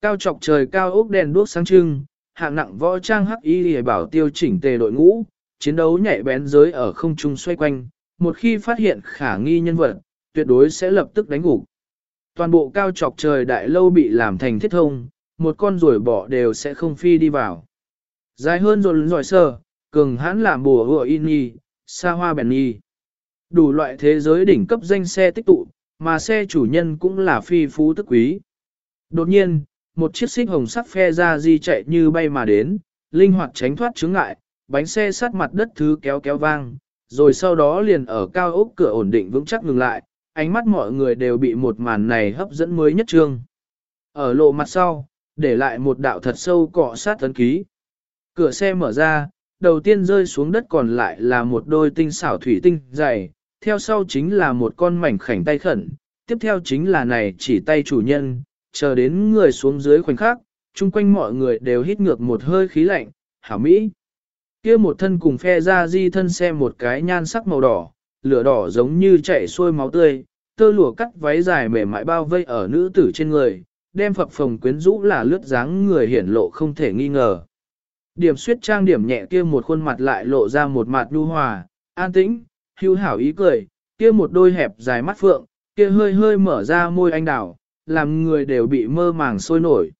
Cao trọc trời cao ốc đèn đuốc sáng trưng, hạng nặng võ trang hắc y để bảo tiêu chỉnh tề đội ngũ, chiến đấu nhạy bén giới ở không trung xoay quanh, một khi phát hiện khả nghi nhân vật, tuyệt đối sẽ lập tức đánh gục. Toàn bộ cao trọc trời đại lâu bị làm thành thiết thông, một con ruồi bỏ đều sẽ không phi đi vào. Dài hơn rồi giỏi sơ, cường hãn làm bùa hùa in y, xa hoa bèn y. Đủ loại thế giới đỉnh cấp danh xe tích tụ, mà xe chủ nhân cũng là phi phú tức quý. Đột nhiên, một chiếc xích hồng sắc phe ra di chạy như bay mà đến, linh hoạt tránh thoát chướng ngại, bánh xe sát mặt đất thứ kéo kéo vang, rồi sau đó liền ở cao ốc cửa ổn định vững chắc ngừng lại, ánh mắt mọi người đều bị một màn này hấp dẫn mới nhất trương. Ở lộ mặt sau, để lại một đạo thật sâu cọ sát tấn ký. Cửa xe mở ra, đầu tiên rơi xuống đất còn lại là một đôi tinh xảo thủy tinh dày, theo sau chính là một con mảnh khảnh tay khẩn, tiếp theo chính là này chỉ tay chủ nhân, chờ đến người xuống dưới khoảnh khắc, chung quanh mọi người đều hít ngược một hơi khí lạnh, hảo mỹ. kia một thân cùng phe ra di thân xe một cái nhan sắc màu đỏ, lửa đỏ giống như chảy xuôi máu tươi, tơ lụa cắt váy dài mềm mại bao vây ở nữ tử trên người, đem phập phồng quyến rũ là lướt dáng người hiển lộ không thể nghi ngờ. Điểm suyết trang điểm nhẹ kia một khuôn mặt lại lộ ra một mặt nhu hòa, an tĩnh, hưu hảo ý cười, kia một đôi hẹp dài mắt phượng, kia hơi hơi mở ra môi anh đào, làm người đều bị mơ màng sôi nổi.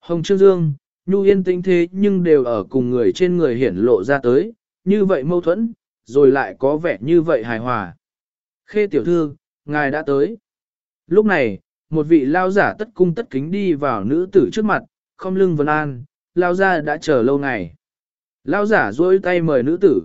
Hồng Trương Dương, nhu yên tĩnh thế nhưng đều ở cùng người trên người hiển lộ ra tới, như vậy mâu thuẫn, rồi lại có vẻ như vậy hài hòa. Khê tiểu thư, ngài đã tới. Lúc này, một vị lao giả tất cung tất kính đi vào nữ tử trước mặt, không lưng vân an, lao ra đã chờ lâu ngày. Lao giả duỗi tay mời nữ tử.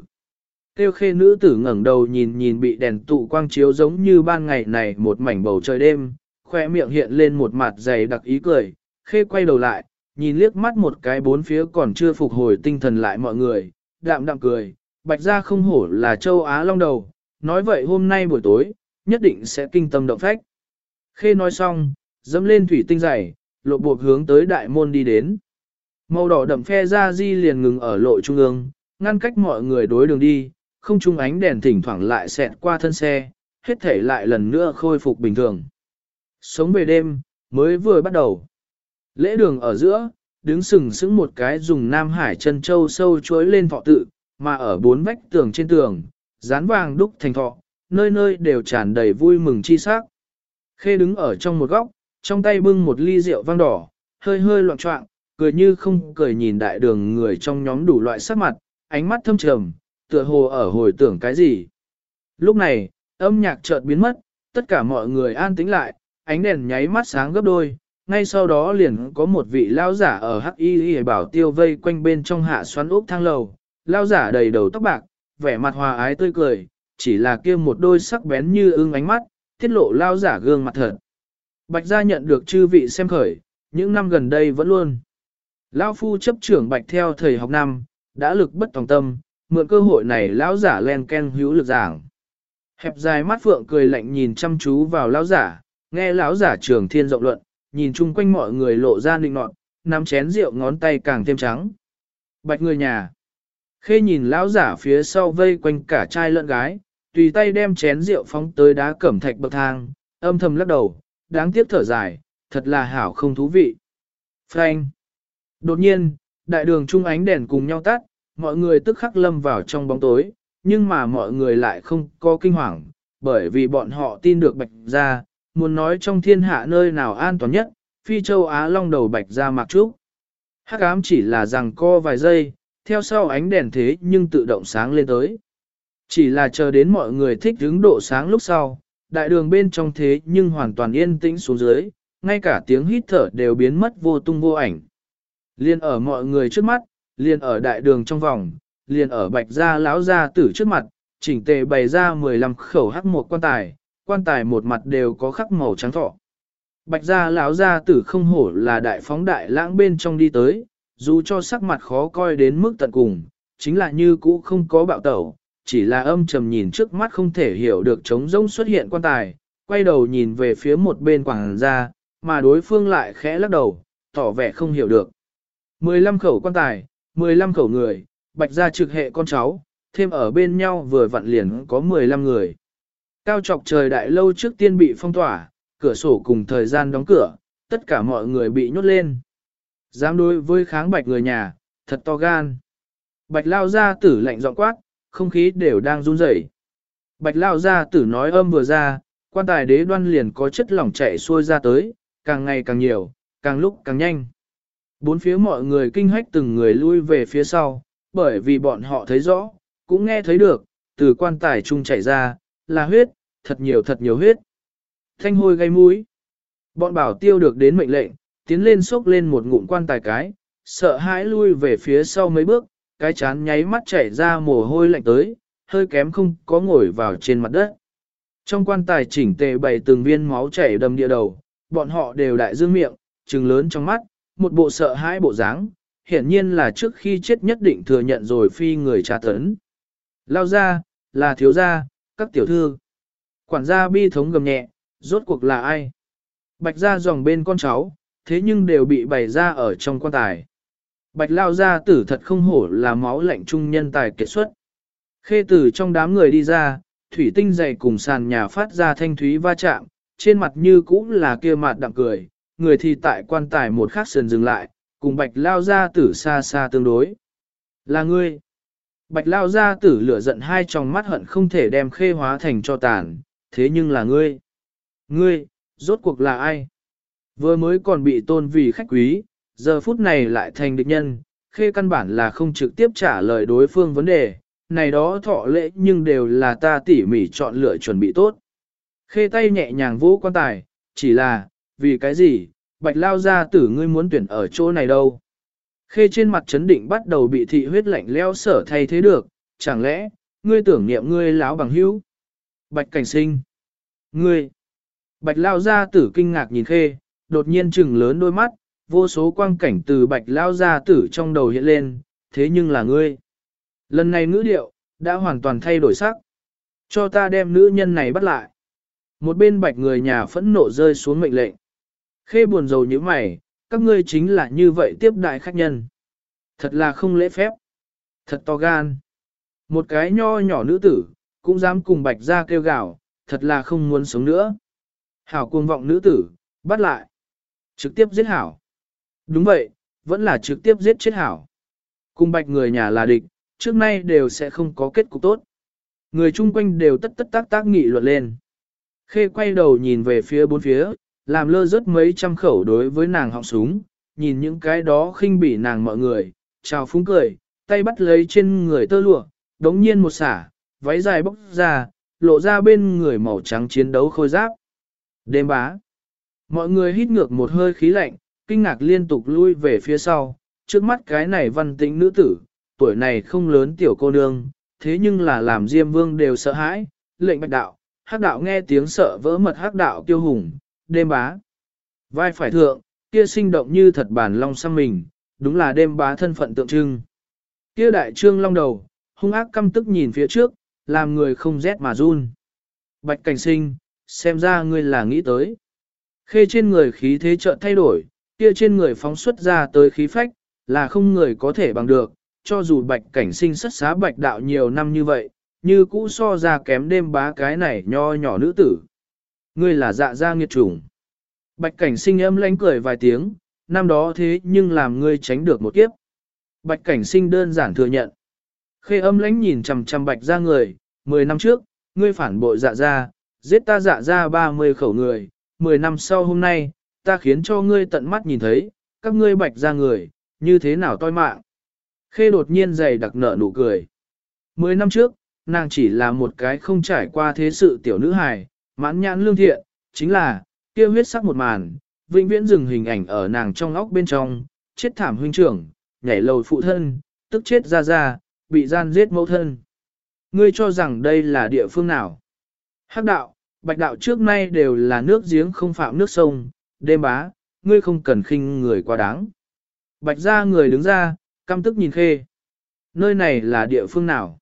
Tiêu khê nữ tử ngẩng đầu nhìn nhìn bị đèn tụ quang chiếu giống như ban ngày này một mảnh bầu trời đêm, khoe miệng hiện lên một mặt dày đặc ý cười, khê quay đầu lại, nhìn liếc mắt một cái bốn phía còn chưa phục hồi tinh thần lại mọi người, đạm đạm cười, bạch ra không hổ là châu Á long đầu, nói vậy hôm nay buổi tối, nhất định sẽ kinh tâm động phách. Khê nói xong, dẫm lên thủy tinh dày, lộ buộc hướng tới đại môn đi đến. Màu đỏ đậm phe ra di liền ngừng ở lộ trung ương, ngăn cách mọi người đối đường đi, không trung ánh đèn thỉnh thoảng lại xẹt qua thân xe, hết thể lại lần nữa khôi phục bình thường. Sống về đêm, mới vừa bắt đầu. Lễ đường ở giữa, đứng sừng sững một cái dùng Nam Hải chân châu sâu chuối lên thọ tự, mà ở bốn vách tường trên tường, dán vàng đúc thành thọ, nơi nơi đều tràn đầy vui mừng chi sắc. Khê đứng ở trong một góc, trong tay bưng một ly rượu vang đỏ, hơi hơi loạn trọng, cười như không cười nhìn đại đường người trong nhóm đủ loại sắc mặt, ánh mắt thâm trầm, tựa hồ ở hồi tưởng cái gì. Lúc này, âm nhạc chợt biến mất, tất cả mọi người an tĩnh lại, ánh đèn nháy mắt sáng gấp đôi, ngay sau đó liền có một vị lao giả ở hắc y bảo tiêu vây quanh bên trong hạ xoắn ốc thang lầu, lao giả đầy đầu tóc bạc, vẻ mặt hòa ái tươi cười, chỉ là kia một đôi sắc bén như ưng ánh mắt, tiết lộ lao giả gương mặt thật. Bạch gia nhận được chư vị xem khởi, những năm gần đây vẫn luôn. Lão phu chấp trưởng bạch theo thời học năm, đã lực bất tòng tâm, mượn cơ hội này lão giả len ken hữu lực giảng. Hẹp dài mắt phượng cười lạnh nhìn chăm chú vào lão giả, nghe lão giả trường thiên rộng luận, nhìn chung quanh mọi người lộ ra nịnh nọt, nắm chén rượu ngón tay càng thêm trắng. Bạch người nhà. Khê nhìn lão giả phía sau vây quanh cả trai lẫn gái, tùy tay đem chén rượu phóng tới đá cẩm thạch bậc thang, âm thầm lắc đầu, đáng tiếc thở dài, thật là hảo không thú vị. Frank. Đột nhiên, đại đường trung ánh đèn cùng nhau tắt, mọi người tức khắc lâm vào trong bóng tối, nhưng mà mọi người lại không có kinh hoàng, bởi vì bọn họ tin được bạch gia, muốn nói trong thiên hạ nơi nào an toàn nhất, phi châu Á long đầu bạch ra mặc trúc. Hắc ám chỉ là rằng co vài giây, theo sau ánh đèn thế nhưng tự động sáng lên tới. Chỉ là chờ đến mọi người thích hướng độ sáng lúc sau, đại đường bên trong thế nhưng hoàn toàn yên tĩnh xuống dưới, ngay cả tiếng hít thở đều biến mất vô tung vô ảnh. Liên ở mọi người trước mắt, liền ở đại đường trong vòng, liền ở bạch gia lão gia tử trước mặt, chỉnh tề bày ra 15 khẩu hắc một quan tài, quan tài một mặt đều có khắc màu trắng thọ. Bạch gia lão gia tử không hổ là đại phóng đại lãng bên trong đi tới, dù cho sắc mặt khó coi đến mức tận cùng, chính là như cũ không có bạo tẩu, chỉ là âm trầm nhìn trước mắt không thể hiểu được trống rỗng xuất hiện quan tài, quay đầu nhìn về phía một bên quảng gia, mà đối phương lại khẽ lắc đầu, tỏ vẻ không hiểu được. 15 khẩu quan tài, 15 khẩu người, bạch gia trực hệ con cháu, thêm ở bên nhau vừa vặn liền có 15 người. Cao trọc trời đại lâu trước tiên bị phong tỏa, cửa sổ cùng thời gian đóng cửa, tất cả mọi người bị nhốt lên. Dám đối với kháng bạch người nhà, thật to gan. Bạch lao ra tử lạnh giọng quát, không khí đều đang run rẩy. Bạch lao ra tử nói âm vừa ra, quan tài đế đoan liền có chất lỏng chảy xuôi ra tới, càng ngày càng nhiều, càng lúc càng nhanh. Bốn phía mọi người kinh hách từng người lui về phía sau, bởi vì bọn họ thấy rõ, cũng nghe thấy được, từ quan tài trung chảy ra, là huyết, thật nhiều thật nhiều huyết. Thanh hôi gây mũi. Bọn bảo tiêu được đến mệnh lệnh, tiến lên xốc lên một ngụm quan tài cái, sợ hãi lui về phía sau mấy bước, cái chán nháy mắt chảy ra mồ hôi lạnh tới, hơi kém không có ngồi vào trên mặt đất. Trong quan tài chỉnh tề bày từng viên máu chảy đầm địa đầu, bọn họ đều đại dương miệng, trừng lớn trong mắt, một bộ sợ hãi bộ dáng, hiển nhiên là trước khi chết nhất định thừa nhận rồi phi người tra tấn. Lao ra, là thiếu gia, các tiểu thư. Quản gia bi thống gầm nhẹ, rốt cuộc là ai? Bạch ra dòng bên con cháu, thế nhưng đều bị bày ra ở trong quan tài. Bạch lao gia tử thật không hổ là máu lạnh trung nhân tài kết xuất. Khê tử trong đám người đi ra, thủy tinh dày cùng sàn nhà phát ra thanh thúy va chạm, trên mặt như cũ là kia mặt đặng cười, người thì tại quan tài một khắc sườn dừng lại, cùng bạch lao gia tử xa xa tương đối. Là ngươi. Bạch lao gia tử lửa giận hai tròng mắt hận không thể đem khê hóa thành cho tàn, thế nhưng là ngươi. Ngươi, rốt cuộc là ai? Vừa mới còn bị tôn vì khách quý, giờ phút này lại thành địch nhân, khê căn bản là không trực tiếp trả lời đối phương vấn đề, này đó thọ lễ nhưng đều là ta tỉ mỉ chọn lựa chuẩn bị tốt. Khê tay nhẹ nhàng vỗ quan tài, chỉ là, vì cái gì, bạch lao ra tử ngươi muốn tuyển ở chỗ này đâu. Khê trên mặt chấn định bắt đầu bị thị huyết lạnh leo sở thay thế được, chẳng lẽ, ngươi tưởng niệm ngươi láo bằng hữu? Bạch cảnh sinh. Ngươi. Bạch lao ra tử kinh ngạc nhìn khê, đột nhiên trừng lớn đôi mắt, vô số quang cảnh từ bạch lao ra tử trong đầu hiện lên, thế nhưng là ngươi. Lần này ngữ điệu, đã hoàn toàn thay đổi sắc. Cho ta đem nữ nhân này bắt lại. Một bên bạch người nhà phẫn nộ rơi xuống mệnh lệnh. Khê buồn rầu như mày, các ngươi chính là như vậy tiếp đại khách nhân. Thật là không lễ phép. Thật to gan. Một cái nho nhỏ nữ tử, cũng dám cùng bạch ra kêu gào, thật là không muốn sống nữa. Hảo cuồng vọng nữ tử, bắt lại. Trực tiếp giết hảo. Đúng vậy, vẫn là trực tiếp giết chết hảo. Cùng bạch người nhà là địch, trước nay đều sẽ không có kết cục tốt. Người chung quanh đều tất tất tác tác nghị luận lên. Khê quay đầu nhìn về phía bốn phía, làm lơ rớt mấy trăm khẩu đối với nàng họng súng, nhìn những cái đó khinh bỉ nàng mọi người, chào phúng cười, tay bắt lấy trên người tơ lụa, đống nhiên một xả, váy dài bốc ra, lộ ra bên người màu trắng chiến đấu khôi giáp. Đêm bá. Mọi người hít ngược một hơi khí lạnh, kinh ngạc liên tục lui về phía sau, trước mắt cái này văn tĩnh nữ tử, tuổi này không lớn tiểu cô nương, thế nhưng là làm Diêm Vương đều sợ hãi, lệnh bạch đạo, hắc đạo nghe tiếng sợ vỡ mật hắc đạo kiêu hùng, đêm bá. Vai phải thượng, kia sinh động như thật bản long Sang mình, đúng là đêm bá thân phận tượng trưng. Kia đại trương long đầu, hung ác căm tức nhìn phía trước, làm người không rét mà run. Bạch cảnh sinh, xem ra ngươi là nghĩ tới. Khê trên người khí thế chợt thay đổi, kia trên người phóng xuất ra tới khí phách, là không người có thể bằng được, cho dù bạch cảnh sinh xuất xá bạch đạo nhiều năm như vậy, như cũ so ra kém đêm bá cái này nho nhỏ nữ tử. Ngươi là dạ gia nghiệt chủng. Bạch cảnh sinh âm lánh cười vài tiếng, năm đó thế nhưng làm ngươi tránh được một kiếp. Bạch cảnh sinh đơn giản thừa nhận. Khê âm lánh nhìn chằm chằm bạch ra người, mười năm trước, ngươi phản bội dạ gia, giết ta dạ gia ba mươi khẩu người, mười năm sau hôm nay, ta khiến cho ngươi tận mắt nhìn thấy, các ngươi bạch ra người, như thế nào toi mạng. Khê đột nhiên dày đặc nở nụ cười. Mười năm trước, nàng chỉ là một cái không trải qua thế sự tiểu nữ hài, mãn nhãn lương thiện, chính là, kia huyết sắc một màn, vĩnh viễn dừng hình ảnh ở nàng trong óc bên trong, chết thảm huynh trưởng, nhảy lầu phụ thân, tức chết ra ra, bị gian giết mẫu thân. Ngươi cho rằng đây là địa phương nào? Hắc đạo, bạch đạo trước nay đều là nước giếng không phạm nước sông, đêm bá, ngươi không cần khinh người quá đáng. Bạch ra người đứng ra, căm tức nhìn khê. Nơi này là địa phương nào?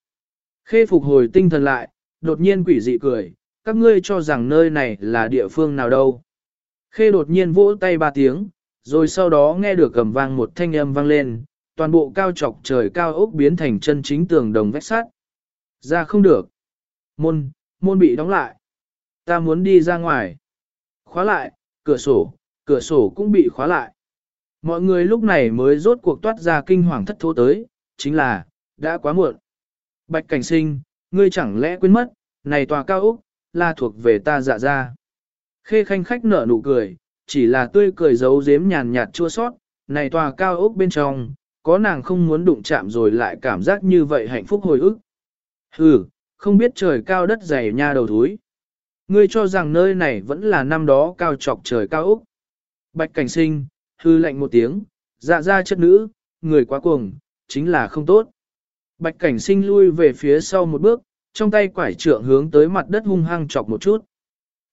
Khê phục hồi tinh thần lại, đột nhiên quỷ dị cười, các ngươi cho rằng nơi này là địa phương nào đâu. Khê đột nhiên vỗ tay ba tiếng, rồi sau đó nghe được cầm vang một thanh âm vang lên, toàn bộ cao trọc trời cao ốc biến thành chân chính tường đồng vách sắt. Ra không được. Môn, môn bị đóng lại. Ta muốn đi ra ngoài. Khóa lại, cửa sổ, cửa sổ cũng bị khóa lại. Mọi người lúc này mới rốt cuộc toát ra kinh hoàng thất thố tới, chính là, đã quá muộn. Bạch cảnh sinh, ngươi chẳng lẽ quên mất, này tòa cao ốc? Là thuộc về ta dạ ra. Khê khanh khách nở nụ cười, chỉ là tươi cười giấu giếm nhàn nhạt chua sót, này tòa cao ốc bên trong, có nàng không muốn đụng chạm rồi lại cảm giác như vậy hạnh phúc hồi ức. Hừ, không biết trời cao đất dày nha đầu thúi. Ngươi cho rằng nơi này vẫn là năm đó cao trọc trời cao ốc. Bạch cảnh sinh, hư lạnh một tiếng, dạ ra chất nữ, người quá cuồng, chính là không tốt. Bạch cảnh sinh lui về phía sau một bước, trong tay quải trượng hướng tới mặt đất hung hăng chọc một chút.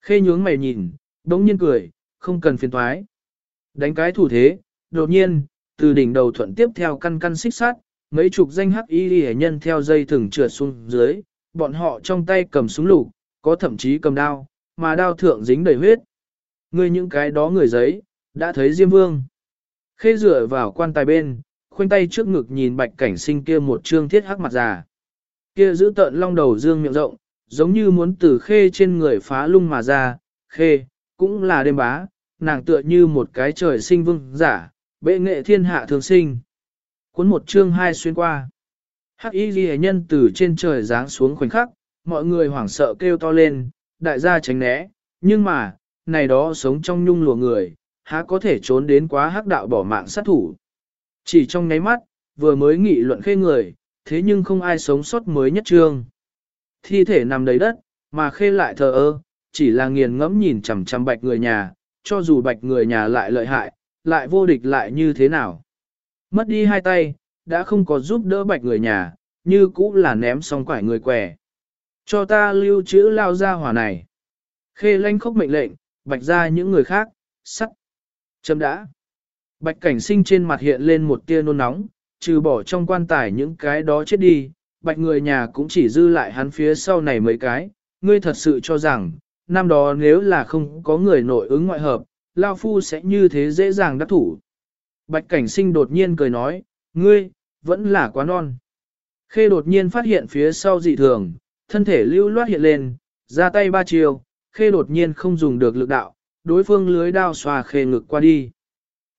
Khê nhướng mày nhìn, đống nhiên cười, không cần phiền thoái. Đánh cái thủ thế, đột nhiên, từ đỉnh đầu thuận tiếp theo căn căn xích sát, mấy chục danh hắc y hệ nhân theo dây thừng trượt xuống dưới, bọn họ trong tay cầm súng lục, có thậm chí cầm đao, mà đao thượng dính đầy huyết. Người những cái đó người giấy, đã thấy Diêm Vương. Khê rửa vào quan tài bên, khoanh tay trước ngực nhìn bạch cảnh sinh kia một trương thiết hắc mặt già. Kia giữ tợn long đầu dương miệng rộng, giống như muốn từ khê trên người phá lung mà ra, khê, cũng là đêm bá, nàng tựa như một cái trời sinh vương giả, bệ nghệ thiên hạ thường sinh. Cuốn một chương hai xuyên qua. Hắc y ghi nhân từ trên trời giáng xuống khoảnh khắc, mọi người hoảng sợ kêu to lên, đại gia tránh né, nhưng mà, này đó sống trong nhung lùa người, há có thể trốn đến quá hắc đạo bỏ mạng sát thủ. Chỉ trong nháy mắt, vừa mới nghị luận khê người, thế nhưng không ai sống sót mới nhất trương. Thi thể nằm đầy đất, mà khê lại thờ ơ, chỉ là nghiền ngẫm nhìn chằm chằm bạch người nhà, cho dù bạch người nhà lại lợi hại, lại vô địch lại như thế nào. Mất đi hai tay, đã không có giúp đỡ bạch người nhà, như cũ là ném xong quải người quẻ. Cho ta lưu trữ lao ra hỏa này. Khê lanh khốc mệnh lệnh, bạch ra những người khác, sắt. Chấm đã. Bạch cảnh sinh trên mặt hiện lên một tia nôn nóng, trừ bỏ trong quan tài những cái đó chết đi, bạch người nhà cũng chỉ dư lại hắn phía sau này mấy cái, ngươi thật sự cho rằng, năm đó nếu là không có người nội ứng ngoại hợp, Lao Phu sẽ như thế dễ dàng đắc thủ. Bạch cảnh sinh đột nhiên cười nói, ngươi, vẫn là quá non. Khê đột nhiên phát hiện phía sau dị thường, thân thể lưu loát hiện lên, ra tay ba chiều, khê đột nhiên không dùng được lực đạo, đối phương lưới đao xòa khê ngực qua đi.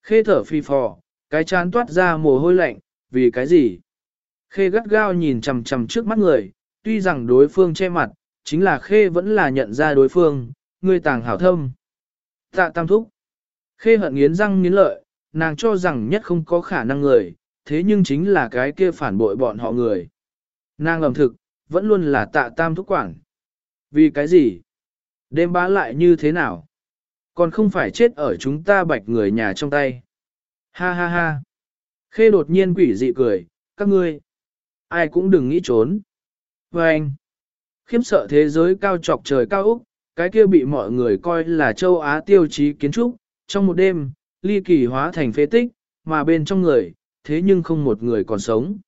Khê thở phi phò, cái chán toát ra mồ hôi lạnh, vì cái gì? Khê gắt gao nhìn chằm chằm trước mắt người, tuy rằng đối phương che mặt, chính là Khê vẫn là nhận ra đối phương, người tàng hảo thâm. Tạ tam thúc. Khê hận nghiến răng nghiến lợi, nàng cho rằng nhất không có khả năng người, thế nhưng chính là cái kia phản bội bọn họ người. Nàng ẩm thực, vẫn luôn là tạ tam thúc quản. Vì cái gì? Đêm bá lại như thế nào? Còn không phải chết ở chúng ta bạch người nhà trong tay. Ha ha ha. Khê đột nhiên quỷ dị cười, các ngươi. Ai cũng đừng nghĩ trốn. Và anh. Khiếm sợ thế giới cao trọc trời cao Úc, cái kia bị mọi người coi là châu Á tiêu chí kiến trúc, trong một đêm, ly kỳ hóa thành phế tích, mà bên trong người, thế nhưng không một người còn sống.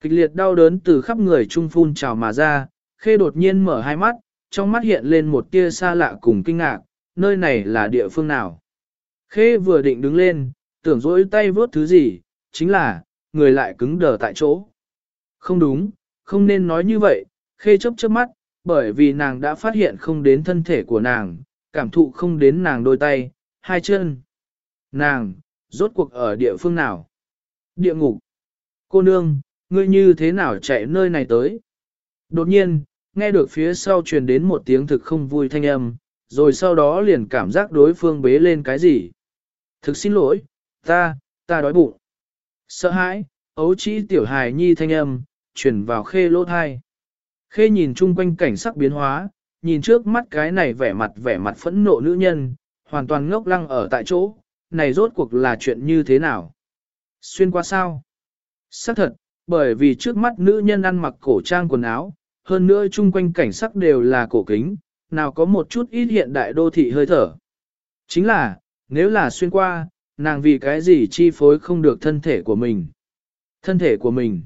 Kịch liệt đau đớn từ khắp người trung phun trào mà ra, khê đột nhiên mở hai mắt, trong mắt hiện lên một tia xa lạ cùng kinh ngạc, nơi này là địa phương nào. Khê vừa định đứng lên, tưởng dỗi tay vớt thứ gì, chính là, người lại cứng đờ tại chỗ. Không đúng, không nên nói như vậy, khê chấp chớp mắt, bởi vì nàng đã phát hiện không đến thân thể của nàng, cảm thụ không đến nàng đôi tay, hai chân. Nàng, rốt cuộc ở địa phương nào? Địa ngục. Cô nương, ngươi như thế nào chạy nơi này tới? Đột nhiên, nghe được phía sau truyền đến một tiếng thực không vui thanh âm, rồi sau đó liền cảm giác đối phương bế lên cái gì. Thực xin lỗi, ta, ta đói bụng. Sợ hãi, ấu trĩ tiểu hài nhi thanh âm, truyền vào khê lỗ thai. Khê nhìn chung quanh cảnh sắc biến hóa, nhìn trước mắt cái này vẻ mặt vẻ mặt phẫn nộ nữ nhân, hoàn toàn ngốc lăng ở tại chỗ, này rốt cuộc là chuyện như thế nào? Xuyên qua sao? Xác thật, bởi vì trước mắt nữ nhân ăn mặc cổ trang quần áo, hơn nữa chung quanh cảnh sắc đều là cổ kính, nào có một chút ít hiện đại đô thị hơi thở. Chính là, nếu là xuyên qua, nàng vì cái gì chi phối không được thân thể của mình. Thân thể của mình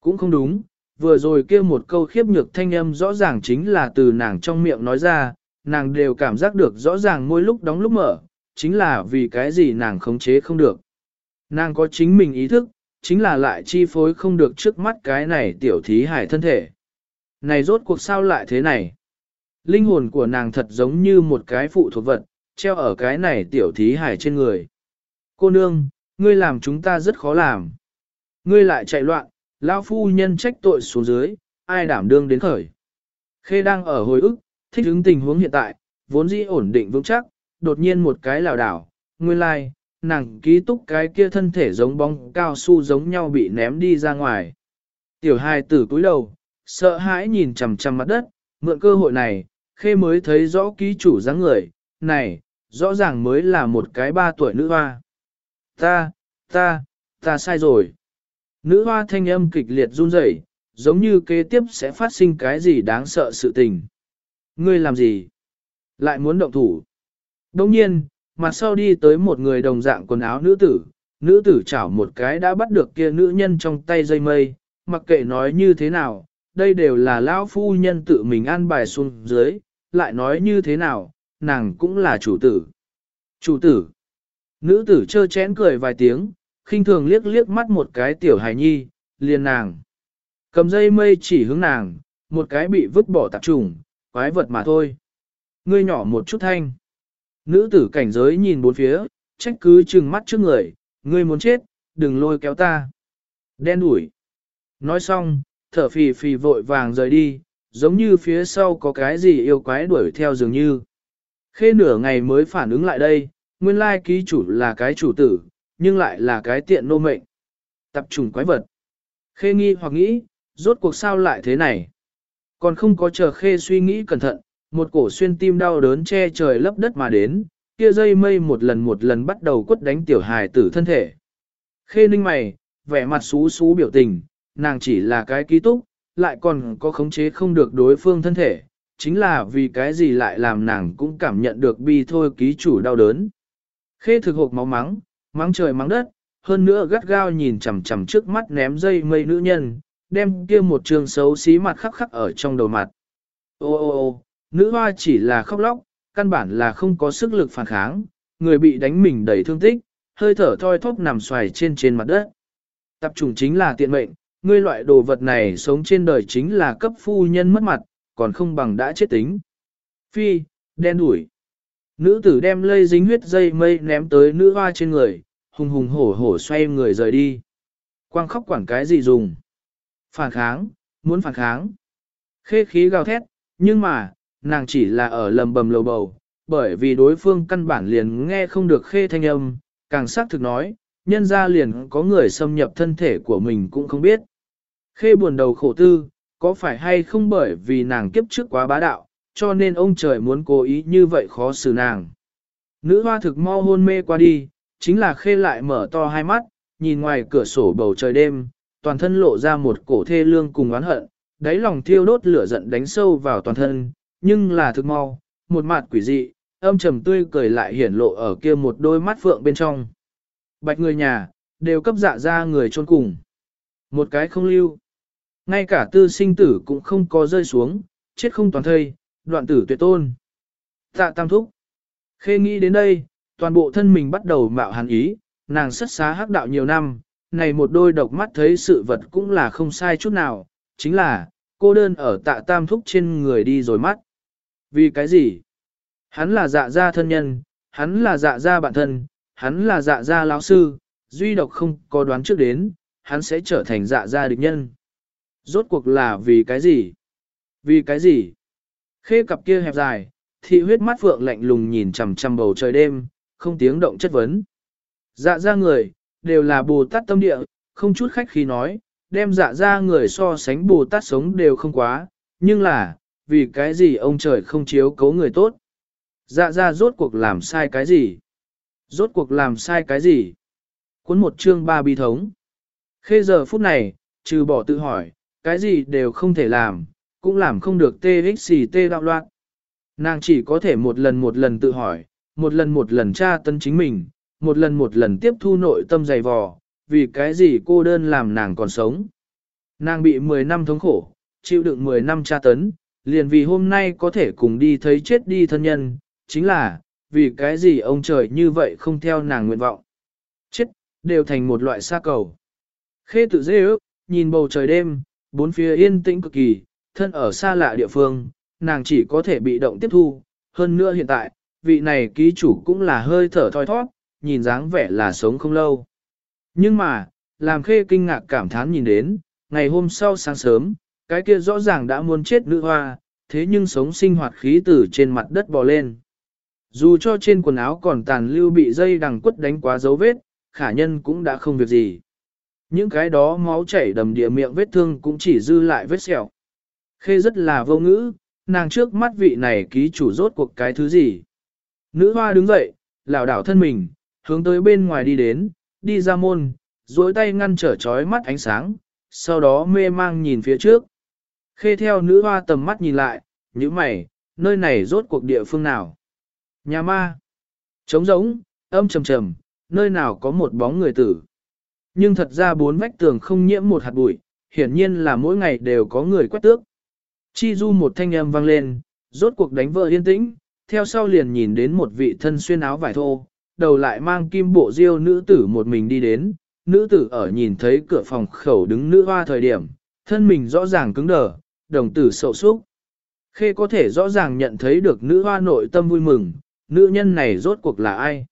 cũng không đúng, vừa rồi kia một câu khiếp nhược thanh âm rõ ràng chính là từ nàng trong miệng nói ra, nàng đều cảm giác được rõ ràng môi lúc đóng lúc mở, chính là vì cái gì nàng khống chế không được. Nàng có chính mình ý thức, chính là lại chi phối không được trước mắt cái này tiểu thí hải thân thể. Này rốt cuộc sao lại thế này? Linh hồn của nàng thật giống như một cái phụ thuộc vật, treo ở cái này tiểu thí hải trên người. Cô nương, ngươi làm chúng ta rất khó làm. Ngươi lại chạy loạn, lão phu nhân trách tội xuống dưới, ai đảm đương đến khởi. Khê đang ở hồi ức, thích ứng tình huống hiện tại, vốn dĩ ổn định vững chắc, đột nhiên một cái lảo đảo, nguyên lai, like, nàng ký túc cái kia thân thể giống bóng cao su giống nhau bị ném đi ra ngoài. Tiểu hài tử cúi đầu, sợ hãi nhìn chằm chằm mặt đất, mượn cơ hội này, khê mới thấy rõ ký chủ dáng người, này, rõ ràng mới là một cái ba tuổi nữ hoa. Ta, ta, ta sai rồi. Nữ hoa thanh âm kịch liệt run rẩy, giống như kế tiếp sẽ phát sinh cái gì đáng sợ sự tình. Ngươi làm gì? Lại muốn động thủ. Đồng nhiên, mặt sau đi tới một người đồng dạng quần áo nữ tử, nữ tử chảo một cái đã bắt được kia nữ nhân trong tay dây mây, mặc kệ nói như thế nào, đây đều là lão phu nhân tự mình an bài xuống dưới, lại nói như thế nào, nàng cũng là chủ tử. Chủ tử. Nữ tử chơ chén cười vài tiếng, khinh thường liếc liếc mắt một cái tiểu hài nhi, liền nàng. Cầm dây mây chỉ hướng nàng, một cái bị vứt bỏ tạp trùng, quái vật mà thôi. Ngươi nhỏ một chút thanh. Nữ tử cảnh giới nhìn bốn phía, trách cứ trừng mắt trước người, ngươi muốn chết, đừng lôi kéo ta. Đen đuổi. Nói xong, thở phì phì vội vàng rời đi, giống như phía sau có cái gì yêu quái đuổi theo dường như. Khê nửa ngày mới phản ứng lại đây, nguyên lai ký chủ là cái chủ tử, nhưng lại là cái tiện nô mệnh. Tập trùng quái vật. Khê nghi hoặc nghĩ, rốt cuộc sao lại thế này. Còn không có chờ khê suy nghĩ cẩn thận, một cổ xuyên tim đau đớn che trời lấp đất mà đến, kia dây mây một lần một lần bắt đầu quất đánh tiểu hài tử thân thể. Khê ninh mày, vẻ mặt xú xú biểu tình, nàng chỉ là cái ký túc, lại còn có khống chế không được đối phương thân thể, chính là vì cái gì lại làm nàng cũng cảm nhận được bi thôi ký chủ đau đớn. Khê thực hộp máu mắng, mắng trời mắng đất, hơn nữa gắt gao nhìn chằm chằm trước mắt ném dây mây nữ nhân, đem kia một trường xấu xí mặt khắc khắc ở trong đầu mặt. Ô ô ô, nữ hoa chỉ là khóc lóc, căn bản là không có sức lực phản kháng, người bị đánh mình đầy thương tích, hơi thở thoi thóp nằm xoài trên trên mặt đất. Tập trung chính là tiện mệnh, ngươi loại đồ vật này sống trên đời chính là cấp phu nhân mất mặt, còn không bằng đã chết tính. Phi, đen đuổi. Nữ tử đem lây dính huyết dây mây ném tới nữ hoa trên người, hùng hùng hổ hổ xoay người rời đi. Quang khóc quản cái gì dùng? Phản kháng, muốn phản kháng. Khê khí gào thét, nhưng mà, nàng chỉ là ở lầm bầm lầu bầu, bởi vì đối phương căn bản liền nghe không được khê thanh âm, càng xác thực nói, nhân ra liền có người xâm nhập thân thể của mình cũng không biết. Khê buồn đầu khổ tư, có phải hay không bởi vì nàng kiếp trước quá bá đạo, cho nên ông trời muốn cố ý như vậy khó xử nàng. Nữ hoa thực mau hôn mê qua đi, chính là khê lại mở to hai mắt, nhìn ngoài cửa sổ bầu trời đêm, toàn thân lộ ra một cổ thê lương cùng oán hận, đáy lòng thiêu đốt lửa giận đánh sâu vào toàn thân, nhưng là thực mau, một mặt quỷ dị, âm trầm tươi cười lại hiển lộ ở kia một đôi mắt phượng bên trong. Bạch người nhà, đều cấp dạ ra người chôn cùng. Một cái không lưu. Ngay cả tư sinh tử cũng không có rơi xuống, chết không toàn thây, đoạn tử tuyệt tôn. Tạ tam thúc. Khê nghĩ đến đây, toàn bộ thân mình bắt đầu mạo hàn ý, nàng xuất xá hắc đạo nhiều năm, này một đôi độc mắt thấy sự vật cũng là không sai chút nào, chính là, cô đơn ở tạ tam thúc trên người đi rồi mắt. Vì cái gì? Hắn là dạ gia thân nhân, hắn là dạ gia bạn thân, hắn là dạ gia lão sư, duy độc không có đoán trước đến, hắn sẽ trở thành dạ gia địch nhân. Rốt cuộc là vì cái gì? Vì cái gì? Khê cặp kia hẹp dài, thị huyết mắt phượng lạnh lùng nhìn chằm chằm bầu trời đêm, không tiếng động chất vấn. Dạ ra người, đều là Bồ Tát tâm địa, không chút khách khi nói, đem dạ ra người so sánh Bồ Tát sống đều không quá, nhưng là, vì cái gì ông trời không chiếu cấu người tốt? Dạ ra rốt cuộc làm sai cái gì? Rốt cuộc làm sai cái gì? Cuốn một chương ba bi thống. Khê giờ phút này, trừ bỏ tự hỏi, cái gì đều không thể làm, cũng làm không được TXT đạo loạn. Nàng chỉ có thể một lần một lần tự hỏi, một lần một lần tra tấn chính mình, một lần một lần tiếp thu nội tâm dày vò, vì cái gì cô đơn làm nàng còn sống. Nàng bị 10 năm thống khổ, chịu đựng 10 năm tra tấn, liền vì hôm nay có thể cùng đi thấy chết đi thân nhân, chính là, vì cái gì ông trời như vậy không theo nàng nguyện vọng. Chết, đều thành một loại xa cầu. Khê tự dễ ước, nhìn bầu trời đêm, bốn phía yên tĩnh cực kỳ, thân ở xa lạ địa phương, nàng chỉ có thể bị động tiếp thu, hơn nữa hiện tại, vị này ký chủ cũng là hơi thở thoi thoát, nhìn dáng vẻ là sống không lâu. Nhưng mà, làm khê kinh ngạc cảm thán nhìn đến, ngày hôm sau sáng sớm, cái kia rõ ràng đã muốn chết nữ hoa, thế nhưng sống sinh hoạt khí từ trên mặt đất bò lên. Dù cho trên quần áo còn tàn lưu bị dây đằng quất đánh quá dấu vết, khả nhân cũng đã không việc gì. Những cái đó máu chảy đầm địa miệng vết thương cũng chỉ dư lại vết sẹo. Khê rất là vô ngữ, nàng trước mắt vị này ký chủ rốt cuộc cái thứ gì. Nữ hoa đứng dậy, lảo đảo thân mình, hướng tới bên ngoài đi đến, đi ra môn, duỗi tay ngăn trở trói mắt ánh sáng, sau đó mê mang nhìn phía trước. Khê theo nữ hoa tầm mắt nhìn lại, như mày, nơi này rốt cuộc địa phương nào? Nhà ma. Trống rỗng, âm trầm trầm, nơi nào có một bóng người tử. Nhưng thật ra bốn vách tường không nhiễm một hạt bụi, hiển nhiên là mỗi ngày đều có người quét tước. Chi du một thanh âm vang lên, rốt cuộc đánh vợ yên tĩnh, theo sau liền nhìn đến một vị thân xuyên áo vải thô, đầu lại mang kim bộ diêu nữ tử một mình đi đến, nữ tử ở nhìn thấy cửa phòng khẩu đứng nữ hoa thời điểm, thân mình rõ ràng cứng đờ, đồng tử sầu súc. Khê có thể rõ ràng nhận thấy được nữ hoa nội tâm vui mừng, nữ nhân này rốt cuộc là ai.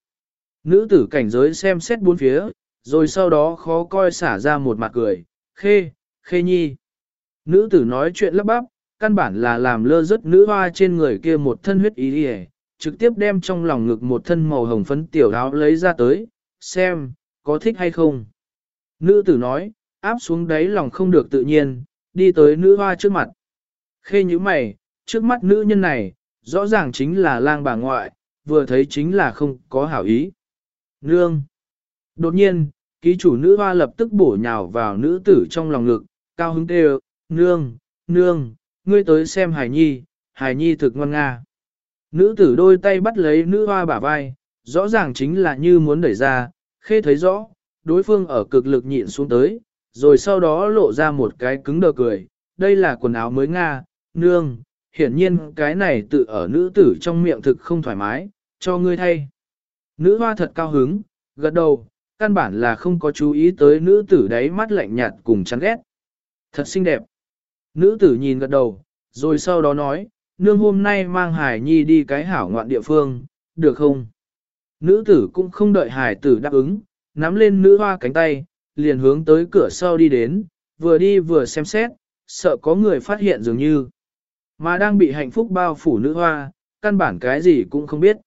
Nữ tử cảnh giới xem xét bốn phía, rồi sau đó khó coi xả ra một mặt cười, khê, khê nhi. Nữ tử nói chuyện lấp bắp, căn bản là làm lơ rớt nữ hoa trên người kia một thân huyết ý đi trực tiếp đem trong lòng ngực một thân màu hồng phấn tiểu áo lấy ra tới, xem, có thích hay không. Nữ tử nói, áp xuống đáy lòng không được tự nhiên, đi tới nữ hoa trước mặt. Khê như mày, trước mắt nữ nhân này, rõ ràng chính là lang bà ngoại, vừa thấy chính là không có hảo ý. Nương! Đột nhiên, ký chủ nữ hoa lập tức bổ nhào vào nữ tử trong lòng ngực, cao hứng kêu, nương, nương, ngươi tới xem Hải nhi, Hải nhi thực ngoan nga. Nữ tử đôi tay bắt lấy nữ hoa bả vai, rõ ràng chính là như muốn đẩy ra, khê thấy rõ, đối phương ở cực lực nhịn xuống tới, rồi sau đó lộ ra một cái cứng đờ cười, đây là quần áo mới Nga, nương, hiển nhiên cái này tự ở nữ tử trong miệng thực không thoải mái, cho ngươi thay. Nữ hoa thật cao hứng, gật đầu, căn bản là không có chú ý tới nữ tử đáy mắt lạnh nhạt cùng chán ghét. Thật xinh đẹp. Nữ tử nhìn gật đầu, rồi sau đó nói, nương hôm nay mang hải nhi đi cái hảo ngoạn địa phương, được không? Nữ tử cũng không đợi hải tử đáp ứng, nắm lên nữ hoa cánh tay, liền hướng tới cửa sau đi đến, vừa đi vừa xem xét, sợ có người phát hiện dường như. Mà đang bị hạnh phúc bao phủ nữ hoa, căn bản cái gì cũng không biết.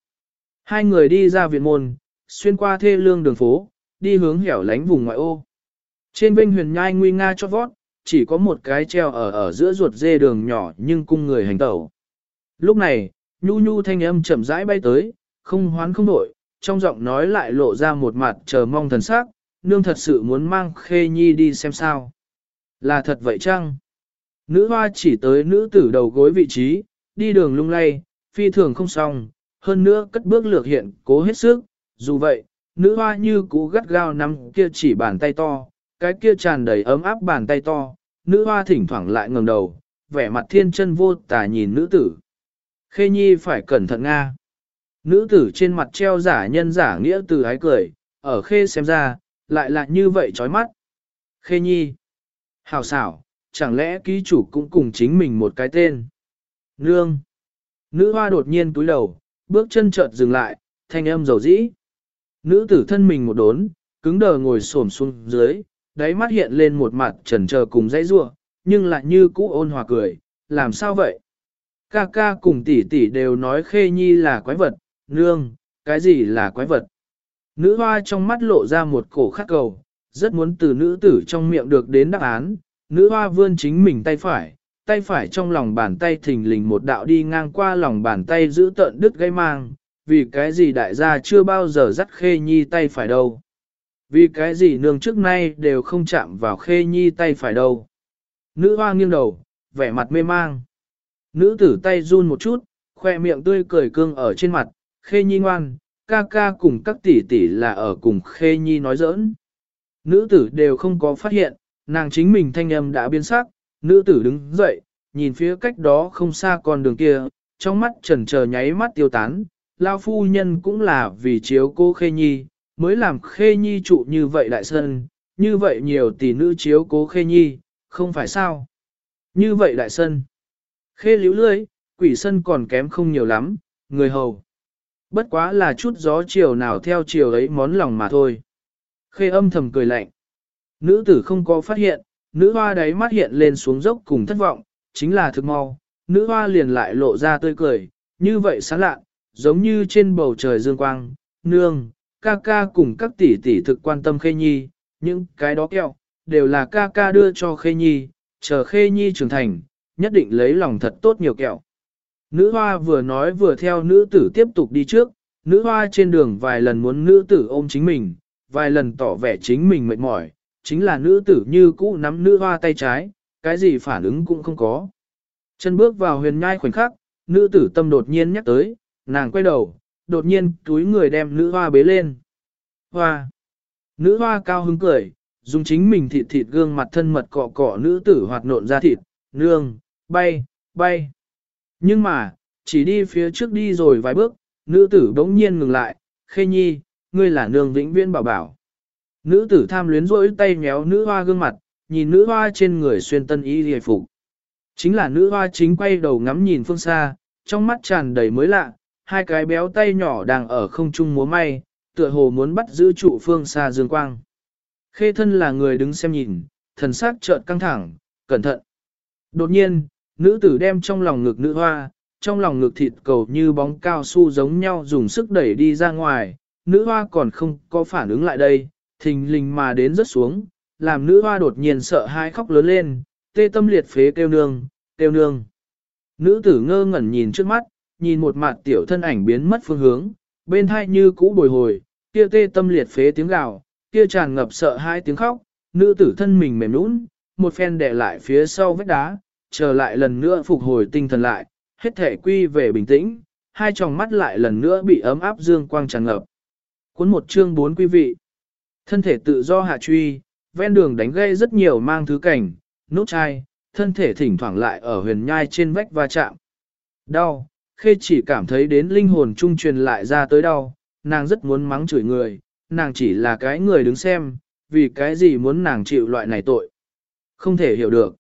Hai người đi ra viện môn, xuyên qua thê lương đường phố, đi hướng hẻo lánh vùng ngoại ô. Trên vinh huyền nhai nguy nga cho vót, chỉ có một cái treo ở ở giữa ruột dê đường nhỏ nhưng cung người hành tẩu. Lúc này, nhu nhu thanh âm chậm rãi bay tới, không hoán không đổi, trong giọng nói lại lộ ra một mặt chờ mong thần sắc, nương thật sự muốn mang khê nhi đi xem sao. Là thật vậy chăng? Nữ hoa chỉ tới nữ tử đầu gối vị trí, đi đường lung lay, phi thường không xong, hơn nữa cất bước lược hiện, cố hết sức, dù vậy, nữ hoa như cú gắt gao nắm kia chỉ bàn tay to, cái kia tràn đầy ấm áp bàn tay to, nữ hoa thỉnh thoảng lại ngẩng đầu, vẻ mặt thiên chân vô tà nhìn nữ tử. Khê nhi phải cẩn thận Nga. Nữ tử trên mặt treo giả nhân giả nghĩa từ ái cười, ở khê xem ra, lại là như vậy chói mắt. Khê nhi. Hào xảo, chẳng lẽ ký chủ cũng cùng chính mình một cái tên. Nương. Nữ hoa đột nhiên túi đầu, bước chân chợt dừng lại, thanh âm dầu dĩ. Nữ tử thân mình một đốn, cứng đờ ngồi xổm xuống dưới, đáy mắt hiện lên một mặt trần chờ cùng dãy rua, nhưng lại như cũ ôn hòa cười, làm sao vậy? Ca ca cùng tỷ tỷ đều nói khê nhi là quái vật, nương, cái gì là quái vật? Nữ hoa trong mắt lộ ra một cổ khắc cầu, rất muốn từ nữ tử trong miệng được đến đáp án, nữ hoa vươn chính mình tay phải, tay phải trong lòng bàn tay thình lình một đạo đi ngang qua lòng bàn tay giữ tận đứt gây mang, vì cái gì đại gia chưa bao giờ dắt khê nhi tay phải đâu. Vì cái gì nương trước nay đều không chạm vào khê nhi tay phải đâu. Nữ hoa nghiêng đầu, vẻ mặt mê mang. Nữ tử tay run một chút, khoe miệng tươi cười cương ở trên mặt, khê nhi ngoan, ca ca cùng các tỷ tỷ là ở cùng khê nhi nói giỡn. Nữ tử đều không có phát hiện, nàng chính mình thanh âm đã biến sắc, nữ tử đứng dậy, nhìn phía cách đó không xa con đường kia, trong mắt trần chờ nháy mắt tiêu tán, lao phu nhân cũng là vì chiếu cô khê nhi, mới làm khê nhi trụ như vậy đại sân, như vậy nhiều tỷ nữ chiếu cố khê nhi, không phải sao. Như vậy đại sân, khê liễu lưới, quỷ sân còn kém không nhiều lắm, người hầu. Bất quá là chút gió chiều nào theo chiều ấy món lòng mà thôi. Khê âm thầm cười lạnh. Nữ tử không có phát hiện, nữ hoa đáy mắt hiện lên xuống dốc cùng thất vọng, chính là thực mau. Nữ hoa liền lại lộ ra tươi cười, như vậy sáng lạ, giống như trên bầu trời dương quang, nương, ca ca cùng các tỷ tỷ thực quan tâm khê nhi, những cái đó kẹo, đều là ca ca đưa cho khê nhi, chờ khê nhi trưởng thành, nhất định lấy lòng thật tốt nhiều kẹo. Nữ hoa vừa nói vừa theo nữ tử tiếp tục đi trước, nữ hoa trên đường vài lần muốn nữ tử ôm chính mình, vài lần tỏ vẻ chính mình mệt mỏi, chính là nữ tử như cũ nắm nữ hoa tay trái, cái gì phản ứng cũng không có. Chân bước vào huyền nhai khoảnh khắc, nữ tử tâm đột nhiên nhắc tới, nàng quay đầu, đột nhiên túi người đem nữ hoa bế lên. Hoa! Nữ hoa cao hứng cười, dùng chính mình thịt thịt gương mặt thân mật cọ cọ nữ tử hoạt nộn ra thịt, nương, bay, bay. Nhưng mà, chỉ đi phía trước đi rồi vài bước, nữ tử bỗng nhiên ngừng lại, khê nhi, ngươi là nương vĩnh viễn bảo bảo. Nữ tử tham luyến rỗi tay méo nữ hoa gương mặt, nhìn nữ hoa trên người xuyên tân y hề phục. Chính là nữ hoa chính quay đầu ngắm nhìn phương xa, trong mắt tràn đầy mới lạ, hai cái béo tay nhỏ đang ở không trung múa may, tựa hồ muốn bắt giữ trụ phương xa dương quang. Khê thân là người đứng xem nhìn, thần sắc chợt căng thẳng, cẩn thận. Đột nhiên, nữ tử đem trong lòng ngực nữ hoa, trong lòng ngực thịt cầu như bóng cao su giống nhau dùng sức đẩy đi ra ngoài, nữ hoa còn không có phản ứng lại đây, thình lình mà đến rất xuống, làm nữ hoa đột nhiên sợ hai khóc lớn lên, tê tâm liệt phế kêu nương, kêu nương. Nữ tử ngơ ngẩn nhìn trước mắt, nhìn một mặt tiểu thân ảnh biến mất phương hướng, bên hai như cũ bồi hồi, kia tê tâm liệt phế tiếng gào, kia tràn ngập sợ hai tiếng khóc, nữ tử thân mình mềm nũng, một phen đè lại phía sau vách đá, trở lại lần nữa phục hồi tinh thần lại, hết thể quy về bình tĩnh, hai tròng mắt lại lần nữa bị ấm áp dương quang tràn ngập. Cuốn một chương bốn quý vị. Thân thể tự do hạ truy, ven đường đánh gây rất nhiều mang thứ cảnh, nốt chai, thân thể thỉnh thoảng lại ở huyền nhai trên vách va chạm. Đau, khê chỉ cảm thấy đến linh hồn trung truyền lại ra tới đau, nàng rất muốn mắng chửi người, nàng chỉ là cái người đứng xem, vì cái gì muốn nàng chịu loại này tội. Không thể hiểu được.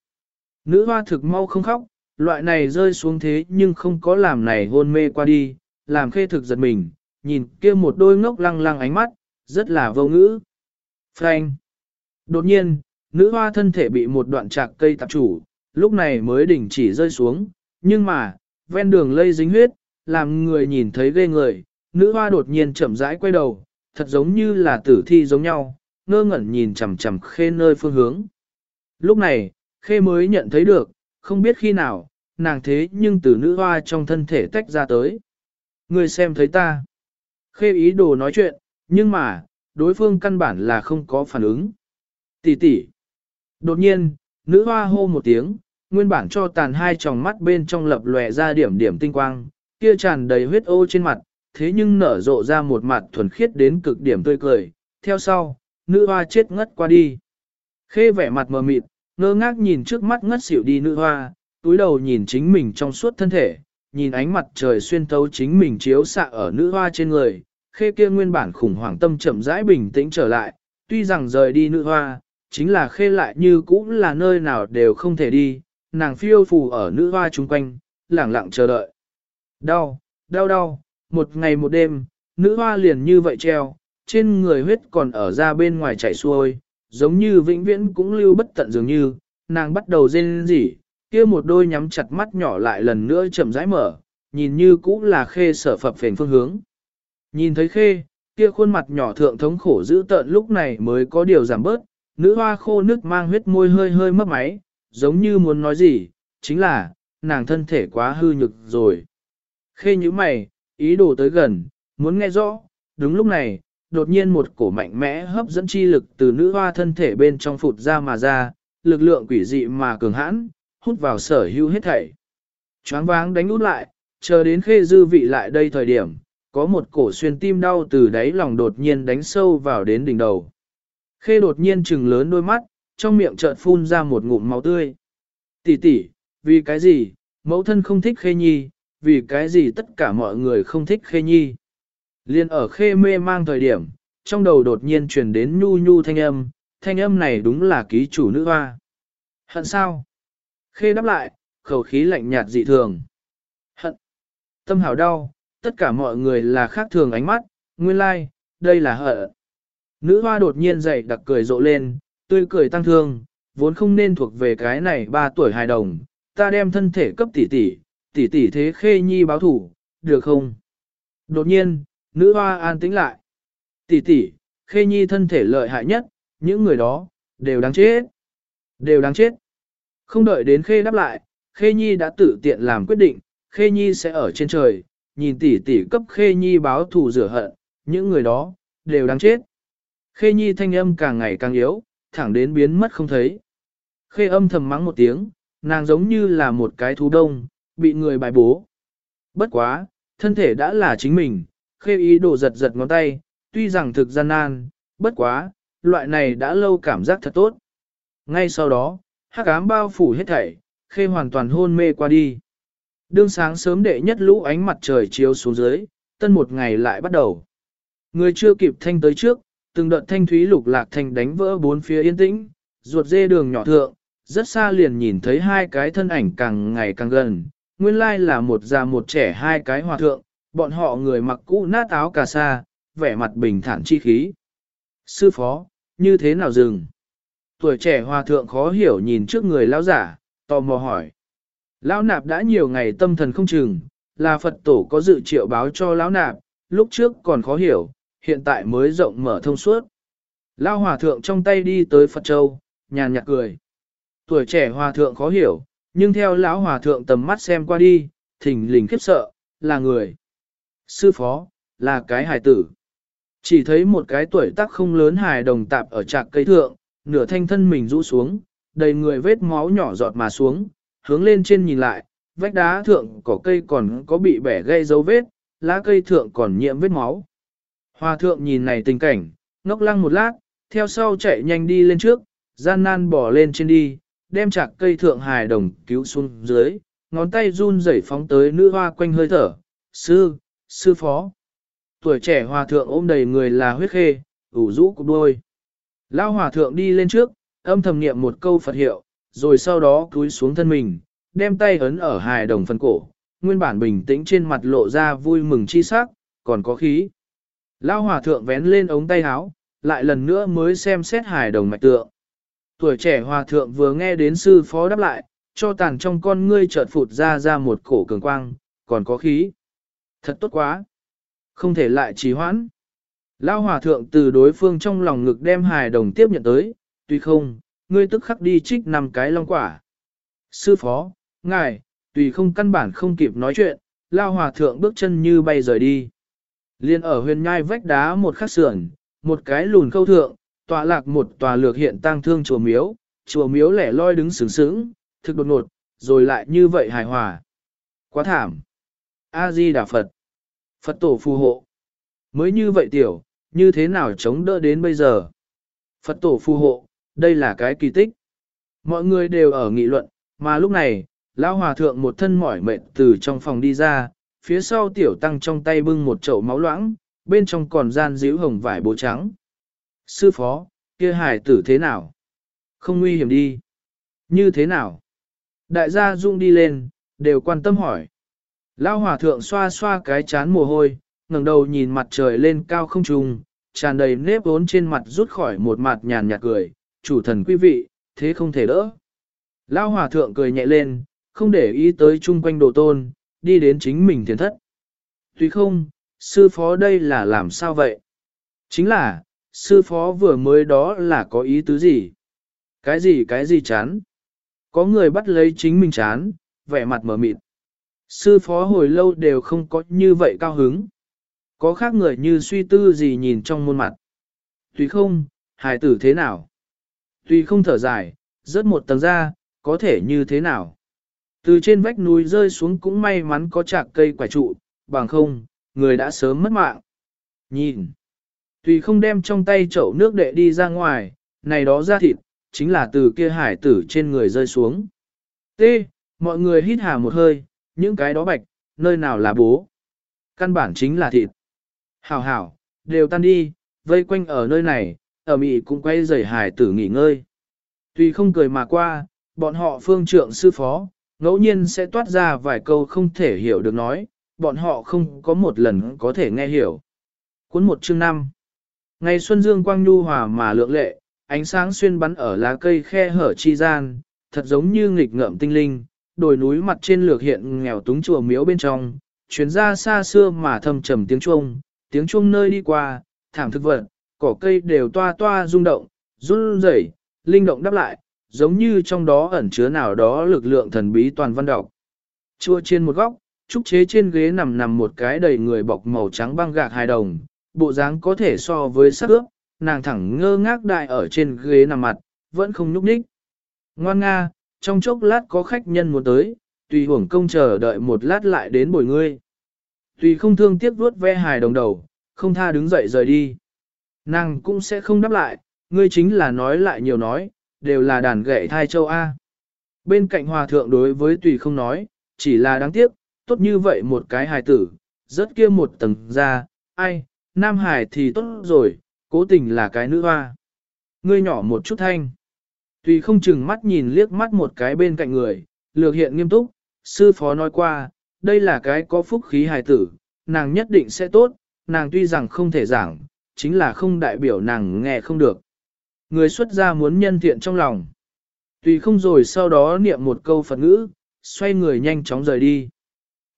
Nữ hoa thực mau không khóc, loại này rơi xuống thế nhưng không có làm này hôn mê qua đi, làm khê thực giật mình, nhìn kia một đôi ngốc lăng lăng ánh mắt, rất là vô ngữ. Frank. Đột nhiên, nữ hoa thân thể bị một đoạn trạc cây tạp chủ, lúc này mới đỉnh chỉ rơi xuống, nhưng mà, ven đường lây dính huyết, làm người nhìn thấy ghê người, nữ hoa đột nhiên chậm rãi quay đầu, thật giống như là tử thi giống nhau, ngơ ngẩn nhìn chằm chằm khê nơi phương hướng. Lúc này, khê mới nhận thấy được, không biết khi nào, nàng thế nhưng từ nữ hoa trong thân thể tách ra tới. Người xem thấy ta. Khê ý đồ nói chuyện, nhưng mà, đối phương căn bản là không có phản ứng. Tỷ tỷ. Đột nhiên, nữ hoa hô một tiếng, nguyên bản cho tàn hai tròng mắt bên trong lập lòe ra điểm điểm tinh quang, kia tràn đầy huyết ô trên mặt, thế nhưng nở rộ ra một mặt thuần khiết đến cực điểm tươi cười. Theo sau, nữ hoa chết ngất qua đi. Khê vẻ mặt mờ mịt, ngơ ngác nhìn trước mắt ngất xỉu đi nữ hoa, túi đầu nhìn chính mình trong suốt thân thể, nhìn ánh mặt trời xuyên thấu chính mình chiếu xạ ở nữ hoa trên người, khê kia nguyên bản khủng hoảng tâm chậm rãi bình tĩnh trở lại, tuy rằng rời đi nữ hoa, chính là khê lại như cũng là nơi nào đều không thể đi, nàng phiêu phù ở nữ hoa chung quanh, lẳng lặng chờ đợi. Đau, đau đau, một ngày một đêm, nữ hoa liền như vậy treo, trên người huyết còn ở ra bên ngoài chảy xuôi, giống như vĩnh viễn cũng lưu bất tận dường như, nàng bắt đầu rên rỉ, kia một đôi nhắm chặt mắt nhỏ lại lần nữa chậm rãi mở, nhìn như cũng là khê sở phập phền phương hướng. Nhìn thấy khê, kia khuôn mặt nhỏ thượng thống khổ dữ tợn lúc này mới có điều giảm bớt, nữ hoa khô nước mang huyết môi hơi hơi mất máy, giống như muốn nói gì, chính là, nàng thân thể quá hư nhực rồi. Khê như mày, ý đồ tới gần, muốn nghe rõ, đúng lúc này, đột nhiên một cổ mạnh mẽ hấp dẫn chi lực từ nữ hoa thân thể bên trong phụt ra mà ra, lực lượng quỷ dị mà cường hãn, hút vào sở hữu hết thảy. Choáng váng đánh út lại, chờ đến khê dư vị lại đây thời điểm, có một cổ xuyên tim đau từ đáy lòng đột nhiên đánh sâu vào đến đỉnh đầu. Khê đột nhiên trừng lớn đôi mắt, trong miệng chợt phun ra một ngụm máu tươi. Tỷ tỷ, vì cái gì, mẫu thân không thích khê nhi, vì cái gì tất cả mọi người không thích khê nhi. Liên ở khê mê mang thời điểm, trong đầu đột nhiên truyền đến nhu nhu thanh âm, thanh âm này đúng là ký chủ nữ hoa. Hận sao? Khê đáp lại, khẩu khí lạnh nhạt dị thường. Hận. Tâm hào đau, tất cả mọi người là khác thường ánh mắt, nguyên lai, like, đây là hận. Nữ hoa đột nhiên dậy đặc cười rộ lên, tươi cười tăng thương, vốn không nên thuộc về cái này ba tuổi hài đồng, ta đem thân thể cấp tỷ tỷ, tỷ tỷ thế khê nhi báo thủ, được không? Đột nhiên, nữ hoa an tĩnh lại. Tỷ tỷ, khê nhi thân thể lợi hại nhất, những người đó, đều đáng chết. Đều đáng chết. Không đợi đến khê đáp lại, khê nhi đã tự tiện làm quyết định, khê nhi sẽ ở trên trời, nhìn tỷ tỷ cấp khê nhi báo thù rửa hận, những người đó, đều đáng chết. Khê nhi thanh âm càng ngày càng yếu, thẳng đến biến mất không thấy. Khê âm thầm mắng một tiếng, nàng giống như là một cái thú đông, bị người bài bố. Bất quá, thân thể đã là chính mình, khê ý đồ giật giật ngón tay, tuy rằng thực gian nan, bất quá, loại này đã lâu cảm giác thật tốt. Ngay sau đó, hắc ám bao phủ hết thảy, khê hoàn toàn hôn mê qua đi. Đương sáng sớm đệ nhất lũ ánh mặt trời chiếu xuống dưới, tân một ngày lại bắt đầu. Người chưa kịp thanh tới trước, từng đợt thanh thúy lục lạc thanh đánh vỡ bốn phía yên tĩnh, ruột dê đường nhỏ thượng, rất xa liền nhìn thấy hai cái thân ảnh càng ngày càng gần, nguyên lai là một già một trẻ hai cái hòa thượng, bọn họ người mặc cũ nát áo cà sa, vẻ mặt bình thản chi khí. Sư phó, như thế nào dừng? Tuổi trẻ hòa thượng khó hiểu nhìn trước người lão giả, tò mò hỏi. Lão nạp đã nhiều ngày tâm thần không chừng, là Phật tổ có dự triệu báo cho lão nạp, lúc trước còn khó hiểu, hiện tại mới rộng mở thông suốt. Lão hòa thượng trong tay đi tới Phật Châu, nhàn nhạt cười. Tuổi trẻ hòa thượng khó hiểu, nhưng theo lão hòa thượng tầm mắt xem qua đi, thỉnh lình khiếp sợ, là người. Sư phó, là cái hài tử. Chỉ thấy một cái tuổi tác không lớn hài đồng tạp ở trạc cây thượng, nửa thanh thân mình rũ xuống, đầy người vết máu nhỏ giọt mà xuống, hướng lên trên nhìn lại, vách đá thượng có cây còn có bị bẻ gây dấu vết, lá cây thượng còn nhiễm vết máu. Hòa thượng nhìn này tình cảnh, ngốc lăng một lát, theo sau chạy nhanh đi lên trước, gian nan bỏ lên trên đi, đem chạc cây thượng hài đồng cứu xuống dưới, ngón tay run rẩy phóng tới nữ hoa quanh hơi thở, sư, sư phó. Tuổi trẻ hòa thượng ôm đầy người là huyết khê, ủ rũ cục đôi. Lao hòa thượng đi lên trước, âm thầm niệm một câu Phật hiệu, rồi sau đó cúi xuống thân mình, đem tay ấn ở hài đồng phân cổ, nguyên bản bình tĩnh trên mặt lộ ra vui mừng chi sắc, còn có khí. Lao hòa thượng vén lên ống tay áo, lại lần nữa mới xem xét hài đồng mạch tượng. Tuổi trẻ hòa thượng vừa nghe đến sư phó đáp lại, cho tàn trong con ngươi chợt phụt ra ra một cổ cường quang, còn có khí. Thật tốt quá. Không thể lại trì hoãn. Lao hòa thượng từ đối phương trong lòng ngực đem hài đồng tiếp nhận tới, tuy không, ngươi tức khắc đi trích năm cái long quả. Sư phó, ngài, tùy không căn bản không kịp nói chuyện, Lao hòa thượng bước chân như bay rời đi. Liên ở huyền nhai vách đá một khắc sườn, một cái lùn khâu thượng, tọa lạc một tòa lược hiện tang thương chùa miếu, chùa miếu lẻ loi đứng sướng sướng, thực đột ngột, rồi lại như vậy hài hòa. Quá thảm. A-di-đà Phật. Phật tổ phù hộ. Mới như vậy tiểu, như thế nào chống đỡ đến bây giờ? Phật tổ phù hộ, đây là cái kỳ tích. Mọi người đều ở nghị luận, mà lúc này, lão hòa thượng một thân mỏi mệt từ trong phòng đi ra, phía sau tiểu tăng trong tay bưng một chậu máu loãng, bên trong còn gian díu hồng vải bố trắng. Sư phó, kia hải tử thế nào? Không nguy hiểm đi. Như thế nào? Đại gia dung đi lên, đều quan tâm hỏi. Lao hòa thượng xoa xoa cái chán mồ hôi, ngẩng đầu nhìn mặt trời lên cao không trùng, tràn đầy nếp vốn trên mặt rút khỏi một mặt nhàn nhạt cười, chủ thần quý vị, thế không thể đỡ. Lao hòa thượng cười nhẹ lên, không để ý tới chung quanh đồ tôn, đi đến chính mình thiền thất. Tuy không, sư phó đây là làm sao vậy? Chính là, sư phó vừa mới đó là có ý tứ gì? Cái gì cái gì chán? Có người bắt lấy chính mình chán, vẻ mặt mở mịt. Sư phó hồi lâu đều không có như vậy cao hứng. Có khác người như suy tư gì nhìn trong môn mặt. Tùy không, hài tử thế nào? Tùy không thở dài, rớt một tầng ra, có thể như thế nào? Từ trên vách núi rơi xuống cũng may mắn có chạc cây quả trụ, bằng không, người đã sớm mất mạng. Nhìn, tùy không đem trong tay chậu nước đệ đi ra ngoài, này đó ra thịt, chính là từ kia hải tử trên người rơi xuống. T. Mọi người hít hà một hơi, những cái đó bạch, nơi nào là bố. Căn bản chính là thịt. Hảo hảo, đều tan đi, vây quanh ở nơi này, ở mị cũng quay rời hải tử nghỉ ngơi. Tùy không cười mà qua, bọn họ phương trượng sư phó, ngẫu nhiên sẽ toát ra vài câu không thể hiểu được nói, bọn họ không có một lần có thể nghe hiểu. Cuốn một chương năm Ngày xuân dương quang nhu hòa mà lượng lệ, ánh sáng xuyên bắn ở lá cây khe hở chi gian, thật giống như nghịch ngợm tinh linh, đồi núi mặt trên lược hiện nghèo túng chùa miếu bên trong, chuyến ra xa xưa mà thầm trầm tiếng chuông, tiếng chuông nơi đi qua, thảm thực vật, cỏ cây đều toa toa rung động, run rẩy, linh động đáp lại, giống như trong đó ẩn chứa nào đó lực lượng thần bí toàn văn đọc. Chua trên một góc, trúc chế trên ghế nằm nằm một cái đầy người bọc màu trắng băng gạc hài đồng, bộ dáng có thể so với sắc ướp, nàng thẳng ngơ ngác đại ở trên ghế nằm mặt, vẫn không nhúc nhích. Ngoan nga, trong chốc lát có khách nhân muốn tới, tùy hưởng công chờ đợi một lát lại đến bồi ngươi. Tùy không thương tiếc vuốt ve hài đồng đầu, không tha đứng dậy rời đi. Nàng cũng sẽ không đáp lại, ngươi chính là nói lại nhiều nói, đều là đàn gậy thai châu A. Bên cạnh hòa thượng đối với tùy không nói, chỉ là đáng tiếc, tốt như vậy một cái hài tử, rất kia một tầng ra, ai, nam hài thì tốt rồi, cố tình là cái nữ hoa. Ngươi nhỏ một chút thanh. Tùy không chừng mắt nhìn liếc mắt một cái bên cạnh người, lược hiện nghiêm túc, sư phó nói qua, đây là cái có phúc khí hài tử, nàng nhất định sẽ tốt, nàng tuy rằng không thể giảng, chính là không đại biểu nàng nghe không được. Người xuất gia muốn nhân thiện trong lòng. Tùy không rồi sau đó niệm một câu Phật ngữ, xoay người nhanh chóng rời đi.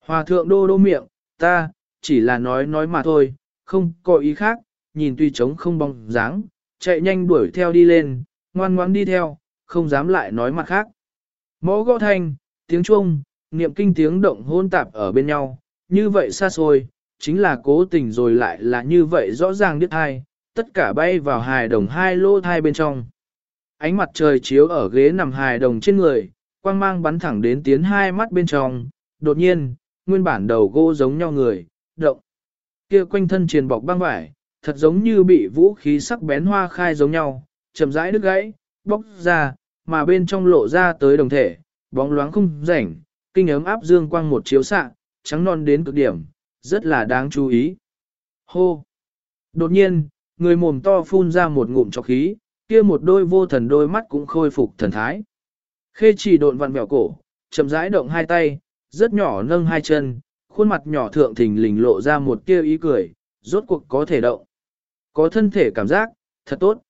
Hòa thượng đô đô miệng, ta, chỉ là nói nói mà thôi, không có ý khác, nhìn tuy trống không bóng dáng, chạy nhanh đuổi theo đi lên, ngoan ngoãn đi theo, không dám lại nói mặt khác. Mõ gõ thanh, tiếng chuông, niệm kinh tiếng động hôn tạp ở bên nhau, như vậy xa xôi, chính là cố tình rồi lại là như vậy rõ ràng đứt hai, tất cả bay vào hài đồng hai lô thai bên trong. Ánh mặt trời chiếu ở ghế nằm hài đồng trên người, quang mang bắn thẳng đến tiến hai mắt bên trong, đột nhiên, nguyên bản đầu gỗ giống nhau người, động. kia quanh thân triền bọc băng vải, thật giống như bị vũ khí sắc bén hoa khai giống nhau, chậm rãi đứt gãy, bóc ra, mà bên trong lộ ra tới đồng thể, bóng loáng không rảnh, kinh ấm áp dương quang một chiếu xạ, trắng non đến cực điểm, rất là đáng chú ý. Hô! Đột nhiên, người mồm to phun ra một ngụm cho khí, kia một đôi vô thần đôi mắt cũng khôi phục thần thái. Khê chỉ độn vặn vẹo cổ, chậm rãi động hai tay, rất nhỏ nâng hai chân, khuôn mặt nhỏ thượng thình lình lộ ra một kia ý cười, rốt cuộc có thể động. Có thân thể cảm giác, thật tốt.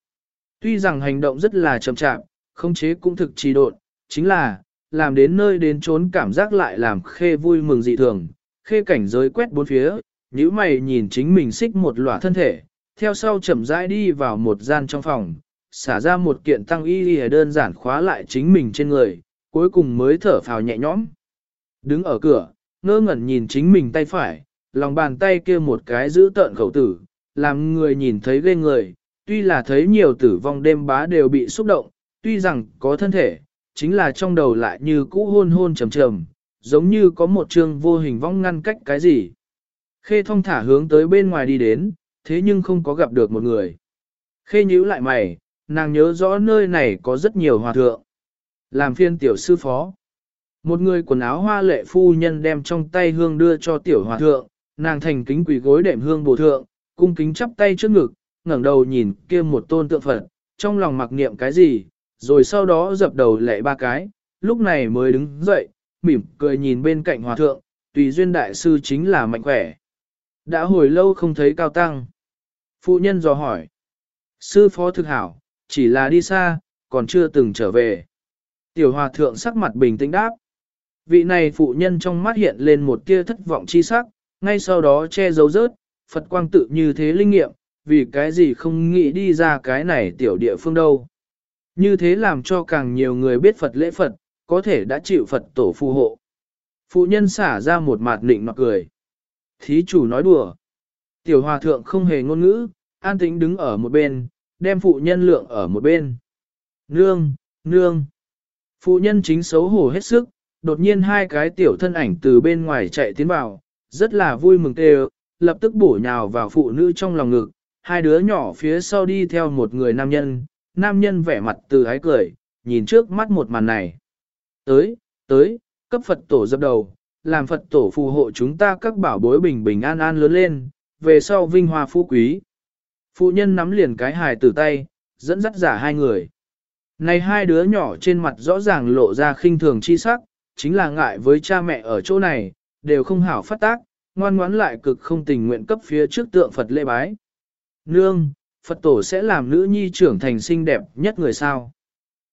Tuy rằng hành động rất là chậm chạp, không chế cũng thực trì độn, chính là, làm đến nơi đến trốn cảm giác lại làm khê vui mừng dị thường, khê cảnh giới quét bốn phía, nhíu mày nhìn chính mình xích một lỏa thân thể, theo sau chậm rãi đi vào một gian trong phòng, xả ra một kiện tăng y y đơn giản khóa lại chính mình trên người, cuối cùng mới thở phào nhẹ nhõm. Đứng ở cửa, ngơ ngẩn nhìn chính mình tay phải, lòng bàn tay kia một cái giữ tợn khẩu tử, làm người nhìn thấy ghê người, tuy là thấy nhiều tử vong đêm bá đều bị xúc động, tuy rằng có thân thể, chính là trong đầu lại như cũ hôn hôn trầm trầm, giống như có một trường vô hình vong ngăn cách cái gì. Khê thong thả hướng tới bên ngoài đi đến, thế nhưng không có gặp được một người. Khê nhíu lại mày, nàng nhớ rõ nơi này có rất nhiều hòa thượng. Làm phiên tiểu sư phó. Một người quần áo hoa lệ phu nhân đem trong tay hương đưa cho tiểu hòa thượng, nàng thành kính quỷ gối đệm hương bổ thượng, cung kính chắp tay trước ngực, ngẩng đầu nhìn kia một tôn tượng Phật, trong lòng mặc niệm cái gì, rồi sau đó dập đầu lệ ba cái, lúc này mới đứng dậy, mỉm cười nhìn bên cạnh hòa thượng, tùy duyên đại sư chính là mạnh khỏe. Đã hồi lâu không thấy cao tăng. Phụ nhân dò hỏi. Sư phó thực hảo, chỉ là đi xa, còn chưa từng trở về. Tiểu hòa thượng sắc mặt bình tĩnh đáp. Vị này phụ nhân trong mắt hiện lên một tia thất vọng chi sắc, ngay sau đó che giấu rớt, Phật quang tự như thế linh nghiệm, vì cái gì không nghĩ đi ra cái này tiểu địa phương đâu. Như thế làm cho càng nhiều người biết Phật lễ Phật, có thể đã chịu Phật tổ phù hộ. Phụ nhân xả ra một mặt nịnh mặt cười. Thí chủ nói đùa. Tiểu hòa thượng không hề ngôn ngữ, an tĩnh đứng ở một bên, đem phụ nhân lượng ở một bên. Nương, nương. Phụ nhân chính xấu hổ hết sức, đột nhiên hai cái tiểu thân ảnh từ bên ngoài chạy tiến vào, rất là vui mừng tê lập tức bổ nhào vào phụ nữ trong lòng ngực, hai đứa nhỏ phía sau đi theo một người nam nhân, nam nhân vẻ mặt từ ái cười, nhìn trước mắt một màn này. Tới, tới, cấp Phật tổ dập đầu, làm Phật tổ phù hộ chúng ta các bảo bối bình bình an an lớn lên, về sau vinh hoa phú quý. Phụ nhân nắm liền cái hài từ tay, dẫn dắt giả hai người. Này hai đứa nhỏ trên mặt rõ ràng lộ ra khinh thường chi sắc, chính là ngại với cha mẹ ở chỗ này, đều không hảo phát tác, ngoan ngoãn lại cực không tình nguyện cấp phía trước tượng Phật lễ bái. Nương, Phật tổ sẽ làm nữ nhi trưởng thành xinh đẹp nhất người sao.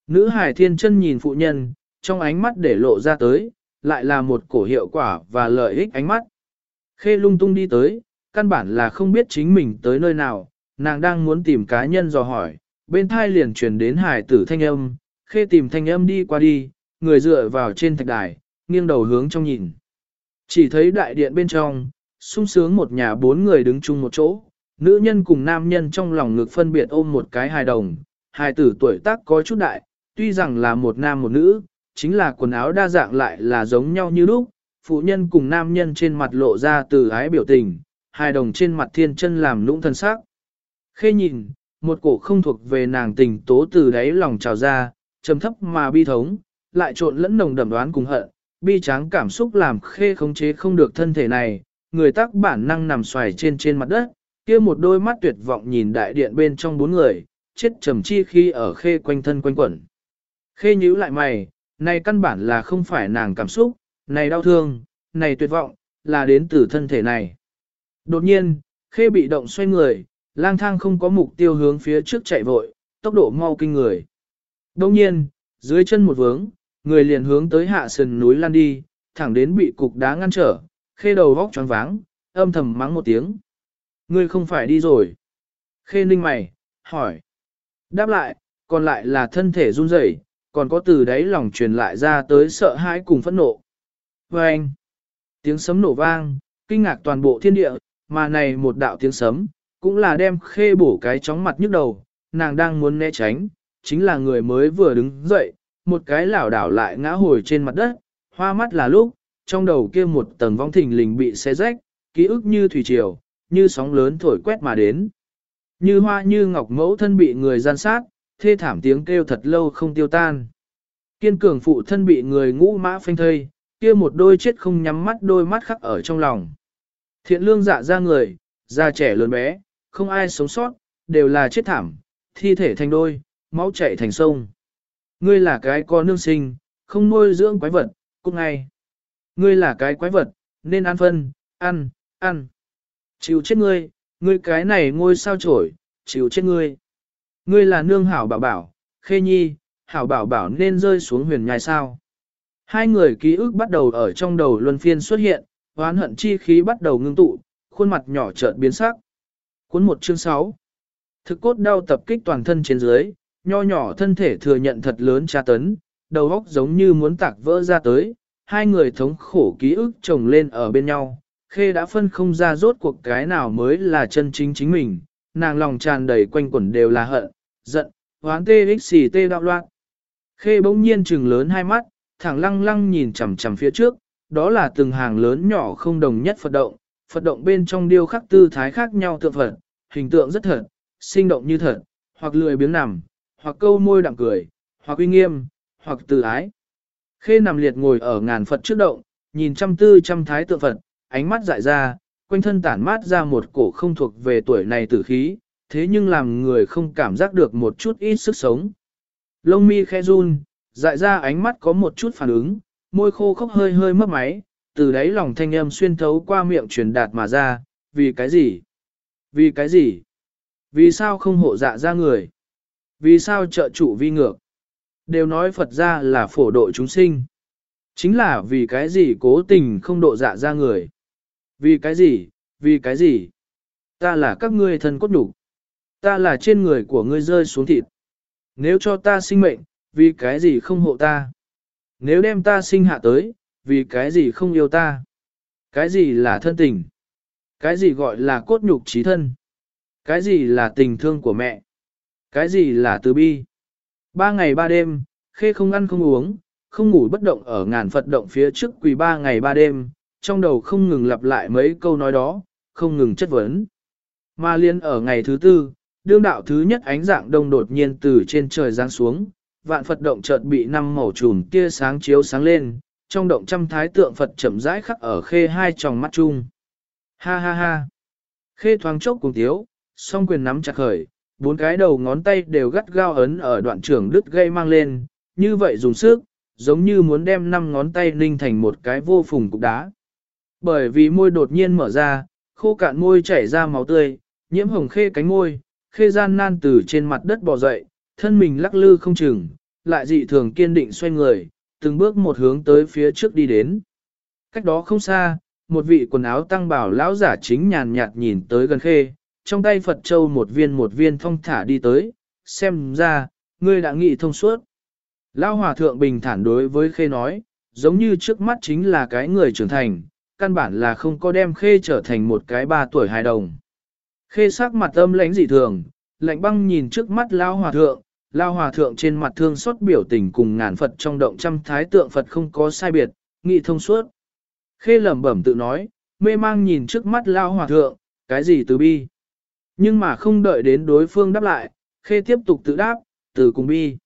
Nữ hải thiên chân nhìn phụ nhân, trong ánh mắt để lộ ra tới, lại là một cổ hiệu quả và lợi ích ánh mắt. Khê lung tung đi tới, căn bản là không biết chính mình tới nơi nào, nàng đang muốn tìm cá nhân dò hỏi, bên thai liền truyền đến hải tử thanh âm, khê tìm thanh âm đi qua đi, người dựa vào trên thạch đài, nghiêng đầu hướng trong nhìn. Chỉ thấy đại điện bên trong, sung sướng một nhà bốn người đứng chung một chỗ, nữ nhân cùng nam nhân trong lòng ngực phân biệt ôm một cái hài đồng, hài tử tuổi tác có chút đại, tuy rằng là một nam một nữ, chính là quần áo đa dạng lại là giống nhau như lúc, phụ nhân cùng nam nhân trên mặt lộ ra từ ái biểu tình, hài đồng trên mặt thiên chân làm nũng thân sắc. Khê nhìn, một cổ không thuộc về nàng tình tố từ đáy lòng trào ra, trầm thấp mà bi thống, lại trộn lẫn nồng đậm đoán cùng hận, bi tráng cảm xúc làm khê khống chế không được thân thể này, người tác bản năng nằm xoài trên trên mặt đất, kia một đôi mắt tuyệt vọng nhìn đại điện bên trong bốn người, chết trầm chi khi ở khê quanh thân quanh quẩn. Khê nhíu lại mày, này căn bản là không phải nàng cảm xúc, này đau thương, này tuyệt vọng, là đến từ thân thể này. Đột nhiên, khê bị động xoay người, lang thang không có mục tiêu hướng phía trước chạy vội, tốc độ mau kinh người. Đồng nhiên, dưới chân một vướng, người liền hướng tới hạ sườn núi lan đi, thẳng đến bị cục đá ngăn trở, khê đầu vóc choáng váng, âm thầm mắng một tiếng. Ngươi không phải đi rồi. Khê ninh mày, hỏi. Đáp lại, còn lại là thân thể run rẩy, còn có từ đấy lòng truyền lại ra tới sợ hãi cùng phẫn nộ. Và anh, tiếng sấm nổ vang, kinh ngạc toàn bộ thiên địa, mà này một đạo tiếng sấm, cũng là đem khê bổ cái chóng mặt nhức đầu, nàng đang muốn né tránh, chính là người mới vừa đứng dậy, một cái lảo đảo lại ngã hồi trên mặt đất, hoa mắt là lúc, trong đầu kia một tầng vong thình lình bị xé rách, ký ức như thủy triều, như sóng lớn thổi quét mà đến. Như hoa như ngọc mẫu thân bị người gian sát, thê thảm tiếng kêu thật lâu không tiêu tan. Kiên cường phụ thân bị người ngũ mã phanh thây, kia một đôi chết không nhắm mắt đôi mắt khắc ở trong lòng. Thiện lương dạ ra người, già trẻ lớn bé, không ai sống sót, đều là chết thảm, thi thể thành đôi, máu chảy thành sông. Ngươi là cái con nương sinh, không nuôi dưỡng quái vật, cũng ngay. Ngươi là cái quái vật, nên ăn phân, ăn, ăn. Chịu chết ngươi, ngươi cái này ngôi sao trổi, chịu chết ngươi. Ngươi là nương hảo bảo bảo, khê nhi, hảo bảo bảo nên rơi xuống huyền nhai sao. Hai người ký ức bắt đầu ở trong đầu luân phiên xuất hiện, oán hận chi khí bắt đầu ngưng tụ, khuôn mặt nhỏ chợt biến sắc. Cuốn một chương 6 Thực cốt đau tập kích toàn thân trên dưới, nho nhỏ thân thể thừa nhận thật lớn tra tấn, đầu óc giống như muốn tạc vỡ ra tới, hai người thống khổ ký ức chồng lên ở bên nhau, khê đã phân không ra rốt cuộc cái nào mới là chân chính chính mình, nàng lòng tràn đầy quanh quẩn đều là hận, giận, hoán tê xì tê đạo loạn. Khê bỗng nhiên trừng lớn hai mắt, thẳng lăng lăng nhìn chằm chằm phía trước, đó là từng hàng lớn nhỏ không đồng nhất Phật động, Phật động bên trong điêu khắc tư thái khác nhau tượng Phật, hình tượng rất thật, sinh động như thật, hoặc lười biếng nằm, hoặc câu môi đặng cười, hoặc uy nghiêm, hoặc từ ái. Khê nằm liệt ngồi ở ngàn Phật trước động, nhìn trăm tư trăm thái tượng Phật, ánh mắt dại ra, quanh thân tản mát ra một cổ không thuộc về tuổi này tử khí, thế nhưng làm người không cảm giác được một chút ít sức sống. Lông mi khe run, dại ra ánh mắt có một chút phản ứng, môi khô khốc hơi hơi mất máy, từ đấy lòng thanh âm xuyên thấu qua miệng truyền đạt mà ra, vì cái gì? Vì cái gì? Vì sao không hộ dạ ra người? Vì sao trợ chủ vi ngược? Đều nói Phật ra là phổ độ chúng sinh. Chính là vì cái gì cố tình không độ dạ ra người? Vì cái gì? Vì cái gì? Ta là các ngươi thân cốt đủ. Ta là trên người của ngươi rơi xuống thịt. Nếu cho ta sinh mệnh, vì cái gì không hộ ta? Nếu đem ta sinh hạ tới, vì cái gì không yêu ta? Cái gì là thân tình? Cái gì gọi là cốt nhục trí thân? Cái gì là tình thương của mẹ? Cái gì là từ bi? Ba ngày ba đêm, khê không ăn không uống, không ngủ bất động ở ngàn Phật động phía trước quỳ ba ngày ba đêm, trong đầu không ngừng lặp lại mấy câu nói đó, không ngừng chất vấn. Mà liên ở ngày thứ tư, đương đạo thứ nhất ánh dạng đông đột nhiên từ trên trời giáng xuống, vạn Phật động chợt bị năm màu trùm tia sáng chiếu sáng lên, trong động trăm thái tượng Phật chậm rãi khắc ở khê hai tròng mắt chung. Ha ha ha! Khê thoáng chốc cùng tiếu, song quyền nắm chặt khởi, bốn cái đầu ngón tay đều gắt gao ấn ở đoạn trưởng đứt gây mang lên, như vậy dùng sức, giống như muốn đem năm ngón tay ninh thành một cái vô phùng cục đá. Bởi vì môi đột nhiên mở ra, khô cạn môi chảy ra máu tươi, nhiễm hồng khê cánh môi, khê gian nan từ trên mặt đất bò dậy, thân mình lắc lư không chừng, lại dị thường kiên định xoay người, từng bước một hướng tới phía trước đi đến. Cách đó không xa, một vị quần áo tăng bảo lão giả chính nhàn nhạt nhìn tới gần khê, trong tay Phật Châu một viên một viên thong thả đi tới, xem ra, ngươi đã nghĩ thông suốt. Lão hòa thượng bình thản đối với khê nói, giống như trước mắt chính là cái người trưởng thành, căn bản là không có đem khê trở thành một cái ba tuổi hài đồng. Khê sắc mặt âm lãnh dị thường, lạnh băng nhìn trước mắt Lão hòa thượng, Lão hòa thượng trên mặt thương xót biểu tình cùng ngàn Phật trong động trăm thái tượng Phật không có sai biệt, nghị thông suốt. Khê lẩm bẩm tự nói, mê mang nhìn trước mắt lao hòa thượng, cái gì từ bi. Nhưng mà không đợi đến đối phương đáp lại, khê tiếp tục tự đáp, từ cùng bi.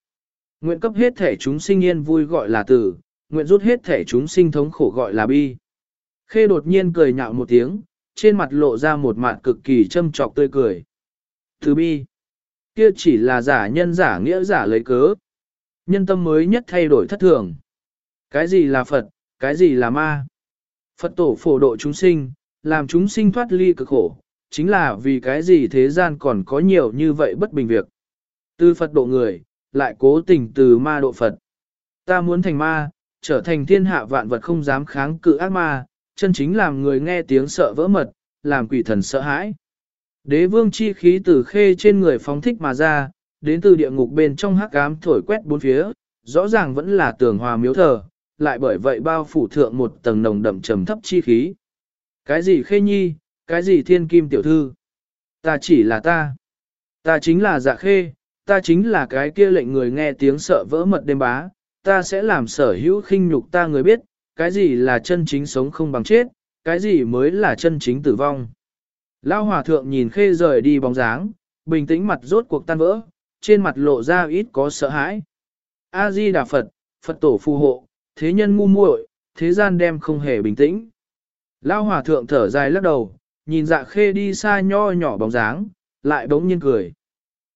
Nguyện cấp hết thể chúng sinh yên vui gọi là tử, nguyện rút hết thể chúng sinh thống khổ gọi là bi. Khê đột nhiên cười nhạo một tiếng, trên mặt lộ ra một mặt cực kỳ châm trọc tươi cười. Từ bi, kia chỉ là giả nhân giả nghĩa giả lấy cớ. Nhân tâm mới nhất thay đổi thất thường. Cái gì là Phật, cái gì là ma? Phật tổ phổ độ chúng sinh, làm chúng sinh thoát ly cực khổ, chính là vì cái gì thế gian còn có nhiều như vậy bất bình việc. Từ Phật độ người, lại cố tình từ ma độ Phật. Ta muốn thành ma, trở thành thiên hạ vạn vật không dám kháng cự ác ma, chân chính làm người nghe tiếng sợ vỡ mật, làm quỷ thần sợ hãi. Đế vương chi khí từ khê trên người phóng thích mà ra, đến từ địa ngục bên trong hắc ám thổi quét bốn phía, rõ ràng vẫn là tường hòa miếu thờ, lại bởi vậy bao phủ thượng một tầng nồng đậm trầm thấp chi khí. Cái gì khê nhi, cái gì thiên kim tiểu thư? Ta chỉ là ta. Ta chính là dạ khê, ta chính là cái kia lệnh người nghe tiếng sợ vỡ mật đêm bá, ta sẽ làm sở hữu khinh nhục ta người biết, cái gì là chân chính sống không bằng chết, cái gì mới là chân chính tử vong. Lao hòa thượng nhìn khê rời đi bóng dáng, bình tĩnh mặt rốt cuộc tan vỡ, trên mặt lộ ra ít có sợ hãi. A-di Đà Phật, Phật tổ phù hộ, thế nhân ngu muội, thế gian đem không hề bình tĩnh. Lao hòa thượng thở dài lắc đầu, nhìn dạ khê đi xa nho nhỏ bóng dáng, lại bỗng nhiên cười.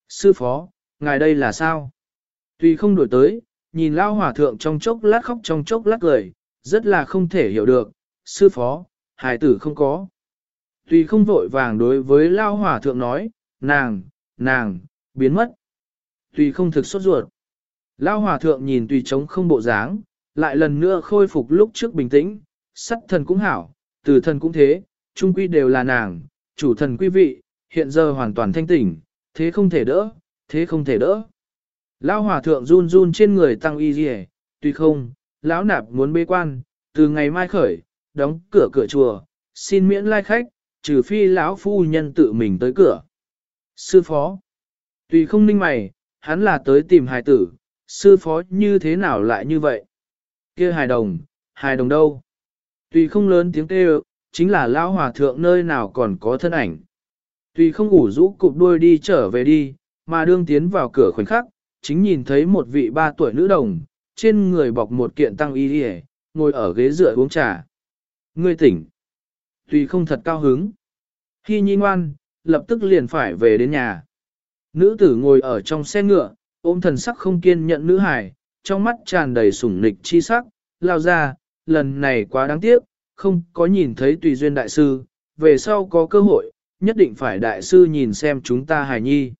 Sư phó, ngài đây là sao? Tuy không đổi tới, nhìn lao hòa thượng trong chốc lát khóc trong chốc lát cười, rất là không thể hiểu được. Sư phó, hài tử không có. Tuy không vội vàng đối với lao hòa thượng nói, nàng, nàng, biến mất. Tuy không thực sốt ruột. Lao hòa thượng nhìn tùy trống không bộ dáng, lại lần nữa khôi phục lúc trước bình tĩnh, sắt thần cũng hảo, từ thần cũng thế, trung quy đều là nàng, chủ thần quý vị, hiện giờ hoàn toàn thanh tỉnh, thế không thể đỡ, thế không thể đỡ. Lão hòa thượng run run trên người tăng y dì tuy không, lão nạp muốn bế quan, từ ngày mai khởi, đóng cửa cửa chùa, xin miễn lai khách, trừ phi lão phu nhân tự mình tới cửa. Sư phó, tuy không ninh mày, hắn là tới tìm hài tử, sư phó như thế nào lại như vậy? Kia hài đồng, hài đồng đâu? Tuy không lớn tiếng kêu, chính là lão hòa thượng nơi nào còn có thân ảnh. Tuy không ngủ rũ cụp đuôi đi trở về đi, mà đương tiến vào cửa khoảnh khắc, chính nhìn thấy một vị ba tuổi nữ đồng, trên người bọc một kiện tăng y đi ngồi ở ghế dựa uống trà. Ngươi tỉnh. Tuy không thật cao hứng. Khi nhi ngoan, lập tức liền phải về đến nhà. Nữ tử ngồi ở trong xe ngựa, ôm thần sắc không kiên nhận nữ hải, trong mắt tràn đầy sủng nịch chi sắc, lao ra, lần này quá đáng tiếc, không có nhìn thấy tùy duyên đại sư, về sau có cơ hội, nhất định phải đại sư nhìn xem chúng ta hài nhi.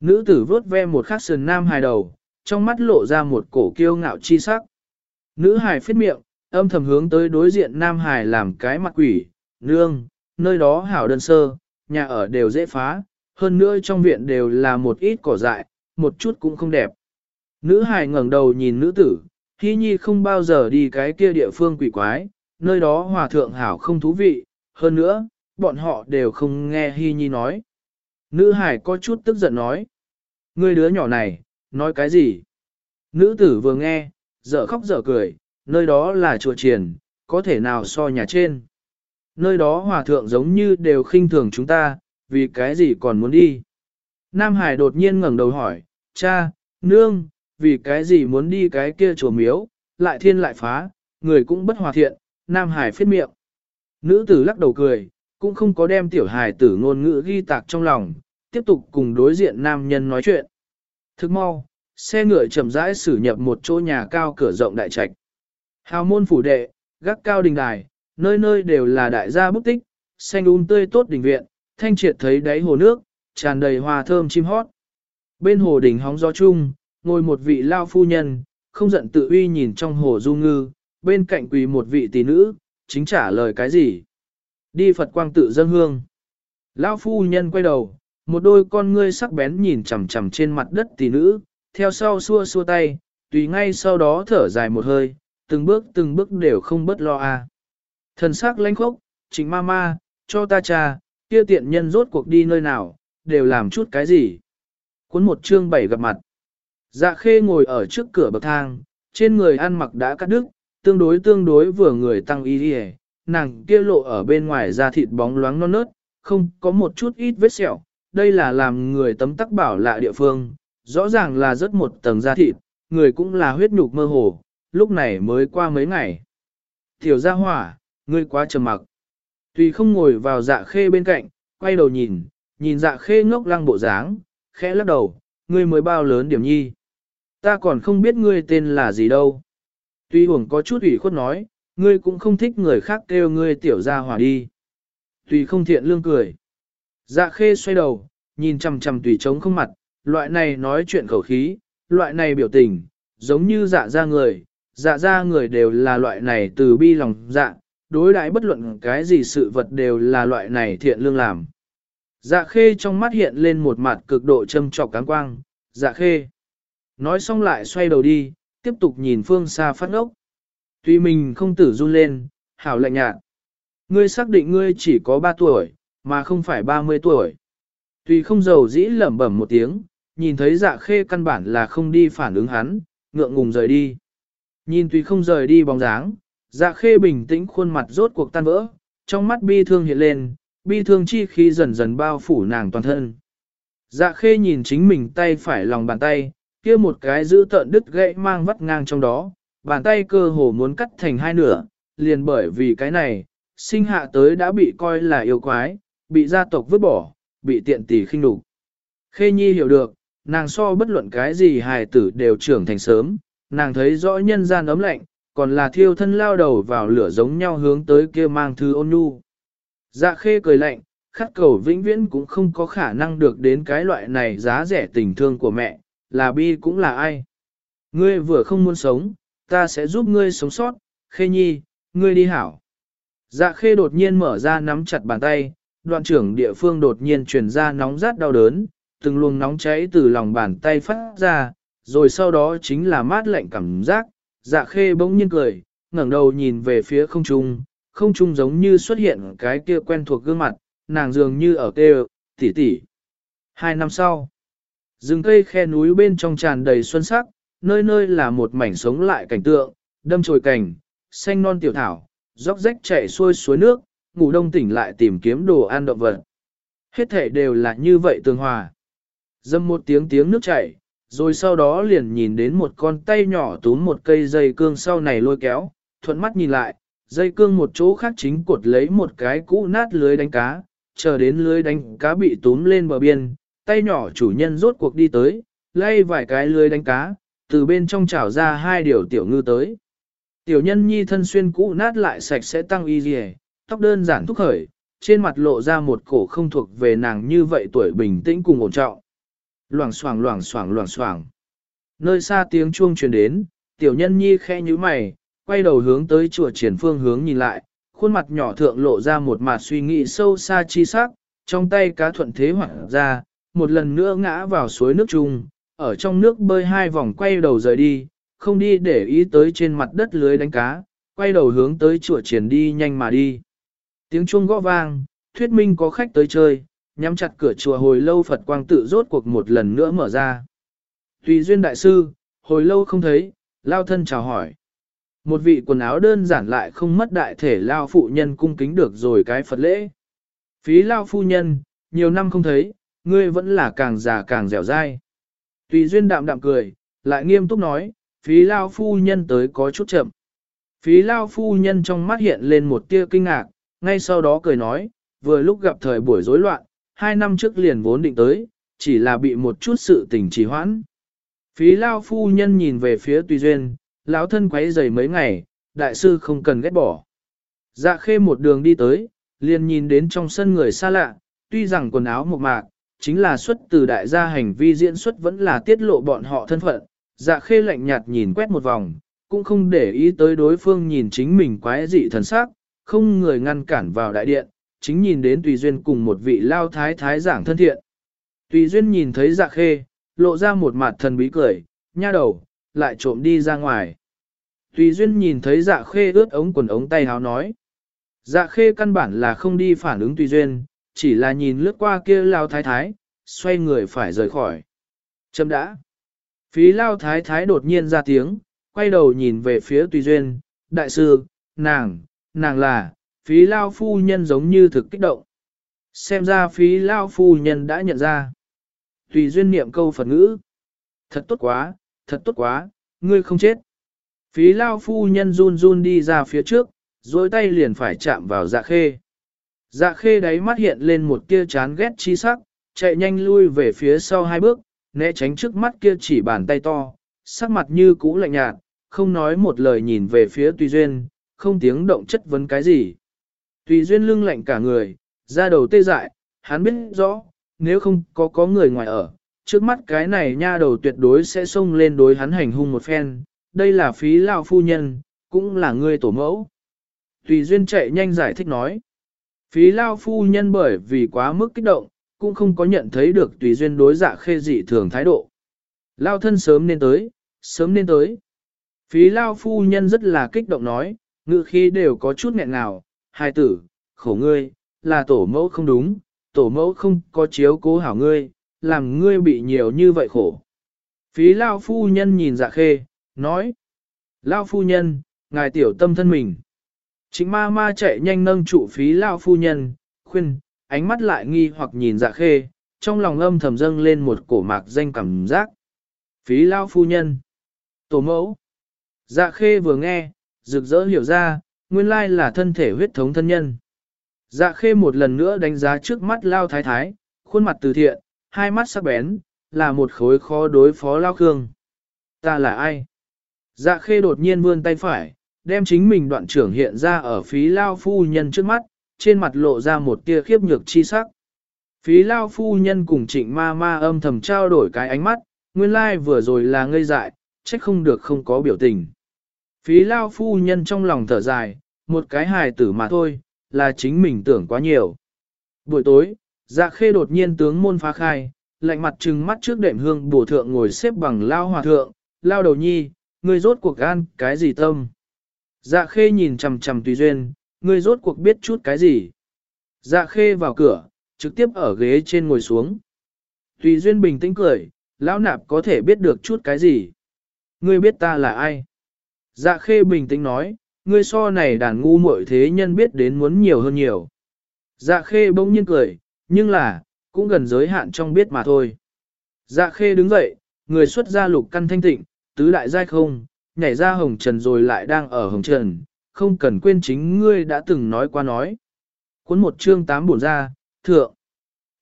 Nữ tử vớt ve một khắc sườn nam hài đầu, trong mắt lộ ra một cổ kiêu ngạo chi sắc. Nữ hài phết miệng, âm thầm hướng tới đối diện nam hài làm cái mặt quỷ, nương, nơi đó hảo đơn sơ, nhà ở đều dễ phá, hơn nữa trong viện đều là một ít cỏ dại, một chút cũng không đẹp. Nữ hài ngẩng đầu nhìn nữ tử, Hy Nhi không bao giờ đi cái kia địa phương quỷ quái, nơi đó hòa thượng hảo không thú vị, hơn nữa, bọn họ đều không nghe Hy Nhi nói. Nữ hải có chút tức giận nói. Ngươi đứa nhỏ này, nói cái gì? Nữ tử vừa nghe, dở khóc dở cười, nơi đó là chùa triền, có thể nào so nhà trên. Nơi đó hòa thượng giống như đều khinh thường chúng ta, vì cái gì còn muốn đi. Nam Hải đột nhiên ngẩng đầu hỏi, cha, nương, vì cái gì muốn đi cái kia chùa miếu, lại thiên lại phá, người cũng bất hòa thiện, Nam Hải phết miệng. Nữ tử lắc đầu cười, cũng không có đem tiểu hài tử ngôn ngữ ghi tạc trong lòng, tiếp tục cùng đối diện nam nhân nói chuyện. Thức mau, xe ngựa chậm rãi xử nhập một chỗ nhà cao cửa rộng đại trạch. Hào môn phủ đệ, gác cao đình đài, nơi nơi đều là đại gia bút tích, xanh um tươi tốt đình viện, thanh triệt thấy đáy hồ nước, tràn đầy hoa thơm chim hót. Bên hồ đỉnh hóng gió chung, ngồi một vị lao phu nhân, không giận tự uy nhìn trong hồ du ngư, bên cạnh quỳ một vị tỷ nữ, chính trả lời cái gì. Đi Phật quang tự dân hương. Lao phu nhân quay đầu, một đôi con ngươi sắc bén nhìn chằm chằm trên mặt đất tỷ nữ, theo sau xua xua tay, tùy ngay sau đó thở dài một hơi, từng bước từng bước đều không bất lo. À. Thần sắc lãnh khốc, chính ma ma, cho ta cha, kia tiện nhân rốt cuộc đi nơi nào, đều làm chút cái gì. Cuốn một chương bảy gặp mặt. Dạ khê ngồi ở trước cửa bậc thang, trên người ăn mặc đã cắt đứt, tương đối tương đối vừa người tăng y đi nàng kia lộ ở bên ngoài da thịt bóng loáng non nớt, không có một chút ít vết sẹo, đây là làm người tấm tắc bảo lạ địa phương, rõ ràng là rất một tầng da thịt, người cũng là huyết nhục mơ hồ, lúc này mới qua mấy ngày. Tiểu gia hỏa, ngươi quá trầm mặc. Tùy không ngồi vào dạ khê bên cạnh, quay đầu nhìn, nhìn dạ khê ngốc lăng bộ dáng, khẽ lắc đầu, ngươi mới bao lớn điểm nhi. Ta còn không biết ngươi tên là gì đâu. Tuy hưởng có chút ủy khuất nói, ngươi cũng không thích người khác kêu ngươi tiểu gia hỏa đi. Tùy không thiện lương cười. Dạ khê xoay đầu, nhìn chằm chằm tùy trống không mặt, loại này nói chuyện khẩu khí, loại này biểu tình, giống như dạ ra người, dạ ra người đều là loại này từ bi lòng dạ, đối đãi bất luận cái gì sự vật đều là loại này thiện lương làm. Dạ khê trong mắt hiện lên một mặt cực độ châm trọc cáng quang, dạ khê. Nói xong lại xoay đầu đi, tiếp tục nhìn phương xa phát ngốc. Tuy mình không tử run lên, hảo lạnh nhạt. Ngươi xác định ngươi chỉ có 3 tuổi, mà không phải 30 tuổi. Tuy không giàu dĩ lẩm bẩm một tiếng, nhìn thấy dạ khê căn bản là không đi phản ứng hắn, ngượng ngùng rời đi. Nhìn tuy không rời đi bóng dáng, dạ khê bình tĩnh khuôn mặt rốt cuộc tan vỡ, trong mắt bi thương hiện lên, bi thương chi khi dần dần bao phủ nàng toàn thân. Dạ khê nhìn chính mình tay phải lòng bàn tay, kia một cái giữ tợn đứt gãy mang vắt ngang trong đó, bàn tay cơ hồ muốn cắt thành hai nửa, liền bởi vì cái này, sinh hạ tới đã bị coi là yêu quái, bị gia tộc vứt bỏ, bị tiện tỷ khinh đục. Khê Nhi hiểu được, nàng so bất luận cái gì hài tử đều trưởng thành sớm, nàng thấy rõ nhân gian ấm lạnh, còn là thiêu thân lao đầu vào lửa giống nhau hướng tới kia mang thư ôn nhu. Dạ khê cười lạnh, khát cầu vĩnh viễn cũng không có khả năng được đến cái loại này giá rẻ tình thương của mẹ, là bi cũng là ai. Ngươi vừa không muốn sống, ta sẽ giúp ngươi sống sót, khê nhi, ngươi đi hảo. Dạ khê đột nhiên mở ra nắm chặt bàn tay, đoạn trưởng địa phương đột nhiên truyền ra nóng rát đau đớn, từng luồng nóng cháy từ lòng bàn tay phát ra, rồi sau đó chính là mát lạnh cảm giác, dạ khê bỗng nhiên cười, ngẩng đầu nhìn về phía không trung, không trung giống như xuất hiện cái kia quen thuộc gương mặt, nàng dường như ở kêu, tỷ tỷ. Hai năm sau, rừng cây khe núi bên trong tràn đầy xuân sắc, nơi nơi là một mảnh sống lại cảnh tượng, đâm chồi cảnh, xanh non tiểu thảo, róc rách chạy xuôi suối nước, ngủ đông tỉnh lại tìm kiếm đồ ăn động vật. Hết thể đều là như vậy tương hòa. Dâm một tiếng tiếng nước chảy, rồi sau đó liền nhìn đến một con tay nhỏ túm một cây dây cương sau này lôi kéo, thuận mắt nhìn lại, dây cương một chỗ khác chính cột lấy một cái cũ nát lưới đánh cá, chờ đến lưới đánh cá bị túm lên bờ biên, tay nhỏ chủ nhân rốt cuộc đi tới, lay vài cái lưới đánh cá, từ bên trong chảo ra hai điều tiểu ngư tới. Tiểu nhân nhi thân xuyên cũ nát lại sạch sẽ tăng y dì tóc đơn giản thúc khởi, trên mặt lộ ra một cổ không thuộc về nàng như vậy tuổi bình tĩnh cùng ổn trọng. Loảng xoảng loảng xoảng loảng xoảng. Nơi xa tiếng chuông truyền đến, tiểu nhân nhi khe như mày, quay đầu hướng tới chùa triển phương hướng nhìn lại, khuôn mặt nhỏ thượng lộ ra một mặt suy nghĩ sâu xa chi sắc, trong tay cá thuận thế hoảng ra, một lần nữa ngã vào suối nước chung, ở trong nước bơi hai vòng quay đầu rời đi, không đi để ý tới trên mặt đất lưới đánh cá, quay đầu hướng tới chùa triển đi nhanh mà đi. Tiếng chuông gõ vang, thuyết minh có khách tới chơi, nhắm chặt cửa chùa hồi lâu Phật quang tự rốt cuộc một lần nữa mở ra. Tùy duyên đại sư, hồi lâu không thấy, lao thân chào hỏi. Một vị quần áo đơn giản lại không mất đại thể lao phụ nhân cung kính được rồi cái Phật lễ. Phí lao phu nhân, nhiều năm không thấy, ngươi vẫn là càng già càng dẻo dai. Tùy duyên đạm đạm cười, lại nghiêm túc nói, phí lao phu nhân tới có chút chậm. Phí lao phu nhân trong mắt hiện lên một tia kinh ngạc, ngay sau đó cười nói, vừa lúc gặp thời buổi rối loạn, hai năm trước liền vốn định tới, chỉ là bị một chút sự tình trì hoãn. Phí lao phu nhân nhìn về phía tùy duyên, lão thân quấy dày mấy ngày, đại sư không cần ghét bỏ. Dạ khê một đường đi tới, liền nhìn đến trong sân người xa lạ, tuy rằng quần áo mộc mạc, chính là xuất từ đại gia hành vi diễn xuất vẫn là tiết lộ bọn họ thân phận. Dạ khê lạnh nhạt nhìn quét một vòng, cũng không để ý tới đối phương nhìn chính mình quái dị thần sắc, không người ngăn cản vào đại điện, chính nhìn đến Tùy Duyên cùng một vị lao thái thái giảng thân thiện. Tùy Duyên nhìn thấy dạ khê, lộ ra một mặt thần bí cười, nha đầu, lại trộm đi ra ngoài. Tùy Duyên nhìn thấy dạ khê ướt ống quần ống tay háo nói. Dạ khê căn bản là không đi phản ứng Tùy Duyên, chỉ là nhìn lướt qua kia lao thái thái, xoay người phải rời khỏi. Châm đã. Phí lao thái thái đột nhiên ra tiếng, quay đầu nhìn về phía Tùy Duyên, đại sư, nàng, nàng là, phí lao phu nhân giống như thực kích động. Xem ra phí lao phu nhân đã nhận ra. Tùy Duyên niệm câu Phật ngữ. Thật tốt quá, thật tốt quá, ngươi không chết. Phí lao phu nhân run run đi ra phía trước, dối tay liền phải chạm vào dạ khê. Dạ khê đáy mắt hiện lên một tia chán ghét chi sắc, chạy nhanh lui về phía sau hai bước, né tránh trước mắt kia chỉ bàn tay to, sắc mặt như cũ lạnh nhạt, không nói một lời nhìn về phía Tùy Duyên, không tiếng động chất vấn cái gì. Tùy Duyên lưng lạnh cả người, ra đầu tê dại, hắn biết rõ, nếu không có có người ngoài ở, trước mắt cái này nha đầu tuyệt đối sẽ xông lên đối hắn hành hung một phen, đây là phí lao phu nhân, cũng là người tổ mẫu. Tùy Duyên chạy nhanh giải thích nói. Phí lao phu nhân bởi vì quá mức kích động, cũng không có nhận thấy được Tùy Duyên đối dạ khê dị thường thái độ. Lao thân sớm nên tới, sớm nên tới. Phí lao phu nhân rất là kích động nói, ngự khi đều có chút nghẹn nào, hai tử, khổ ngươi, là tổ mẫu không đúng, tổ mẫu không có chiếu cố hảo ngươi, làm ngươi bị nhiều như vậy khổ. Phí lao phu nhân nhìn dạ khê, nói, lao phu nhân, ngài tiểu tâm thân mình. Chính ma ma chạy nhanh nâng trụ phí lao phu nhân, khuyên, ánh mắt lại nghi hoặc nhìn dạ khê, trong lòng âm thầm dâng lên một cổ mạc danh cảm giác. Phí lao phu nhân, tổ mẫu. Dạ khê vừa nghe, rực rỡ hiểu ra, nguyên lai là thân thể huyết thống thân nhân. Dạ khê một lần nữa đánh giá trước mắt lao thái thái, khuôn mặt từ thiện, hai mắt sắc bén, là một khối khó đối phó lao khương. Ta là ai? Dạ khê đột nhiên vươn tay phải, đem chính mình đoạn trưởng hiện ra ở phí lao phu nhân trước mắt, trên mặt lộ ra một tia khiếp nhược chi sắc. Phí lao phu nhân cùng trịnh ma ma âm thầm trao đổi cái ánh mắt, nguyên lai like vừa rồi là ngây dại, trách không được không có biểu tình. Phí lao phu nhân trong lòng thở dài, một cái hài tử mà thôi, là chính mình tưởng quá nhiều. Buổi tối, dạ khê đột nhiên tướng môn phá khai, lạnh mặt trừng mắt trước đệm hương bổ thượng ngồi xếp bằng lao hòa thượng, lao đầu nhi, người rốt cuộc gan cái gì tâm. Dạ khê nhìn chằm chằm tùy duyên, ngươi rốt cuộc biết chút cái gì. Dạ khê vào cửa, trực tiếp ở ghế trên ngồi xuống. Tùy duyên bình tĩnh cười, lão nạp có thể biết được chút cái gì. Ngươi biết ta là ai? Dạ khê bình tĩnh nói, ngươi so này đàn ngu muội thế nhân biết đến muốn nhiều hơn nhiều. Dạ khê bỗng nhiên cười, nhưng là, cũng gần giới hạn trong biết mà thôi. Dạ khê đứng dậy, người xuất ra lục căn thanh tịnh, tứ đại giai không, nhảy ra hồng trần rồi lại đang ở hồng trần, không cần quên chính ngươi đã từng nói qua nói. Cuốn một chương tám buồn ra, thượng.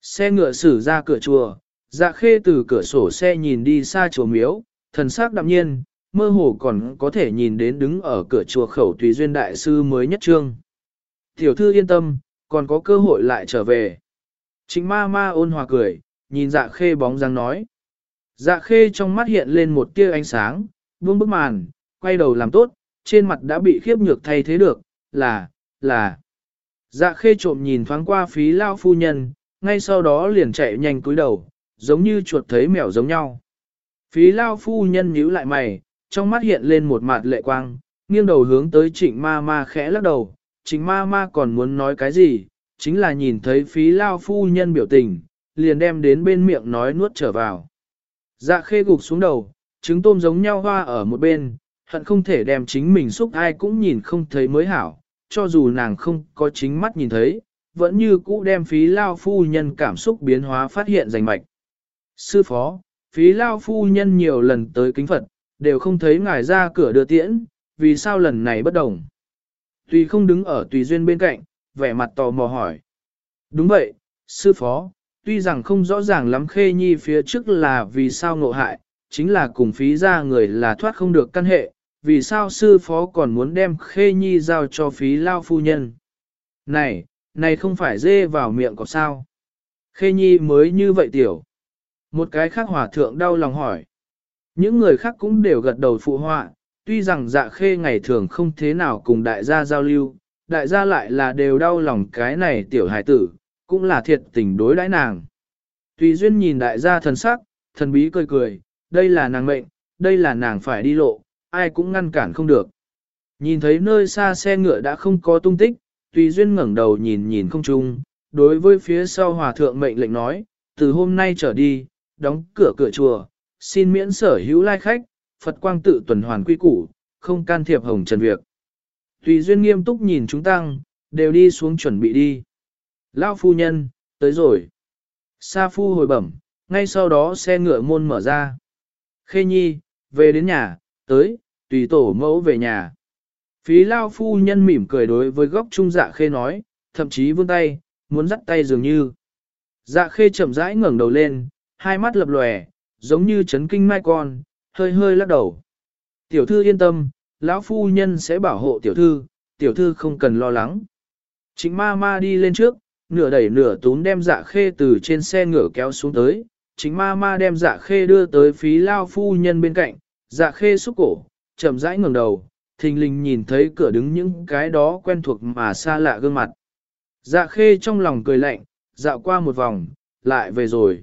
Xe ngựa xử ra cửa chùa, dạ khê từ cửa sổ xe nhìn đi xa chùa miếu, thần sắc đạm nhiên, mơ hồ còn có thể nhìn đến đứng ở cửa chùa khẩu tùy duyên đại sư mới nhất trương. Tiểu thư yên tâm, còn có cơ hội lại trở về. Chính ma ma ôn hòa cười, nhìn dạ khê bóng dáng nói. Dạ khê trong mắt hiện lên một tia ánh sáng, buông bức màn, quay đầu làm tốt, trên mặt đã bị khiếp nhược thay thế được, là, là. Dạ khê trộm nhìn thoáng qua phí lao phu nhân, ngay sau đó liền chạy nhanh cúi đầu, giống như chuột thấy mèo giống nhau. Phí lao phu nhân nhíu lại mày, trong mắt hiện lên một mặt lệ quang, nghiêng đầu hướng tới trịnh ma ma khẽ lắc đầu, trịnh ma ma còn muốn nói cái gì, chính là nhìn thấy phí lao phu nhân biểu tình, liền đem đến bên miệng nói nuốt trở vào. Dạ khê gục xuống đầu, trứng tôm giống nhau hoa ở một bên, hận không thể đem chính mình xúc ai cũng nhìn không thấy mới hảo, cho dù nàng không có chính mắt nhìn thấy, vẫn như cũ đem phí lao phu nhân cảm xúc biến hóa phát hiện rành mạch. Sư phó, phí lao phu nhân nhiều lần tới kính Phật, đều không thấy ngài ra cửa đưa tiễn, vì sao lần này bất đồng. Tùy không đứng ở tùy duyên bên cạnh, vẻ mặt tò mò hỏi. Đúng vậy, sư phó, tuy rằng không rõ ràng lắm khê nhi phía trước là vì sao ngộ hại, chính là cùng phí ra người là thoát không được căn hệ, vì sao sư phó còn muốn đem khê nhi giao cho phí lao phu nhân. Này, này không phải dê vào miệng có sao. Khê nhi mới như vậy tiểu. Một cái khác hỏa thượng đau lòng hỏi. Những người khác cũng đều gật đầu phụ họa, tuy rằng dạ khê ngày thường không thế nào cùng đại gia giao lưu, đại gia lại là đều đau lòng cái này tiểu hải tử, cũng là thiệt tình đối đãi nàng. Tùy duyên nhìn đại gia thần sắc, thần bí cười cười, đây là nàng mệnh, đây là nàng phải đi lộ, ai cũng ngăn cản không được. Nhìn thấy nơi xa xe ngựa đã không có tung tích, Tùy Duyên ngẩng đầu nhìn nhìn không trung, đối với phía sau hòa thượng mệnh lệnh nói, từ hôm nay trở đi, đóng cửa cửa chùa, xin miễn sở hữu lai khách, Phật quang tự tuần hoàn quy củ, không can thiệp hồng trần việc. Tùy Duyên nghiêm túc nhìn chúng tăng, đều đi xuống chuẩn bị đi. Lao phu nhân, tới rồi. Sa phu hồi bẩm, ngay sau đó xe ngựa môn mở ra. Khê nhi, về đến nhà, tới, tùy tổ mẫu về nhà. Phí lao phu nhân mỉm cười đối với góc trung dạ khê nói, thậm chí vươn tay, muốn dắt tay dường như. Dạ khê chậm rãi ngẩng đầu lên, hai mắt lập lòe, giống như chấn kinh mai con, hơi hơi lắc đầu. Tiểu thư yên tâm, lão phu nhân sẽ bảo hộ tiểu thư, tiểu thư không cần lo lắng. Chính ma ma đi lên trước, nửa đẩy nửa tún đem dạ khê từ trên xe ngựa kéo xuống tới, chính ma ma đem dạ khê đưa tới phí lao phu nhân bên cạnh, dạ khê xúc cổ, chậm rãi ngẩng đầu, thình lình nhìn thấy cửa đứng những cái đó quen thuộc mà xa lạ gương mặt. Dạ khê trong lòng cười lạnh, dạo qua một vòng, lại về rồi.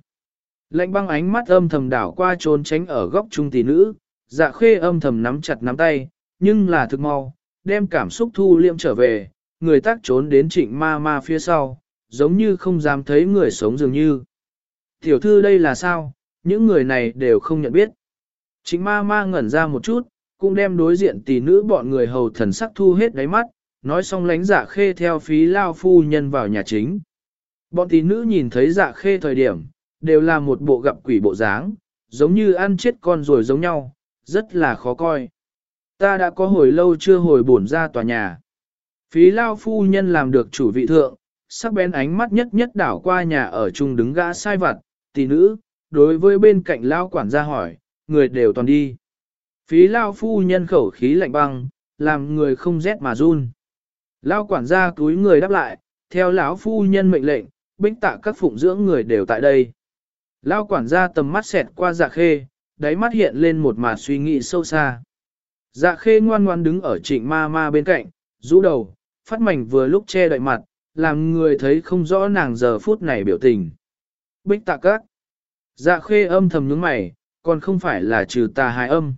Lạnh băng ánh mắt âm thầm đảo qua trốn tránh ở góc trung tỷ nữ, dạ khê âm thầm nắm chặt nắm tay, nhưng là thực mau, đem cảm xúc thu liêm trở về, người tác trốn đến trịnh ma ma phía sau, giống như không dám thấy người sống dường như. Tiểu thư đây là sao, những người này đều không nhận biết. Chính ma ma ngẩn ra một chút, cũng đem đối diện tỷ nữ bọn người hầu thần sắc thu hết đáy mắt, nói xong lánh dạ khê theo phí lao phu nhân vào nhà chính. Bọn tỷ nữ nhìn thấy dạ khê thời điểm, đều là một bộ gặp quỷ bộ dáng, giống như ăn chết con rồi giống nhau, rất là khó coi. Ta đã có hồi lâu chưa hồi bổn ra tòa nhà. Phí lao phu nhân làm được chủ vị thượng, sắc bén ánh mắt nhất nhất đảo qua nhà ở chung đứng gã sai vặt, tỷ nữ, đối với bên cạnh lao quản gia hỏi, người đều toàn đi. Phí lao phu nhân khẩu khí lạnh băng, làm người không rét mà run. Lao quản gia túi người đáp lại, theo lão phu nhân mệnh lệnh, bích tạ các phụng dưỡng người đều tại đây. Lao quản gia tầm mắt xẹt qua dạ khê, đáy mắt hiện lên một mà suy nghĩ sâu xa. Dạ khê ngoan ngoan đứng ở trịnh ma ma bên cạnh, rũ đầu, phát mảnh vừa lúc che đậy mặt, làm người thấy không rõ nàng giờ phút này biểu tình. Bích tạ các. Dạ khê âm thầm nhướng mày, còn không phải là trừ tà hài âm.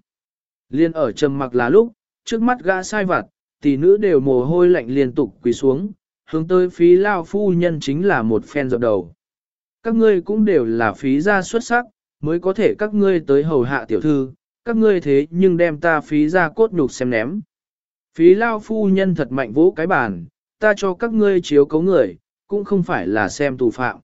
Liên ở trầm mặc là lúc, trước mắt gã sai vặt, tỷ nữ đều mồ hôi lạnh liên tục quỳ xuống, hướng tới phí lao phu nhân chính là một phen dập đầu. Các ngươi cũng đều là phí gia xuất sắc, mới có thể các ngươi tới hầu hạ tiểu thư, các ngươi thế nhưng đem ta phí ra cốt nhục xem ném. Phí lao phu nhân thật mạnh vỗ cái bàn, ta cho các ngươi chiếu cấu người, cũng không phải là xem tù phạm.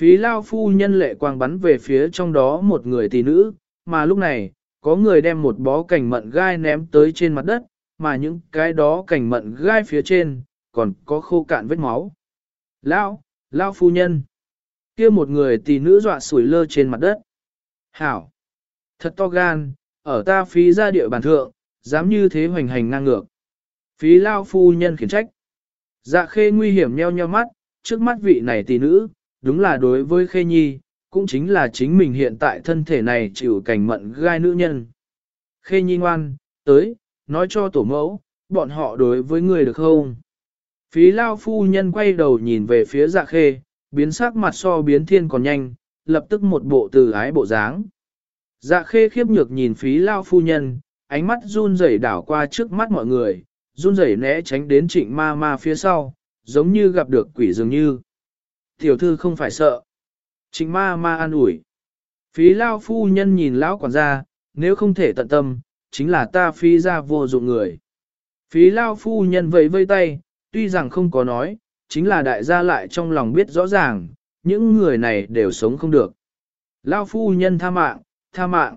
Phí lao phu nhân lệ quang bắn về phía trong đó một người tỷ nữ, mà lúc này, có người đem một bó cành mận gai ném tới trên mặt đất, mà những cái đó cành mận gai phía trên, còn có khô cạn vết máu. Lao, lao phu nhân. kia một người tỷ nữ dọa sủi lơ trên mặt đất. Hảo. Thật to gan, ở ta phí ra địa bàn thượng, dám như thế hoành hành ngang ngược. Phí lao phu nhân khiển trách. Dạ khê nguy hiểm nheo nheo mắt, trước mắt vị này tỷ nữ, đúng là đối với khê nhi, cũng chính là chính mình hiện tại thân thể này chịu cảnh mận gai nữ nhân. Khê nhi ngoan, tới, nói cho tổ mẫu, bọn họ đối với người được không? Phí lao phu nhân quay đầu nhìn về phía dạ khê, biến sắc mặt so biến thiên còn nhanh, lập tức một bộ từ ái bộ dáng. Dạ khê khiếp nhược nhìn phí lao phu nhân, ánh mắt run rẩy đảo qua trước mắt mọi người, run rẩy né tránh đến trịnh ma ma phía sau, giống như gặp được quỷ dường như. Tiểu thư không phải sợ. Trịnh ma ma an ủi. Phí lao phu nhân nhìn lão quản gia, nếu không thể tận tâm, chính là ta phí ra vô dụng người. Phí lao phu nhân vẫy vây tay, tuy rằng không có nói, chính là đại gia lại trong lòng biết rõ ràng, những người này đều sống không được. Lao phu nhân tha mạng, tha mạng.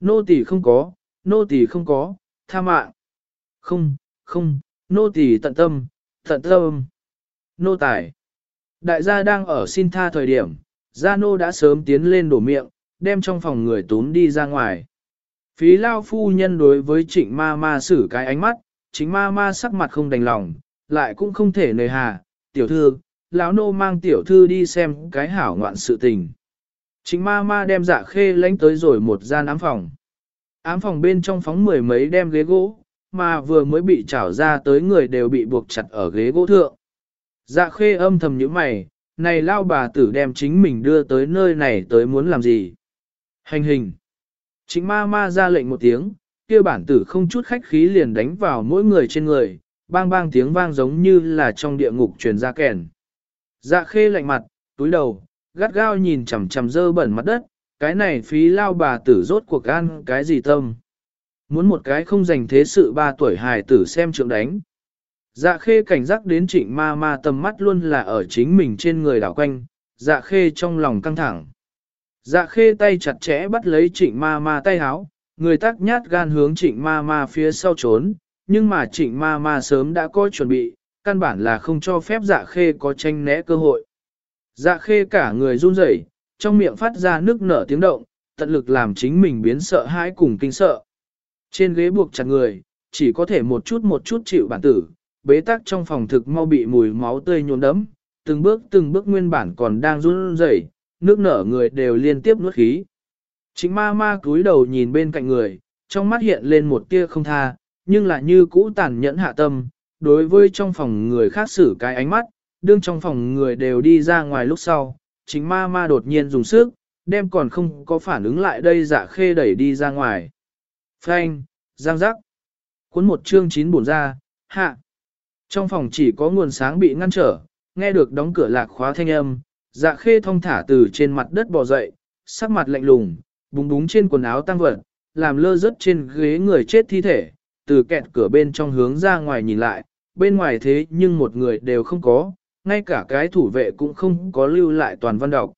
Nô tỳ không có, nô tỳ không có, tha mạng. Không, không, nô tỳ tận tâm, tận tâm. Nô tài. Đại gia đang ở xin tha thời điểm, gia nô đã sớm tiến lên đổ miệng, đem trong phòng người tún đi ra ngoài. Phí lao phu nhân đối với trịnh ma ma xử cái ánh mắt, chính ma ma sắc mặt không đành lòng, lại cũng không thể nề hà, tiểu thư, lão nô mang tiểu thư đi xem cái hảo ngoạn sự tình. Chính ma ma đem dạ khê lánh tới rồi một gian ám phòng. Ám phòng bên trong phóng mười mấy đem ghế gỗ, mà vừa mới bị trảo ra tới người đều bị buộc chặt ở ghế gỗ thượng. Dạ khê âm thầm như mày, này lao bà tử đem chính mình đưa tới nơi này tới muốn làm gì? Hành hình. Chính ma ma ra lệnh một tiếng, kia bản tử không chút khách khí liền đánh vào mỗi người trên người, bang bang tiếng vang giống như là trong địa ngục truyền ra kèn. Dạ khê lạnh mặt, túi đầu, gắt gao nhìn chằm chằm dơ bẩn mặt đất, cái này phí lao bà tử rốt cuộc gan cái gì tâm. Muốn một cái không dành thế sự ba tuổi hài tử xem trượng đánh. Dạ khê cảnh giác đến trịnh ma ma tầm mắt luôn là ở chính mình trên người đảo quanh, dạ khê trong lòng căng thẳng. Dạ khê tay chặt chẽ bắt lấy trịnh ma ma tay háo, người tác nhát gan hướng trịnh ma ma phía sau trốn, nhưng mà trịnh ma ma sớm đã có chuẩn bị, căn bản là không cho phép dạ khê có tranh né cơ hội. Dạ khê cả người run rẩy, trong miệng phát ra nước nở tiếng động, tận lực làm chính mình biến sợ hãi cùng kinh sợ. Trên ghế buộc chặt người, chỉ có thể một chút một chút chịu bản tử, bế tắc trong phòng thực mau bị mùi máu tươi nhuộm đấm, từng bước từng bước nguyên bản còn đang run rẩy, nước nở người đều liên tiếp nuốt khí. Chính ma ma cúi đầu nhìn bên cạnh người, trong mắt hiện lên một tia không tha, nhưng lại như cũ tàn nhẫn hạ tâm, đối với trong phòng người khác xử cái ánh mắt, đương trong phòng người đều đi ra ngoài lúc sau, chính ma ma đột nhiên dùng sức, đem còn không có phản ứng lại đây dạ khê đẩy đi ra ngoài. Phanh, giang giác, cuốn một chương chín bổn ra, hạ. Trong phòng chỉ có nguồn sáng bị ngăn trở, nghe được đóng cửa lạc khóa thanh âm, dạ khê thong thả từ trên mặt đất bò dậy, sắc mặt lạnh lùng, búng búng trên quần áo tăng vật, làm lơ rớt trên ghế người chết thi thể, từ kẹt cửa bên trong hướng ra ngoài nhìn lại, bên ngoài thế nhưng một người đều không có, ngay cả cái thủ vệ cũng không có lưu lại toàn văn đọc.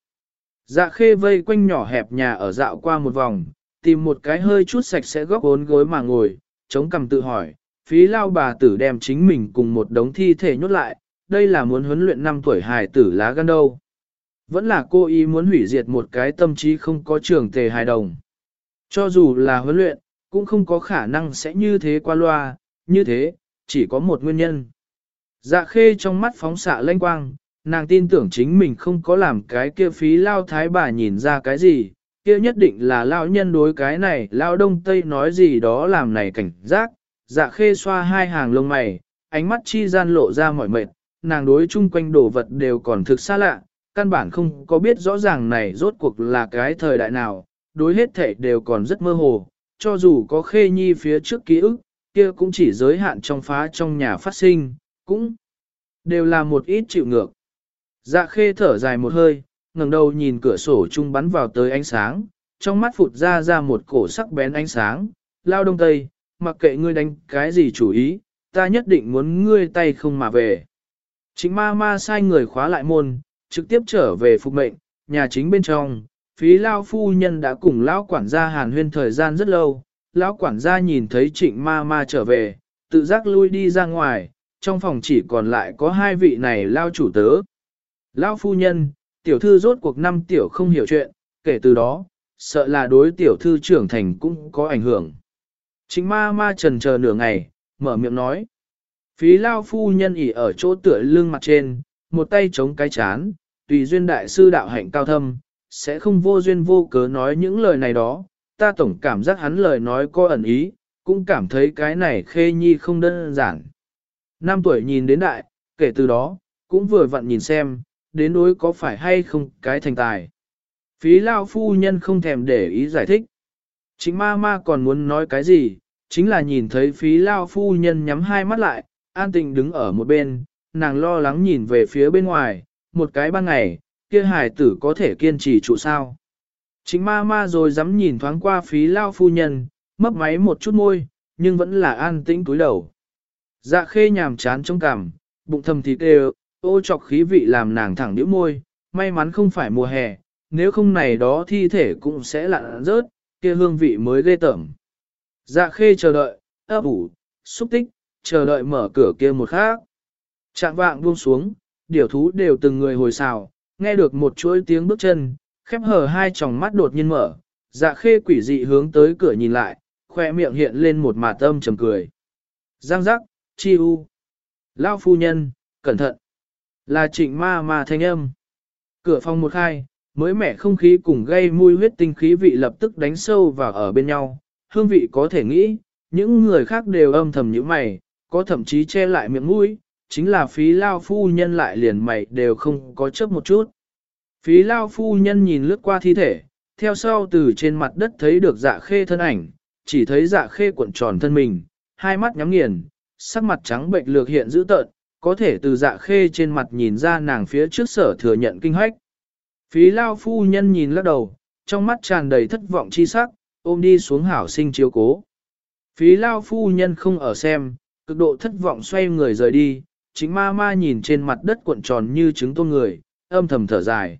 Dạ khê vây quanh nhỏ hẹp nhà ở dạo qua một vòng, tìm một cái hơi chút sạch sẽ góc bốn gối mà ngồi, chống cằm tự hỏi, phí lao bà tử đem chính mình cùng một đống thi thể nhốt lại, đây là muốn huấn luyện năm tuổi hài tử lá gan đâu. Vẫn là cô ý muốn hủy diệt một cái tâm trí không có trường tề hài đồng. Cho dù là huấn luyện, cũng không có khả năng sẽ như thế qua loa, như thế, chỉ có một nguyên nhân. Dạ khê trong mắt phóng xạ lanh quang, nàng tin tưởng chính mình không có làm cái kia phí lao thái bà nhìn ra cái gì, kia nhất định là lao nhân đối cái này, lao đông tây nói gì đó làm này cảnh giác, dạ khê xoa hai hàng lông mày, ánh mắt chi gian lộ ra mỏi mệt, nàng đối chung quanh đồ vật đều còn thực xa lạ, căn bản không có biết rõ ràng này rốt cuộc là cái thời đại nào, đối hết thể đều còn rất mơ hồ, cho dù có khê nhi phía trước ký ức, kia cũng chỉ giới hạn trong phá trong nhà phát sinh, cũng đều là một ít chịu ngược. Dạ khê thở dài một hơi, ngẩng đầu nhìn cửa sổ chung bắn vào tới ánh sáng, trong mắt phụt ra ra một cổ sắc bén ánh sáng, lao đông tây, mặc kệ ngươi đánh cái gì chủ ý, ta nhất định muốn ngươi tay không mà về. Chính ma ma sai người khóa lại môn, trực tiếp trở về phục mệnh, nhà chính bên trong, phí lao phu nhân đã cùng lão quản gia hàn huyên thời gian rất lâu, lão quản gia nhìn thấy trịnh ma ma trở về, tự giác lui đi ra ngoài, trong phòng chỉ còn lại có hai vị này lao chủ tớ. Lão phu nhân, tiểu thư rốt cuộc năm tiểu không hiểu chuyện, kể từ đó, sợ là đối tiểu thư trưởng thành cũng có ảnh hưởng. Chính ma ma trần chờ nửa ngày, mở miệng nói. Phí lao phu nhân ỉ ở chỗ tựa lưng mặt trên, một tay chống cái chán, tùy duyên đại sư đạo hạnh cao thâm, sẽ không vô duyên vô cớ nói những lời này đó, ta tổng cảm giác hắn lời nói có ẩn ý, cũng cảm thấy cái này khê nhi không đơn giản. Năm tuổi nhìn đến đại, kể từ đó, cũng vừa vặn nhìn xem, đến đối có phải hay không cái thành tài. Phí lao phu nhân không thèm để ý giải thích. Chính ma ma còn muốn nói cái gì, chính là nhìn thấy phí lao phu nhân nhắm hai mắt lại, an tình đứng ở một bên, nàng lo lắng nhìn về phía bên ngoài, một cái ban ngày, kia hải tử có thể kiên trì trụ sao. Chính ma ma rồi dám nhìn thoáng qua phí lao phu nhân, mấp máy một chút môi, nhưng vẫn là an tĩnh túi đầu. Dạ khê nhàm chán trong cảm, bụng thầm thì kêu, ô chọc khí vị làm nàng thẳng nhíu môi, may mắn không phải mùa hè, nếu không này đó thi thể cũng sẽ lặn rớt, kia hương vị mới ghê tởm. Dạ khê chờ đợi, ấp ủ, xúc tích, chờ đợi mở cửa kia một khác. Trạng vạng buông xuống, điểu thú đều từng người hồi xào, nghe được một chuỗi tiếng bước chân, khép hờ hai tròng mắt đột nhiên mở, dạ khê quỷ dị hướng tới cửa nhìn lại, khoe miệng hiện lên một mà tâm trầm cười. Giang giác, chi u. Lao phu nhân, cẩn thận. Là trịnh ma ma thanh âm. Cửa phòng một khai, mới mẻ không khí cùng gây mùi huyết tinh khí vị lập tức đánh sâu vào ở bên nhau. Hương vị có thể nghĩ, những người khác đều âm thầm như mày, có thậm chí che lại miệng mũi, chính là phí lao phu nhân lại liền mày đều không có chấp một chút. Phí lao phu nhân nhìn lướt qua thi thể, theo sau từ trên mặt đất thấy được dạ khê thân ảnh, chỉ thấy dạ khê cuộn tròn thân mình, hai mắt nhắm nghiền, sắc mặt trắng bệnh lược hiện dữ tợn, có thể từ dạ khê trên mặt nhìn ra nàng phía trước sở thừa nhận kinh hoách. Phí lao phu nhân nhìn lắc đầu, trong mắt tràn đầy thất vọng chi sắc, ôm đi xuống hảo sinh chiếu cố. Phí lao phu nhân không ở xem, cực độ thất vọng xoay người rời đi, chính ma ma nhìn trên mặt đất cuộn tròn như trứng tôm người, âm thầm thở dài.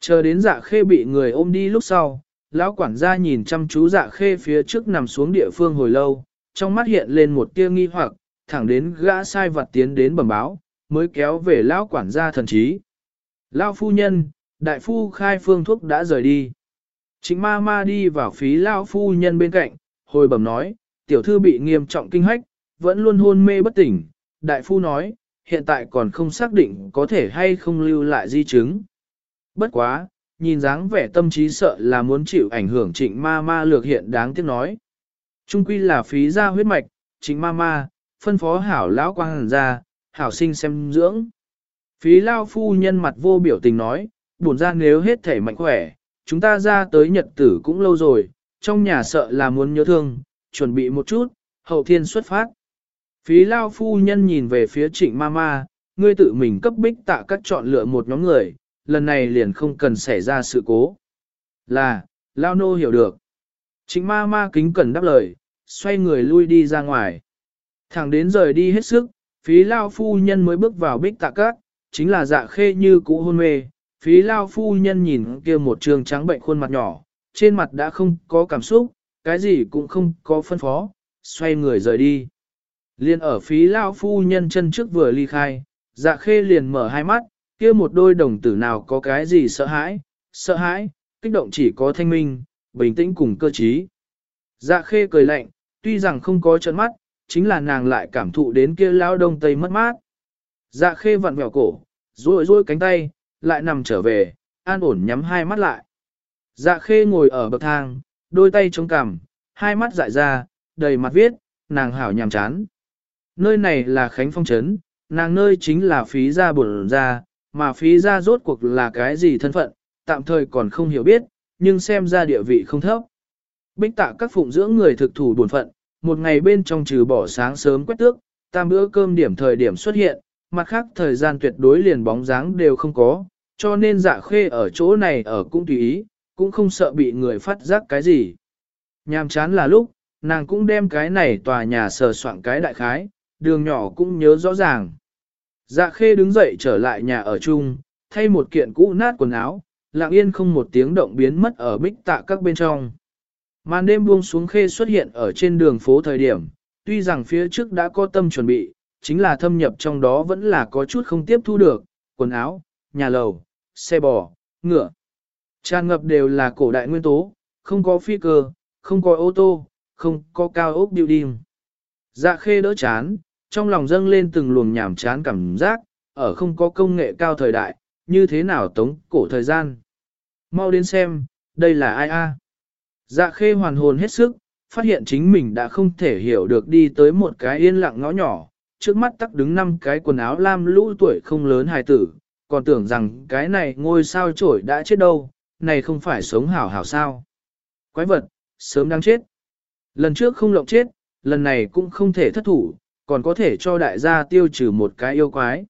Chờ đến dạ khê bị người ôm đi lúc sau, lão quản gia nhìn chăm chú dạ khê phía trước nằm xuống địa phương hồi lâu, trong mắt hiện lên một tia nghi hoặc, thẳng đến gã sai vặt tiến đến bẩm báo, mới kéo về lão quản gia thần trí. Lão phu nhân, đại phu khai phương thuốc đã rời đi. Chính ma ma đi vào phí lão phu nhân bên cạnh, hồi bẩm nói, tiểu thư bị nghiêm trọng kinh hách, vẫn luôn hôn mê bất tỉnh. Đại phu nói, hiện tại còn không xác định có thể hay không lưu lại di chứng. Bất quá, nhìn dáng vẻ tâm trí sợ là muốn chịu ảnh hưởng trịnh ma ma lược hiện đáng tiếc nói. Trung quy là phí ra huyết mạch, trịnh ma ma, phân phó hảo lão quang hàn ra, hảo sinh xem dưỡng. Phí lao phu nhân mặt vô biểu tình nói, buồn ra nếu hết thể mạnh khỏe, chúng ta ra tới nhật tử cũng lâu rồi, trong nhà sợ là muốn nhớ thương, chuẩn bị một chút, hậu thiên xuất phát. Phí lao phu nhân nhìn về phía trịnh ma ma, ngươi tự mình cấp bích tạ các chọn lựa một nhóm người, lần này liền không cần xảy ra sự cố. Là, lao nô hiểu được. Trịnh ma ma kính cẩn đáp lời, xoay người lui đi ra ngoài. Thẳng đến rời đi hết sức, phí lao phu nhân mới bước vào bích tạ các, chính là dạ khê như cũ hôn mê. Phí lao phu nhân nhìn kia một trường trắng bệnh khuôn mặt nhỏ, trên mặt đã không có cảm xúc, cái gì cũng không có phân phó, xoay người rời đi. Liên ở phí lao phu nhân chân trước vừa ly khai, dạ khê liền mở hai mắt, kia một đôi đồng tử nào có cái gì sợ hãi, sợ hãi, kích động chỉ có thanh minh, bình tĩnh cùng cơ trí. Dạ khê cười lạnh, tuy rằng không có trận mắt, chính là nàng lại cảm thụ đến kia lao đông tây mất mát. Dạ khê vặn vẹo cổ, rôi rôi cánh tay, lại nằm trở về, an ổn nhắm hai mắt lại. Dạ khê ngồi ở bậc thang, đôi tay chống cằm, hai mắt dại ra, đầy mặt viết, nàng hảo nhàm chán. Nơi này là Khánh Phong Trấn, nàng nơi chính là phí gia bổn ra, mà phí gia rốt cuộc là cái gì thân phận, tạm thời còn không hiểu biết, nhưng xem ra địa vị không thấp. Bích tạ các phụng dưỡng người thực thủ buồn phận, một ngày bên trong trừ bỏ sáng sớm quét tước, tam bữa cơm điểm thời điểm xuất hiện, mặt khác thời gian tuyệt đối liền bóng dáng đều không có, cho nên dạ khê ở chỗ này ở cũng tùy ý, cũng không sợ bị người phát giác cái gì. Nhàm chán là lúc, nàng cũng đem cái này tòa nhà sờ soạn cái đại khái, đường nhỏ cũng nhớ rõ ràng. Dạ khê đứng dậy trở lại nhà ở chung, thay một kiện cũ nát quần áo, lặng yên không một tiếng động biến mất ở bích tạ các bên trong. Màn đêm buông xuống khê xuất hiện ở trên đường phố thời điểm, tuy rằng phía trước đã có tâm chuẩn bị, chính là thâm nhập trong đó vẫn là có chút không tiếp thu được, quần áo, nhà lầu, xe bò, ngựa. Tràn ngập đều là cổ đại nguyên tố, không có phi cơ, không có ô tô, không có cao ốc building. Dạ khê đỡ chán, trong lòng dâng lên từng luồng nhảm chán cảm giác, ở không có công nghệ cao thời đại, như thế nào tống cổ thời gian. Mau đến xem, đây là ai a? Dạ khê hoàn hồn hết sức, phát hiện chính mình đã không thể hiểu được đi tới một cái yên lặng ngõ nhỏ, trước mắt tắc đứng năm cái quần áo lam lũ tuổi không lớn hài tử, còn tưởng rằng cái này ngôi sao trổi đã chết đâu, này không phải sống hảo hảo sao. Quái vật, sớm đang chết. Lần trước không lộng chết, lần này cũng không thể thất thủ, còn có thể cho đại gia tiêu trừ một cái yêu quái.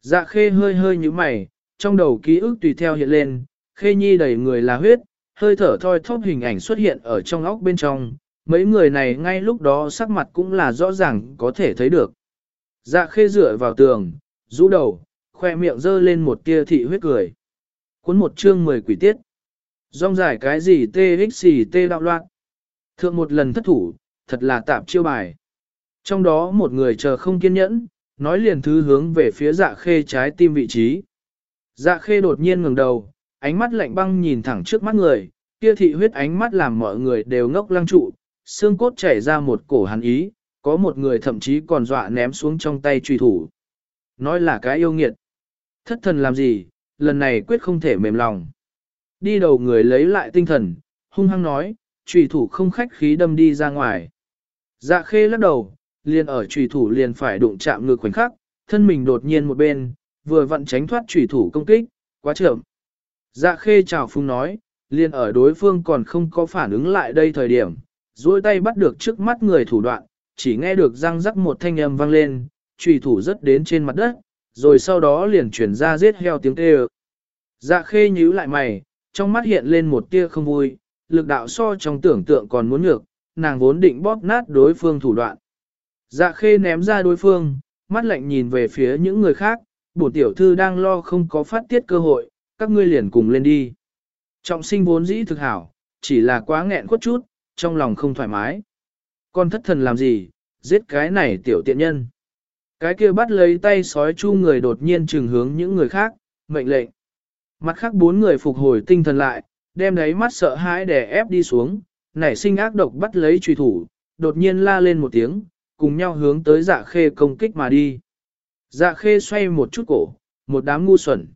Dạ khê hơi hơi như mày, trong đầu ký ức tùy theo hiện lên, khê nhi đầy người là huyết, hơi thở thoi thóp hình ảnh xuất hiện ở trong óc bên trong, mấy người này ngay lúc đó sắc mặt cũng là rõ ràng có thể thấy được. Dạ khê dựa vào tường, rũ đầu, khoe miệng dơ lên một tia thị huyết cười. Cuốn một chương mười quỷ tiết. Rong giải cái gì tê xì đạo loạn. Thượng một lần thất thủ, thật là tạp chiêu bài. Trong đó một người chờ không kiên nhẫn, nói liền thứ hướng về phía dạ khê trái tim vị trí. Dạ khê đột nhiên ngừng đầu, ánh mắt lạnh băng nhìn thẳng trước mắt người, kia thị huyết ánh mắt làm mọi người đều ngốc lăng trụ, xương cốt chảy ra một cổ hắn ý, có một người thậm chí còn dọa ném xuống trong tay truy thủ. Nói là cái yêu nghiệt. Thất thần làm gì, lần này quyết không thể mềm lòng. Đi đầu người lấy lại tinh thần, hung hăng nói, trùy thủ không khách khí đâm đi ra ngoài. Dạ khê lắc đầu, liền ở trùy thủ liền phải đụng chạm ngược khoảnh khắc, thân mình đột nhiên một bên, vừa vặn tránh thoát trùy thủ công kích, quá chậm. Dạ khê chào phung nói, liền ở đối phương còn không có phản ứng lại đây thời điểm, duỗi tay bắt được trước mắt người thủ đoạn, chỉ nghe được răng rắc một thanh âm vang lên, trùy thủ rất đến trên mặt đất, rồi sau đó liền chuyển ra giết heo tiếng kêu. Dạ khê nhíu lại mày, trong mắt hiện lên một tia không vui, lực đạo so trong tưởng tượng còn muốn ngược, nàng vốn định bóp nát đối phương thủ đoạn. Dạ khê ném ra đối phương, mắt lạnh nhìn về phía những người khác, bổn tiểu thư đang lo không có phát tiết cơ hội, các ngươi liền cùng lên đi. Trọng sinh vốn dĩ thực hảo, chỉ là quá nghẹn khuất chút, trong lòng không thoải mái. Con thất thần làm gì, giết cái này tiểu tiện nhân. Cái kia bắt lấy tay sói chu người đột nhiên trừng hướng những người khác, mệnh lệnh. Mặt khác bốn người phục hồi tinh thần lại, đem đáy mắt sợ hãi để ép đi xuống, nảy sinh ác độc bắt lấy truy thủ, đột nhiên la lên một tiếng, cùng nhau hướng tới dạ khê công kích mà đi. Dạ khê xoay một chút cổ, một đám ngu xuẩn.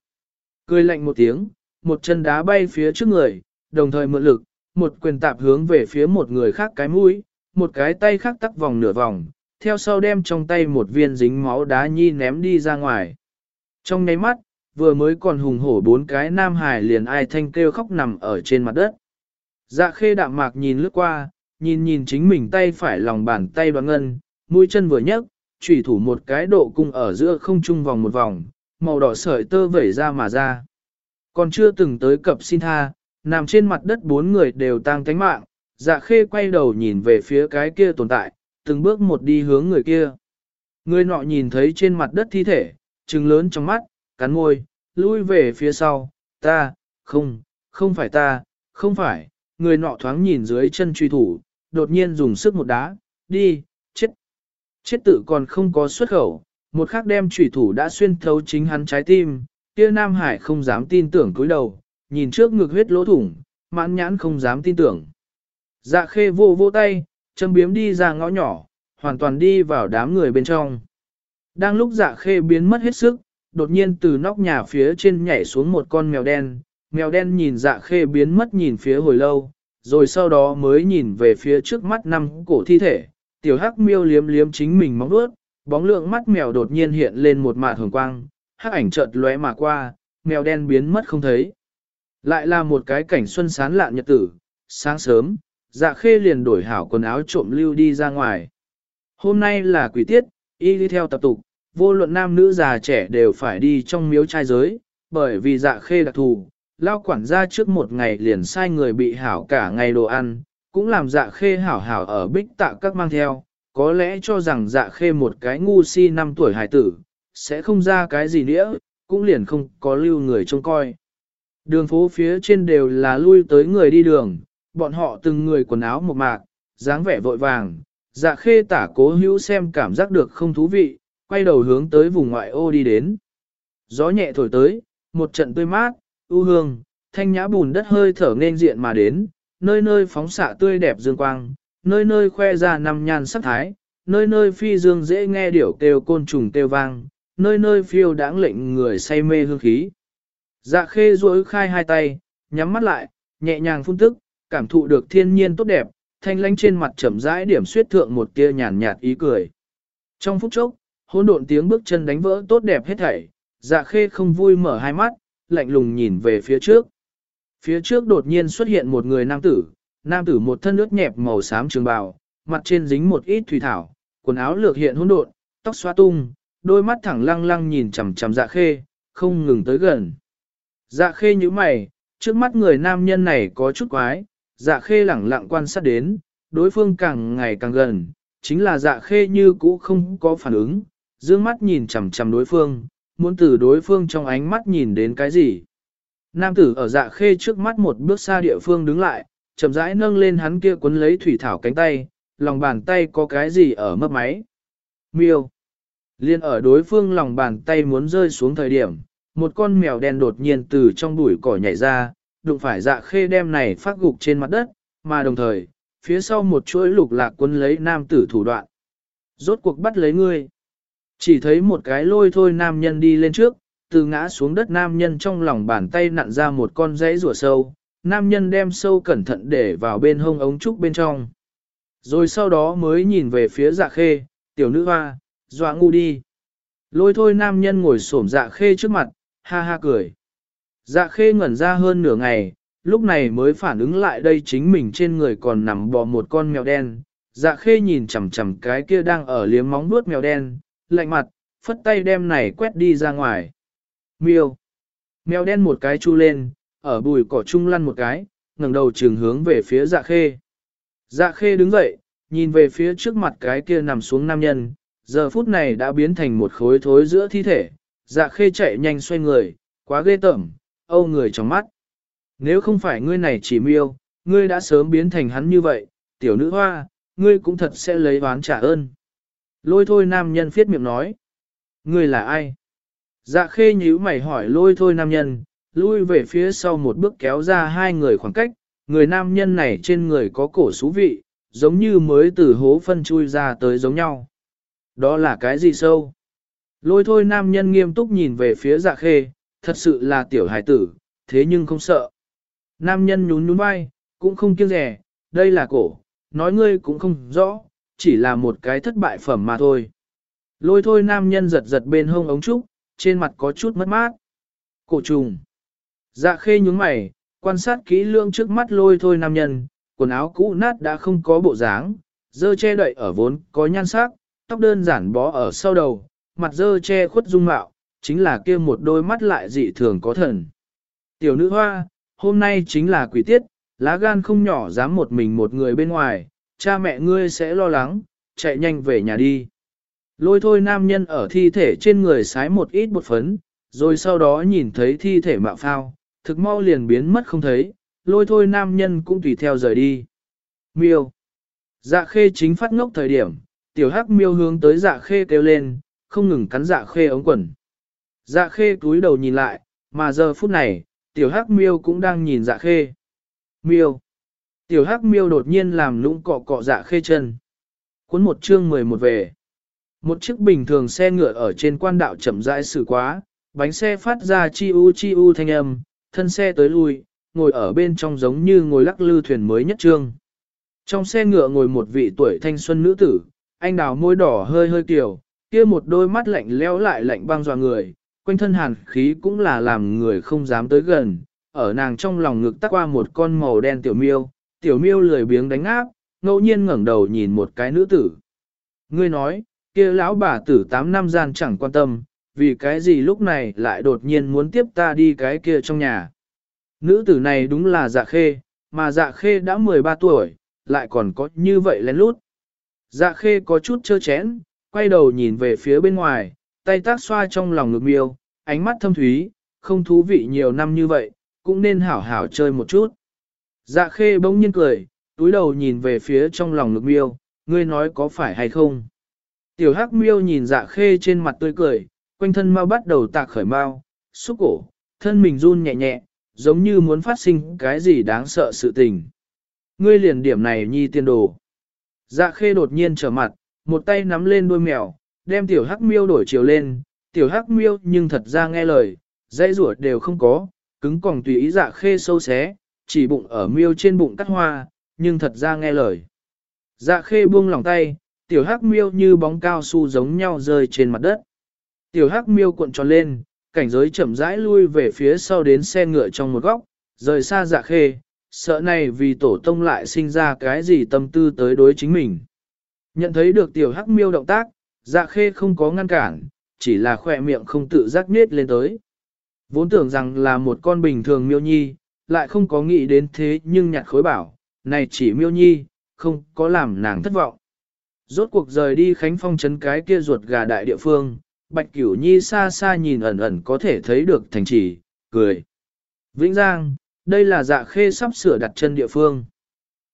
Cười lạnh một tiếng, một chân đá bay phía trước người, đồng thời mượn lực, một quyền tạp hướng về phía một người khác cái mũi, một cái tay khác tắc vòng nửa vòng, theo sau đem trong tay một viên dính máu đá nhi ném đi ra ngoài. Trong nháy mắt, vừa mới còn hùng hổ bốn cái nam hải liền ai thanh kêu khóc nằm ở trên mặt đất. Dạ khê đạm mạc nhìn lướt qua, nhìn nhìn chính mình tay phải lòng bàn tay bằng ngân, mũi chân vừa nhấc, chủy thủ một cái độ cung ở giữa không trung vòng một vòng, màu đỏ sợi tơ vẩy ra mà ra. Còn chưa từng tới cập xin tha, nằm trên mặt đất bốn người đều tang tánh mạng, dạ khê quay đầu nhìn về phía cái kia tồn tại, từng bước một đi hướng người kia. Người nọ nhìn thấy trên mặt đất thi thể, trừng lớn trong mắt, cắn môi, lui về phía sau, ta, không, không phải ta, không phải, người nọ thoáng nhìn dưới chân truy thủ, đột nhiên dùng sức một đá, đi, chết. Chết tự còn không có xuất khẩu, một khắc đem truy thủ đã xuyên thấu chính hắn trái tim, kia Nam Hải không dám tin tưởng cúi đầu, nhìn trước ngực huyết lỗ thủng, mãn nhãn không dám tin tưởng. Dạ khê vô vô tay, châm biếm đi ra ngõ nhỏ, hoàn toàn đi vào đám người bên trong. Đang lúc dạ khê biến mất hết sức, đột nhiên từ nóc nhà phía trên nhảy xuống một con mèo đen, mèo đen nhìn dạ khê biến mất nhìn phía hồi lâu, rồi sau đó mới nhìn về phía trước mắt năm cổ thi thể, tiểu hắc miêu liếm liếm chính mình móng vuốt, bóng lượng mắt mèo đột nhiên hiện lên một mạt hồng quang, hắc ảnh chợt lóe mà qua, mèo đen biến mất không thấy. Lại là một cái cảnh xuân sán lạn nhật tử, sáng sớm, dạ khê liền đổi hảo quần áo trộm lưu đi ra ngoài. Hôm nay là quỷ tiết, y đi theo tập tục, vô luận nam nữ già trẻ đều phải đi trong miếu trai giới, bởi vì dạ khê đặc thù, lao quản gia trước một ngày liền sai người bị hảo cả ngày đồ ăn, cũng làm dạ khê hảo hảo ở bích tạ các mang theo, có lẽ cho rằng dạ khê một cái ngu si năm tuổi hải tử, sẽ không ra cái gì nữa, cũng liền không có lưu người trông coi. Đường phố phía trên đều là lui tới người đi đường, bọn họ từng người quần áo một mạc, dáng vẻ vội vàng, dạ khê tả cố hữu xem cảm giác được không thú vị, quay đầu hướng tới vùng ngoại ô đi đến. Gió nhẹ thổi tới, một trận tươi mát, ưu hương, thanh nhã bùn đất hơi thở nên diện mà đến, nơi nơi phóng xạ tươi đẹp dương quang, nơi nơi khoe ra năm nhan sắc thái, nơi nơi phi dương dễ nghe điểu kêu côn trùng kêu vang, nơi nơi phiêu đãng lệnh người say mê hương khí. Dạ khê duỗi khai hai tay, nhắm mắt lại, nhẹ nhàng phun tức, cảm thụ được thiên nhiên tốt đẹp, thanh lánh trên mặt chậm rãi điểm suyết thượng một tia nhàn nhạt ý cười. Trong phút chốc, hỗn độn tiếng bước chân đánh vỡ tốt đẹp hết thảy, dạ khê không vui mở hai mắt, lạnh lùng nhìn về phía trước. Phía trước đột nhiên xuất hiện một người nam tử, nam tử một thân ướt nhẹp màu xám trường bào, mặt trên dính một ít thủy thảo, quần áo lược hiện hỗn độn, tóc xóa tung, đôi mắt thẳng lăng lăng nhìn chằm chằm dạ khê, không ngừng tới gần. Dạ khê như mày, trước mắt người nam nhân này có chút quái, dạ khê lẳng lặng quan sát đến, đối phương càng ngày càng gần, chính là dạ khê như cũ không có phản ứng, dương mắt nhìn chằm chằm đối phương, muốn từ đối phương trong ánh mắt nhìn đến cái gì. Nam tử ở dạ khê trước mắt một bước xa địa phương đứng lại, chậm rãi nâng lên hắn kia cuốn lấy thủy thảo cánh tay, lòng bàn tay có cái gì ở mấp máy. Miêu. Liên ở đối phương lòng bàn tay muốn rơi xuống thời điểm, một con mèo đen đột nhiên từ trong bụi cỏ nhảy ra, đụng phải dạ khê đem này phát gục trên mặt đất, mà đồng thời, phía sau một chuỗi lục lạc quân lấy nam tử thủ đoạn. Rốt cuộc bắt lấy ngươi. Chỉ thấy một cái lôi thôi nam nhân đi lên trước, từ ngã xuống đất nam nhân trong lòng bàn tay nặn ra một con rẫy rùa sâu, nam nhân đem sâu cẩn thận để vào bên hông ống trúc bên trong. Rồi sau đó mới nhìn về phía dạ khê, tiểu nữ hoa, dọa ngu đi. Lôi thôi nam nhân ngồi xổm dạ khê trước mặt, ha ha cười. Dạ khê ngẩn ra hơn nửa ngày, lúc này mới phản ứng lại đây chính mình trên người còn nằm bò một con mèo đen. Dạ khê nhìn chằm chằm cái kia đang ở liếm móng nuốt mèo đen, lạnh mặt, phất tay đem này quét đi ra ngoài. Miêu. Mèo đen một cái chu lên, ở bùi cỏ chung lăn một cái, ngẩng đầu trường hướng về phía dạ khê. Dạ khê đứng dậy, nhìn về phía trước mặt cái kia nằm xuống nam nhân, giờ phút này đã biến thành một khối thối giữa thi thể, dạ khê chạy nhanh xoay người, quá ghê tởm, âu người trong mắt. Nếu không phải ngươi này chỉ miêu, ngươi đã sớm biến thành hắn như vậy, tiểu nữ hoa, ngươi cũng thật sẽ lấy oán trả ơn. Lôi thôi nam nhân phiết miệng nói. Ngươi là ai? Dạ khê nhíu mày hỏi lôi thôi nam nhân, lui về phía sau một bước kéo ra hai người khoảng cách, người nam nhân này trên người có cổ xú vị, giống như mới từ hố phân chui ra tới giống nhau. Đó là cái gì sâu? Lôi thôi nam nhân nghiêm túc nhìn về phía dạ khê, thật sự là tiểu hải tử, thế nhưng không sợ. Nam nhân nhún nhún vai, cũng không kiêng rẻ, đây là cổ, nói ngươi cũng không rõ, chỉ là một cái thất bại phẩm mà thôi. Lôi thôi nam nhân giật giật bên hông ống trúc, trên mặt có chút mất mát. Cổ trùng. Dạ khê nhúng mày, quan sát kỹ lương trước mắt lôi thôi nam nhân, quần áo cũ nát đã không có bộ dáng, dơ che đậy ở vốn có nhan sắc, tóc đơn giản bó ở sau đầu, mặt dơ che khuất dung mạo, chính là kia một đôi mắt lại dị thường có thần. Tiểu nữ hoa, hôm nay chính là quỷ tiết, lá gan không nhỏ dám một mình một người bên ngoài, cha mẹ ngươi sẽ lo lắng, chạy nhanh về nhà đi. Lôi thôi nam nhân ở thi thể trên người sái một ít bột phấn, rồi sau đó nhìn thấy thi thể mạo phao, thực mau liền biến mất không thấy, lôi thôi nam nhân cũng tùy theo rời đi. Miêu. Dạ khê chính phát ngốc thời điểm, tiểu hắc miêu hướng tới dạ khê kêu lên, không ngừng cắn dạ khê ống quần. Dạ khê túi đầu nhìn lại, mà giờ phút này, tiểu hắc miêu cũng đang nhìn dạ khê. Miêu. Tiểu hắc miêu đột nhiên làm lũng cọ cọ dạ khê chân. Cuốn một chương 11 về. Một chiếc bình thường xe ngựa ở trên quan đạo chậm rãi xử quá, bánh xe phát ra chi u chi u thanh âm, thân xe tới lui, ngồi ở bên trong giống như ngồi lắc lư thuyền mới nhất trương. Trong xe ngựa ngồi một vị tuổi thanh xuân nữ tử, anh đào môi đỏ hơi hơi kiểu, kia một đôi mắt lạnh leo lại lạnh băng dò người, quanh thân hàn khí cũng là làm người không dám tới gần, ở nàng trong lòng ngực tắc qua một con màu đen tiểu miêu, tiểu miêu lười biếng đánh áp, ngẫu nhiên ngẩng đầu nhìn một cái nữ tử. Ngươi nói, kia lão bà tử 8 năm gian chẳng quan tâm, vì cái gì lúc này lại đột nhiên muốn tiếp ta đi cái kia trong nhà. Nữ tử này đúng là dạ khê, mà dạ khê đã 13 tuổi, lại còn có như vậy lén lút. Dạ khê có chút chơ chén, quay đầu nhìn về phía bên ngoài, tay tác xoa trong lòng ngực miêu, ánh mắt thâm thúy, không thú vị nhiều năm như vậy, cũng nên hảo hảo chơi một chút. Dạ khê bỗng nhiên cười, túi đầu nhìn về phía trong lòng ngực miêu, ngươi nói có phải hay không. Tiểu hắc miêu nhìn dạ khê trên mặt tươi cười, quanh thân mau bắt đầu tạc khởi mau, xúc cổ, thân mình run nhẹ nhẹ, giống như muốn phát sinh cái gì đáng sợ sự tình. Ngươi liền điểm này nhi tiên đồ. Dạ khê đột nhiên trở mặt, một tay nắm lên đuôi mèo, đem tiểu hắc miêu đổi chiều lên, tiểu hắc miêu nhưng thật ra nghe lời, dây rủa đều không có, cứng còn tùy ý dạ khê sâu xé, chỉ bụng ở miêu trên bụng cắt hoa, nhưng thật ra nghe lời. Dạ khê buông lòng tay, tiểu hắc miêu như bóng cao su giống nhau rơi trên mặt đất. Tiểu hắc miêu cuộn tròn lên, cảnh giới chậm rãi lui về phía sau đến xe ngựa trong một góc, rời xa dạ khê, sợ này vì tổ tông lại sinh ra cái gì tâm tư tới đối chính mình. Nhận thấy được tiểu hắc miêu động tác, dạ khê không có ngăn cản, chỉ là khỏe miệng không tự giác nết lên tới. Vốn tưởng rằng là một con bình thường miêu nhi, lại không có nghĩ đến thế nhưng nhặt khối bảo, này chỉ miêu nhi, không có làm nàng thất vọng. Rốt cuộc rời đi Khánh Phong chấn cái kia ruột gà đại địa phương, Bạch Cửu Nhi xa xa nhìn ẩn ẩn có thể thấy được thành trì, cười. Vĩnh Giang, đây là dạ khê sắp sửa đặt chân địa phương.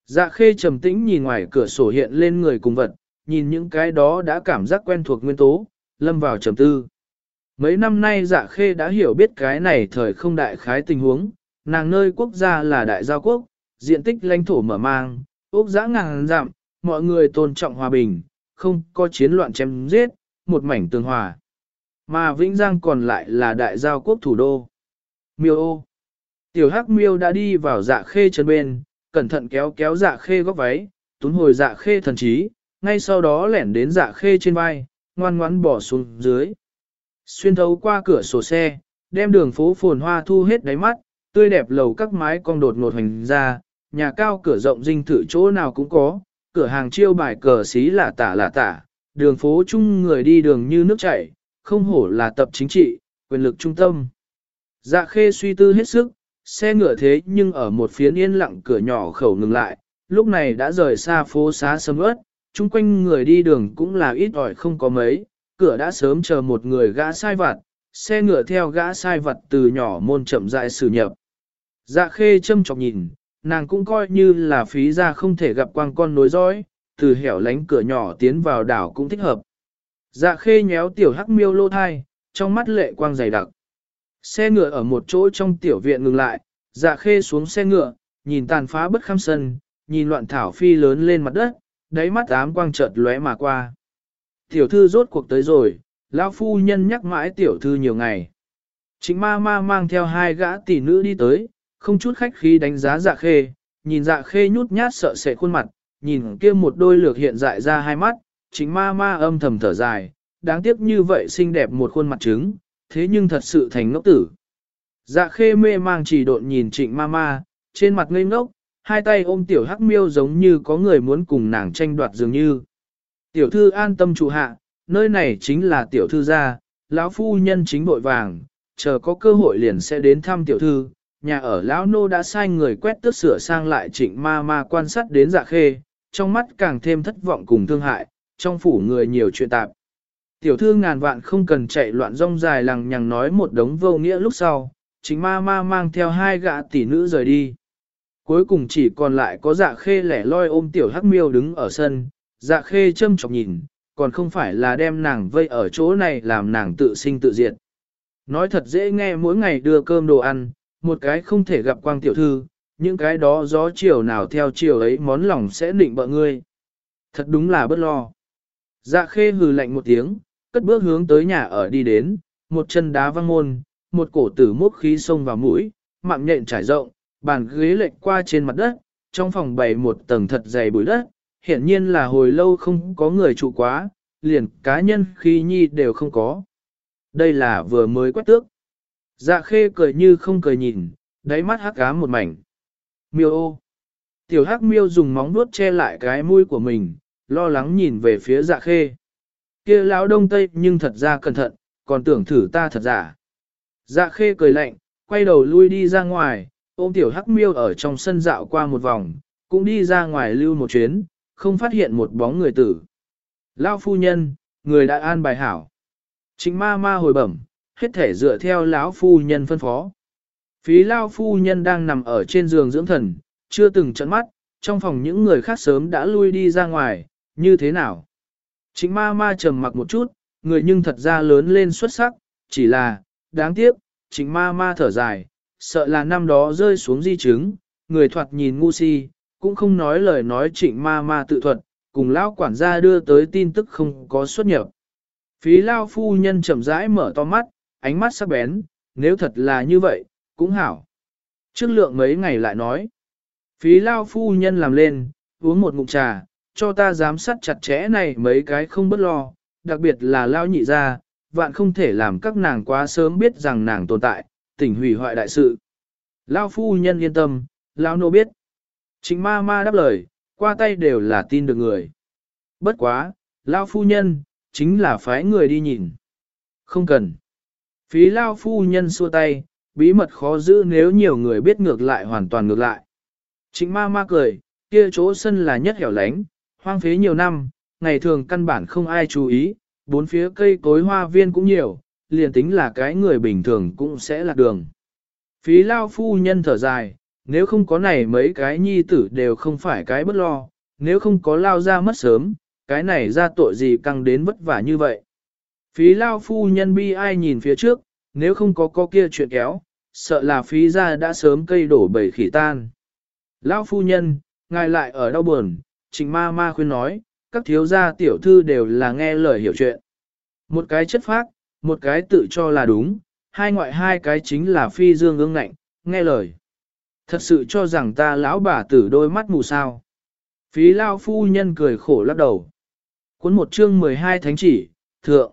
Dạ khê trầm tĩnh nhìn ngoài cửa sổ hiện lên người cùng vật, nhìn những cái đó đã cảm giác quen thuộc nguyên tố, lâm vào trầm tư. Mấy năm nay dạ khê đã hiểu biết cái này thời không đại khái tình huống, nàng nơi quốc gia là đại giao quốc, diện tích lãnh thổ mở mang, Úc giã ngàn dặm, mọi người tôn trọng hòa bình, không có chiến loạn chém giết, một mảnh tương hòa. Mà Vĩnh Giang còn lại là đại giao quốc thủ đô. Miêu ô. Tiểu Hắc Miêu đã đi vào dạ khê chân bên, cẩn thận kéo kéo dạ khê góc váy, túm hồi dạ khê thần trí, ngay sau đó lẻn đến dạ khê trên vai, ngoan ngoãn bỏ xuống dưới. Xuyên thấu qua cửa sổ xe, đem đường phố phồn hoa thu hết đáy mắt, tươi đẹp lầu các mái cong đột ngột hành ra, nhà cao cửa rộng dinh thự chỗ nào cũng có, cửa hàng chiêu bài cờ xí là tả là tả, đường phố chung người đi đường như nước chảy, không hổ là tập chính trị, quyền lực trung tâm. Dạ khê suy tư hết sức, xe ngựa thế nhưng ở một phía yên lặng cửa nhỏ khẩu ngừng lại, lúc này đã rời xa phố xá sầm ớt, chung quanh người đi đường cũng là ít ỏi không có mấy, cửa đã sớm chờ một người gã sai vặt, xe ngựa theo gã sai vặt từ nhỏ môn chậm rãi xử nhập. Dạ khê châm chọc nhìn, nàng cũng coi như là phí ra không thể gặp quang con nối dõi, từ hẻo lánh cửa nhỏ tiến vào đảo cũng thích hợp. Dạ khê nhéo tiểu hắc miêu lô thai, trong mắt lệ quang dày đặc. Xe ngựa ở một chỗ trong tiểu viện ngừng lại, dạ khê xuống xe ngựa, nhìn tàn phá bất kham sân, nhìn loạn thảo phi lớn lên mặt đất, đáy mắt ám quang chợt lóe mà qua. Tiểu thư rốt cuộc tới rồi, lão phu nhân nhắc mãi tiểu thư nhiều ngày. Chính ma ma mang theo hai gã tỷ nữ đi tới, không chút khách khí đánh giá dạ khê, nhìn dạ khê nhút nhát sợ sệt khuôn mặt, nhìn kia một đôi lược hiện dại ra hai mắt, chính ma ma âm thầm thở dài, đáng tiếc như vậy xinh đẹp một khuôn mặt trứng, thế nhưng thật sự thành ngốc tử. Dạ khê mê mang chỉ độn nhìn trịnh ma ma, trên mặt ngây ngốc, hai tay ôm tiểu hắc miêu giống như có người muốn cùng nàng tranh đoạt dường như. Tiểu thư an tâm trụ hạ, nơi này chính là tiểu thư gia, lão phu nhân chính bội vàng, chờ có cơ hội liền sẽ đến thăm tiểu thư. Nhà ở lão nô đã sai người quét tước sửa sang lại trịnh ma ma quan sát đến dạ khê, trong mắt càng thêm thất vọng cùng thương hại, trong phủ người nhiều chuyện tạp. Tiểu thư ngàn vạn không cần chạy loạn rong dài lằng nhằng nói một đống vô nghĩa lúc sau, chính ma ma mang theo hai gã tỷ nữ rời đi. Cuối cùng chỉ còn lại có dạ khê lẻ loi ôm tiểu hắc miêu đứng ở sân, dạ khê châm chọc nhìn, còn không phải là đem nàng vây ở chỗ này làm nàng tự sinh tự diệt. Nói thật dễ nghe mỗi ngày đưa cơm đồ ăn, một cái không thể gặp quang tiểu thư, những cái đó gió chiều nào theo chiều ấy món lòng sẽ định bợ ngươi. Thật đúng là bất lo. Dạ khê hừ lạnh một tiếng, cất bước hướng tới nhà ở đi đến, một chân đá văng môn, một cổ tử mốc khí xông vào mũi, mạng nhện trải rộng, bàn ghế lệch qua trên mặt đất, trong phòng bày một tầng thật dày bụi đất, hiển nhiên là hồi lâu không có người trụ quá, liền cá nhân khi nhi đều không có. Đây là vừa mới quét tước. Dạ khê cười như không cười nhìn, đáy mắt hắc ám một mảnh. Miêu ô. Tiểu hắc miêu dùng móng vuốt che lại cái mũi của mình, lo lắng nhìn về phía dạ khê. kia lão đông tây nhưng thật ra cẩn thận, còn tưởng thử ta thật giả. Dạ khê cười lạnh, quay đầu lui đi ra ngoài, ôm tiểu hắc miêu ở trong sân dạo qua một vòng, cũng đi ra ngoài lưu một chuyến, không phát hiện một bóng người tử. Lao phu nhân, người đã an bài hảo. Chính ma ma hồi bẩm, hết thể dựa theo lão phu nhân phân phó. Phí lao phu nhân đang nằm ở trên giường dưỡng thần, chưa từng trận mắt, trong phòng những người khác sớm đã lui đi ra ngoài, như thế nào? Chính ma ma trầm mặc một chút, người nhưng thật ra lớn lên xuất sắc, chỉ là, đáng tiếc, chính ma ma thở dài, sợ là năm đó rơi xuống di chứng, người thoạt nhìn ngu si, cũng không nói lời nói trịnh ma ma tự thuật, cùng lão quản gia đưa tới tin tức không có xuất nhập. Phí lao phu nhân chậm rãi mở to mắt, ánh mắt sắc bén, nếu thật là như vậy, cũng hảo. Trước lượng mấy ngày lại nói, phí lao phu nhân làm lên, uống một ngụm trà, cho ta giám sát chặt chẽ này mấy cái không bất lo, đặc biệt là lao nhị ra, vạn không thể làm các nàng quá sớm biết rằng nàng tồn tại, tỉnh hủy hoại đại sự. Lao phu nhân yên tâm, Lao nô biết. Chính ma ma đáp lời, qua tay đều là tin được người. Bất quá, Lao phu nhân, chính là phái người đi nhìn. Không cần. Phí Lao phu nhân xua tay, bí mật khó giữ nếu nhiều người biết ngược lại hoàn toàn ngược lại. Chính ma ma cười, kia chỗ sân là nhất hẻo lánh, hoang phế nhiều năm, ngày thường căn bản không ai chú ý, bốn phía cây cối hoa viên cũng nhiều, liền tính là cái người bình thường cũng sẽ lạc đường. Phí lao phu nhân thở dài, nếu không có này mấy cái nhi tử đều không phải cái bất lo, nếu không có lao ra mất sớm, cái này ra tội gì căng đến vất vả như vậy. Phí lao phu nhân bi ai nhìn phía trước, nếu không có có kia chuyện kéo, sợ là phí ra đã sớm cây đổ bầy khỉ tan. Lao phu nhân, ngài lại ở đau buồn, trình ma ma khuyên nói, các thiếu gia tiểu thư đều là nghe lời hiểu chuyện. Một cái chất phác, một cái tự cho là đúng, hai ngoại hai cái chính là phi dương ương ngạnh, nghe lời. Thật sự cho rằng ta lão bà tử đôi mắt mù sao. Phí lao phu nhân cười khổ lắc đầu. Cuốn một chương 12 thánh chỉ, thượng.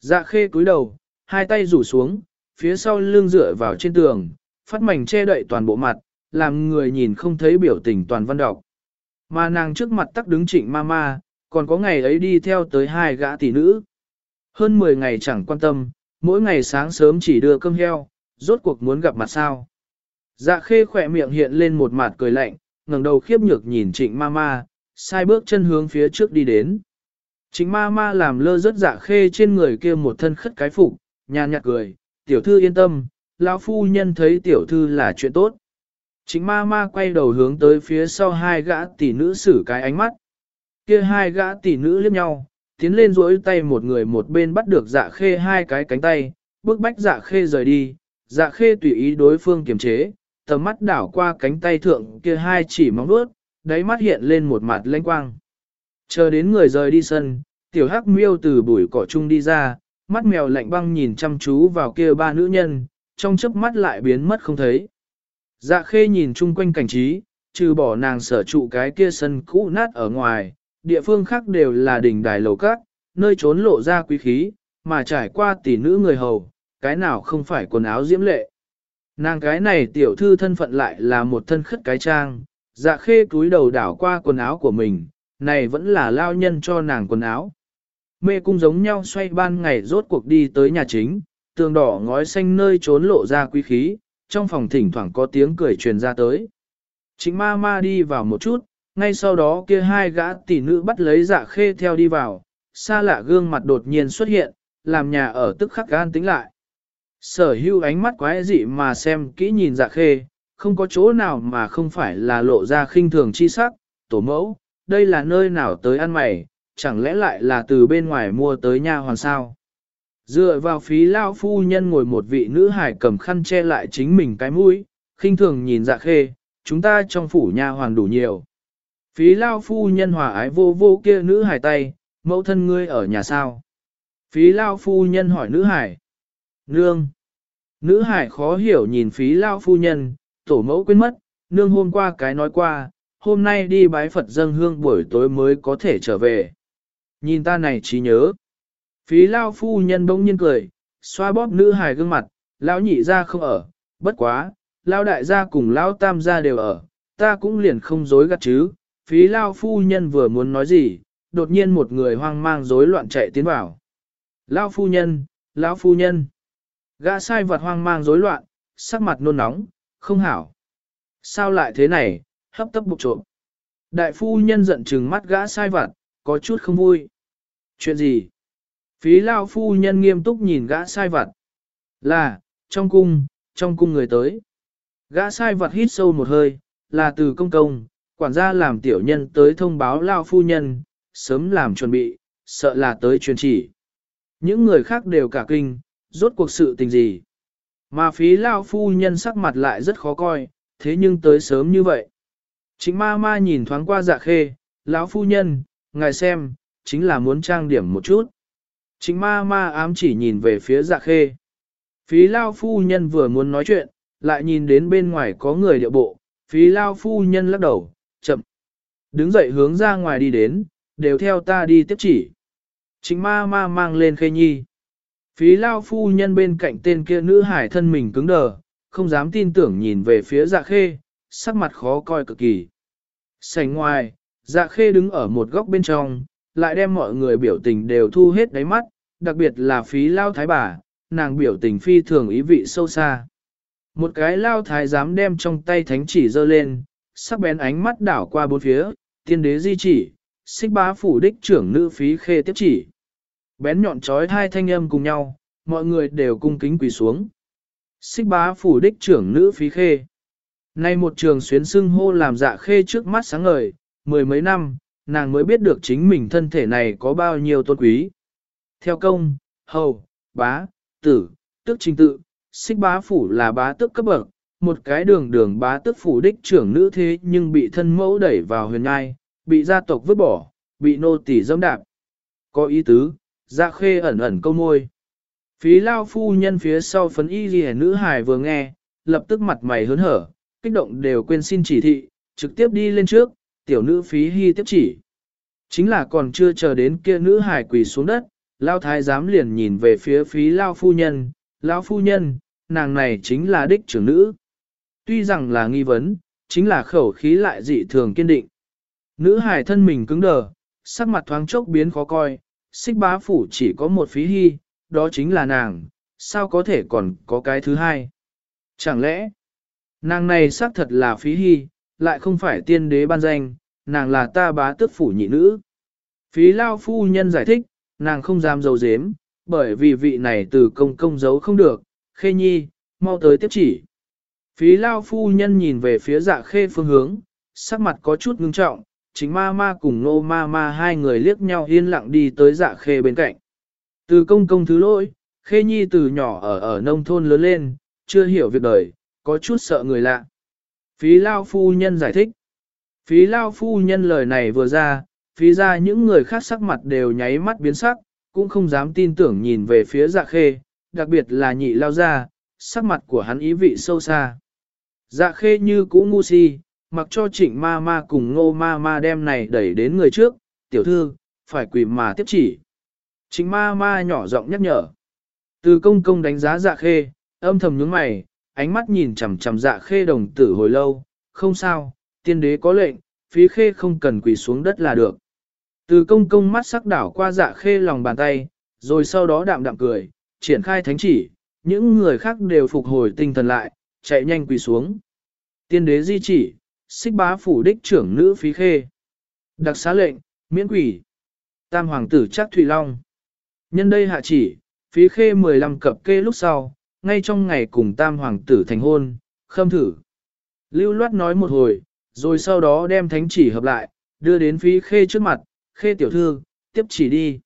Dạ khê cúi đầu, hai tay rủ xuống, phía sau lưng dựa vào trên tường, phát mảnh che đậy toàn bộ mặt, làm người nhìn không thấy biểu tình toàn văn đọc. Mà nàng trước mặt tắc đứng trịnh ma ma, còn có ngày ấy đi theo tới hai gã tỷ nữ. Hơn 10 ngày chẳng quan tâm, mỗi ngày sáng sớm chỉ đưa cơm heo, rốt cuộc muốn gặp mặt sao. Dạ khê khỏe miệng hiện lên một mặt cười lạnh, ngẩng đầu khiếp nhược nhìn trịnh ma ma, sai bước chân hướng phía trước đi đến. Trịnh ma ma làm lơ rất dạ khê trên người kia một thân khất cái phục, nhàn nhạt cười, tiểu thư yên tâm, lão phu nhân thấy tiểu thư là chuyện tốt. Trịnh ma ma quay đầu hướng tới phía sau hai gã tỷ nữ xử cái ánh mắt. Kia hai gã tỷ nữ liếc nhau, tiến lên duỗi tay một người một bên bắt được dạ khê hai cái cánh tay, bước bách dạ khê rời đi, dạ khê tùy ý đối phương kiềm chế, tầm mắt đảo qua cánh tay thượng kia hai chỉ móng vuốt, đáy mắt hiện lên một mặt lanh quang. Chờ đến người rời đi sân, tiểu hắc miêu từ bụi cỏ chung đi ra, mắt mèo lạnh băng nhìn chăm chú vào kia ba nữ nhân, trong chớp mắt lại biến mất không thấy. Dạ khê nhìn chung quanh cảnh trí, trừ bỏ nàng sở trụ cái kia sân cũ nát ở ngoài, địa phương khác đều là đỉnh đài lầu cát, nơi trốn lộ ra quý khí, mà trải qua tỷ nữ người hầu, cái nào không phải quần áo diễm lệ. Nàng cái này tiểu thư thân phận lại là một thân khất cái trang, dạ khê túi đầu đảo qua quần áo của mình, này vẫn là lao nhân cho nàng quần áo. Mê cung giống nhau xoay ban ngày rốt cuộc đi tới nhà chính, tường đỏ ngói xanh nơi trốn lộ ra quý khí, trong phòng thỉnh thoảng có tiếng cười truyền ra tới. Chính ma ma đi vào một chút, ngay sau đó kia hai gã tỷ nữ bắt lấy dạ khê theo đi vào, xa lạ gương mặt đột nhiên xuất hiện, làm nhà ở tức khắc gan tính lại. Sở hưu ánh mắt quái dị mà xem kỹ nhìn dạ khê, không có chỗ nào mà không phải là lộ ra khinh thường chi sắc, tổ mẫu, đây là nơi nào tới ăn mày, chẳng lẽ lại là từ bên ngoài mua tới nha hoàn sao. Dựa vào phí lao phu nhân ngồi một vị nữ hải cầm khăn che lại chính mình cái mũi, khinh thường nhìn dạ khê, chúng ta trong phủ nha hoàn đủ nhiều. Phí lao phu nhân hòa ái vô vô kia nữ hải tay, mẫu thân ngươi ở nhà sao? Phí lao phu nhân hỏi nữ hải. Nương. Nữ hải khó hiểu nhìn phí lao phu nhân, tổ mẫu quên mất, nương hôm qua cái nói qua, hôm nay đi bái Phật dâng hương buổi tối mới có thể trở về. Nhìn ta này trí nhớ. Phí lao phu nhân bỗng nhiên cười, xoa bóp nữ hài gương mặt, lão nhị ra không ở, bất quá, lao đại gia cùng lão tam gia đều ở, ta cũng liền không dối gắt chứ. Phí lao phu nhân vừa muốn nói gì, đột nhiên một người hoang mang rối loạn chạy tiến vào. Lao phu nhân, lão phu nhân. Gã sai vật hoang mang rối loạn, sắc mặt nôn nóng, không hảo. Sao lại thế này, hấp tấp bục trộm. Đại phu nhân giận trừng mắt gã sai vật, có chút không vui. Chuyện gì? Phí lao phu nhân nghiêm túc nhìn gã sai vật. Là, trong cung, trong cung người tới. Gã sai vật hít sâu một hơi, là từ công công, quản gia làm tiểu nhân tới thông báo lao phu nhân, sớm làm chuẩn bị, sợ là tới truyền chỉ. Những người khác đều cả kinh, rốt cuộc sự tình gì. Mà phí lao phu nhân sắc mặt lại rất khó coi, thế nhưng tới sớm như vậy. Chính ma ma nhìn thoáng qua dạ khê, lão phu nhân, ngài xem, chính là muốn trang điểm một chút. Chính ma ma ám chỉ nhìn về phía dạ khê. Phí lao phu nhân vừa muốn nói chuyện, lại nhìn đến bên ngoài có người địa bộ, phí lao phu nhân lắc đầu, chậm. Đứng dậy hướng ra ngoài đi đến, đều theo ta đi tiếp chỉ. Chính ma ma mang lên khê nhi. Phí lao phu nhân bên cạnh tên kia nữ hải thân mình cứng đờ, không dám tin tưởng nhìn về phía dạ khê, sắc mặt khó coi cực kỳ. Sành ngoài, dạ khê đứng ở một góc bên trong, lại đem mọi người biểu tình đều thu hết đáy mắt, đặc biệt là phí lao thái bà, nàng biểu tình phi thường ý vị sâu xa. Một cái lao thái dám đem trong tay thánh chỉ dơ lên, sắc bén ánh mắt đảo qua bốn phía, tiên đế di chỉ, xích bá phủ đích trưởng nữ phí khê tiếp chỉ. Bén nhọn trói hai thanh âm cùng nhau, mọi người đều cung kính quỳ xuống. Xích bá phủ đích trưởng nữ phí khê. Nay một trường xuyến xưng hô làm dạ khê trước mắt sáng ngời, mười mấy năm, nàng mới biết được chính mình thân thể này có bao nhiêu tôn quý. Theo công, hầu, bá, tử, tức trình tự, xích bá phủ là bá tước cấp bậc, một cái đường đường bá tức phủ đích trưởng nữ thế nhưng bị thân mẫu đẩy vào huyền ngai, bị gia tộc vứt bỏ, bị nô tỳ dâm đạp. Có ý tứ, dạ khê ẩn ẩn câu môi. Phí lao phu nhân phía sau phấn y ghi nữ hài vừa nghe, lập tức mặt mày hớn hở, kích động đều quên xin chỉ thị, trực tiếp đi lên trước, tiểu nữ phí hy tiếp chỉ. Chính là còn chưa chờ đến kia nữ hài quỳ xuống đất, lao thái giám liền nhìn về phía phí lao phu nhân, lao phu nhân, nàng này chính là đích trưởng nữ. Tuy rằng là nghi vấn, chính là khẩu khí lại dị thường kiên định. Nữ hải thân mình cứng đờ, sắc mặt thoáng chốc biến khó coi, xích bá phủ chỉ có một phí hy, đó chính là nàng, sao có thể còn có cái thứ hai. Chẳng lẽ, nàng này xác thật là phí hy, lại không phải tiên đế ban danh, nàng là ta bá tước phủ nhị nữ. Phí lao phu nhân giải thích, nàng không dám dấu dếm, bởi vì vị này từ công công giấu không được, khê nhi, mau tới tiếp chỉ. Phí lao phu nhân nhìn về phía dạ khê phương hướng, sắc mặt có chút ngưng trọng, chính ma ma cùng nô ma ma hai người liếc nhau yên lặng đi tới dạ khê bên cạnh. Từ công công thứ lỗi, khê nhi từ nhỏ ở ở nông thôn lớn lên, chưa hiểu việc đời, có chút sợ người lạ. Phí lao phu nhân giải thích. Phí lao phu nhân lời này vừa ra, phí ra những người khác sắc mặt đều nháy mắt biến sắc, cũng không dám tin tưởng nhìn về phía dạ khê, đặc biệt là nhị lao ra, sắc mặt của hắn ý vị sâu xa. Dạ khê như cũ ngu si, mặc cho trịnh ma ma cùng ngô ma ma đem này đẩy đến người trước, tiểu thư, phải quỳ mà tiếp chỉ. Trịnh ma ma nhỏ giọng nhắc nhở. Từ công công đánh giá dạ khê, âm thầm nhướng mày, ánh mắt nhìn chằm chằm dạ khê đồng tử hồi lâu, không sao, tiên đế có lệnh, phí khê không cần quỳ xuống đất là được. Từ công công mắt sắc đảo qua dạ khê lòng bàn tay, rồi sau đó đạm đạm cười, triển khai thánh chỉ, những người khác đều phục hồi tinh thần lại, chạy nhanh quỳ xuống. Tiên đế di chỉ, xích bá phủ đích trưởng nữ phí khê. Đặc xá lệnh, miễn quỷ. Tam hoàng tử chắc Thủy Long. Nhân đây hạ chỉ, phí khê 15 cập kê lúc sau, ngay trong ngày cùng tam hoàng tử thành hôn, khâm thử. Lưu loát nói một hồi, rồi sau đó đem thánh chỉ hợp lại, đưa đến phí khê trước mặt, khê tiểu thư, tiếp chỉ đi.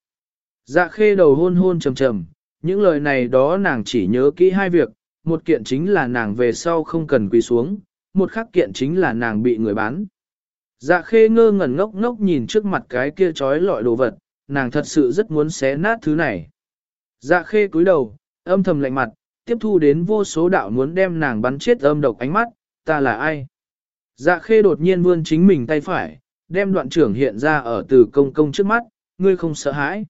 Dạ khê đầu hôn hôn trầm trầm, những lời này đó nàng chỉ nhớ kỹ hai việc, một kiện chính là nàng về sau không cần quỳ xuống, một khác kiện chính là nàng bị người bán. Dạ khê ngơ ngẩn ngốc ngốc nhìn trước mặt cái kia trói lọi đồ vật, nàng thật sự rất muốn xé nát thứ này. Dạ khê cúi đầu, âm thầm lạnh mặt, tiếp thu đến vô số đạo muốn đem nàng bắn chết âm độc ánh mắt, ta là ai? Dạ khê đột nhiên vươn chính mình tay phải, đem đoạn trưởng hiện ra ở từ công công trước mắt, ngươi không sợ hãi.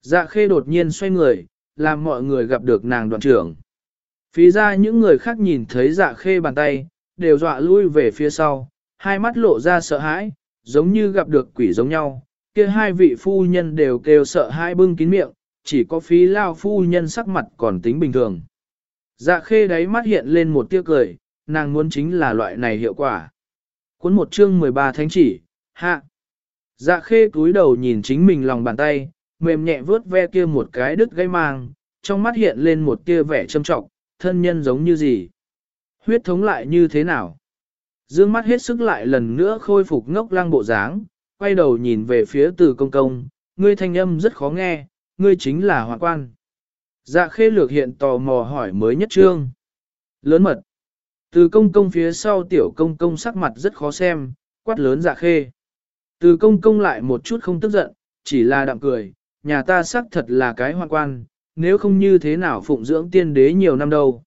Dạ khê đột nhiên xoay người, làm mọi người gặp được nàng đoạn trưởng. Phí ra những người khác nhìn thấy dạ khê bàn tay, đều dọa lui về phía sau, hai mắt lộ ra sợ hãi, giống như gặp được quỷ giống nhau. Kia hai vị phu nhân đều kêu sợ hãi bưng kín miệng, chỉ có phí lao phu nhân sắc mặt còn tính bình thường. Dạ khê đáy mắt hiện lên một tia cười, nàng muốn chính là loại này hiệu quả. Cuốn một chương 13 thánh chỉ, hạ. Dạ khê cúi đầu nhìn chính mình lòng bàn tay, mềm nhẹ vớt ve kia một cái đứt gây mang, trong mắt hiện lên một tia vẻ châm trọng, thân nhân giống như gì. Huyết thống lại như thế nào? Dương mắt hết sức lại lần nữa khôi phục ngốc lăng bộ dáng, quay đầu nhìn về phía từ công công, ngươi thanh âm rất khó nghe, ngươi chính là hoàng quan. Dạ khê lược hiện tò mò hỏi mới nhất trương. Lớn mật. Từ công công phía sau tiểu công công sắc mặt rất khó xem, quát lớn dạ khê. Từ công công lại một chút không tức giận, chỉ là đạm cười, nhà ta xác thật là cái hoàng quan, nếu không như thế nào phụng dưỡng tiên đế nhiều năm đâu.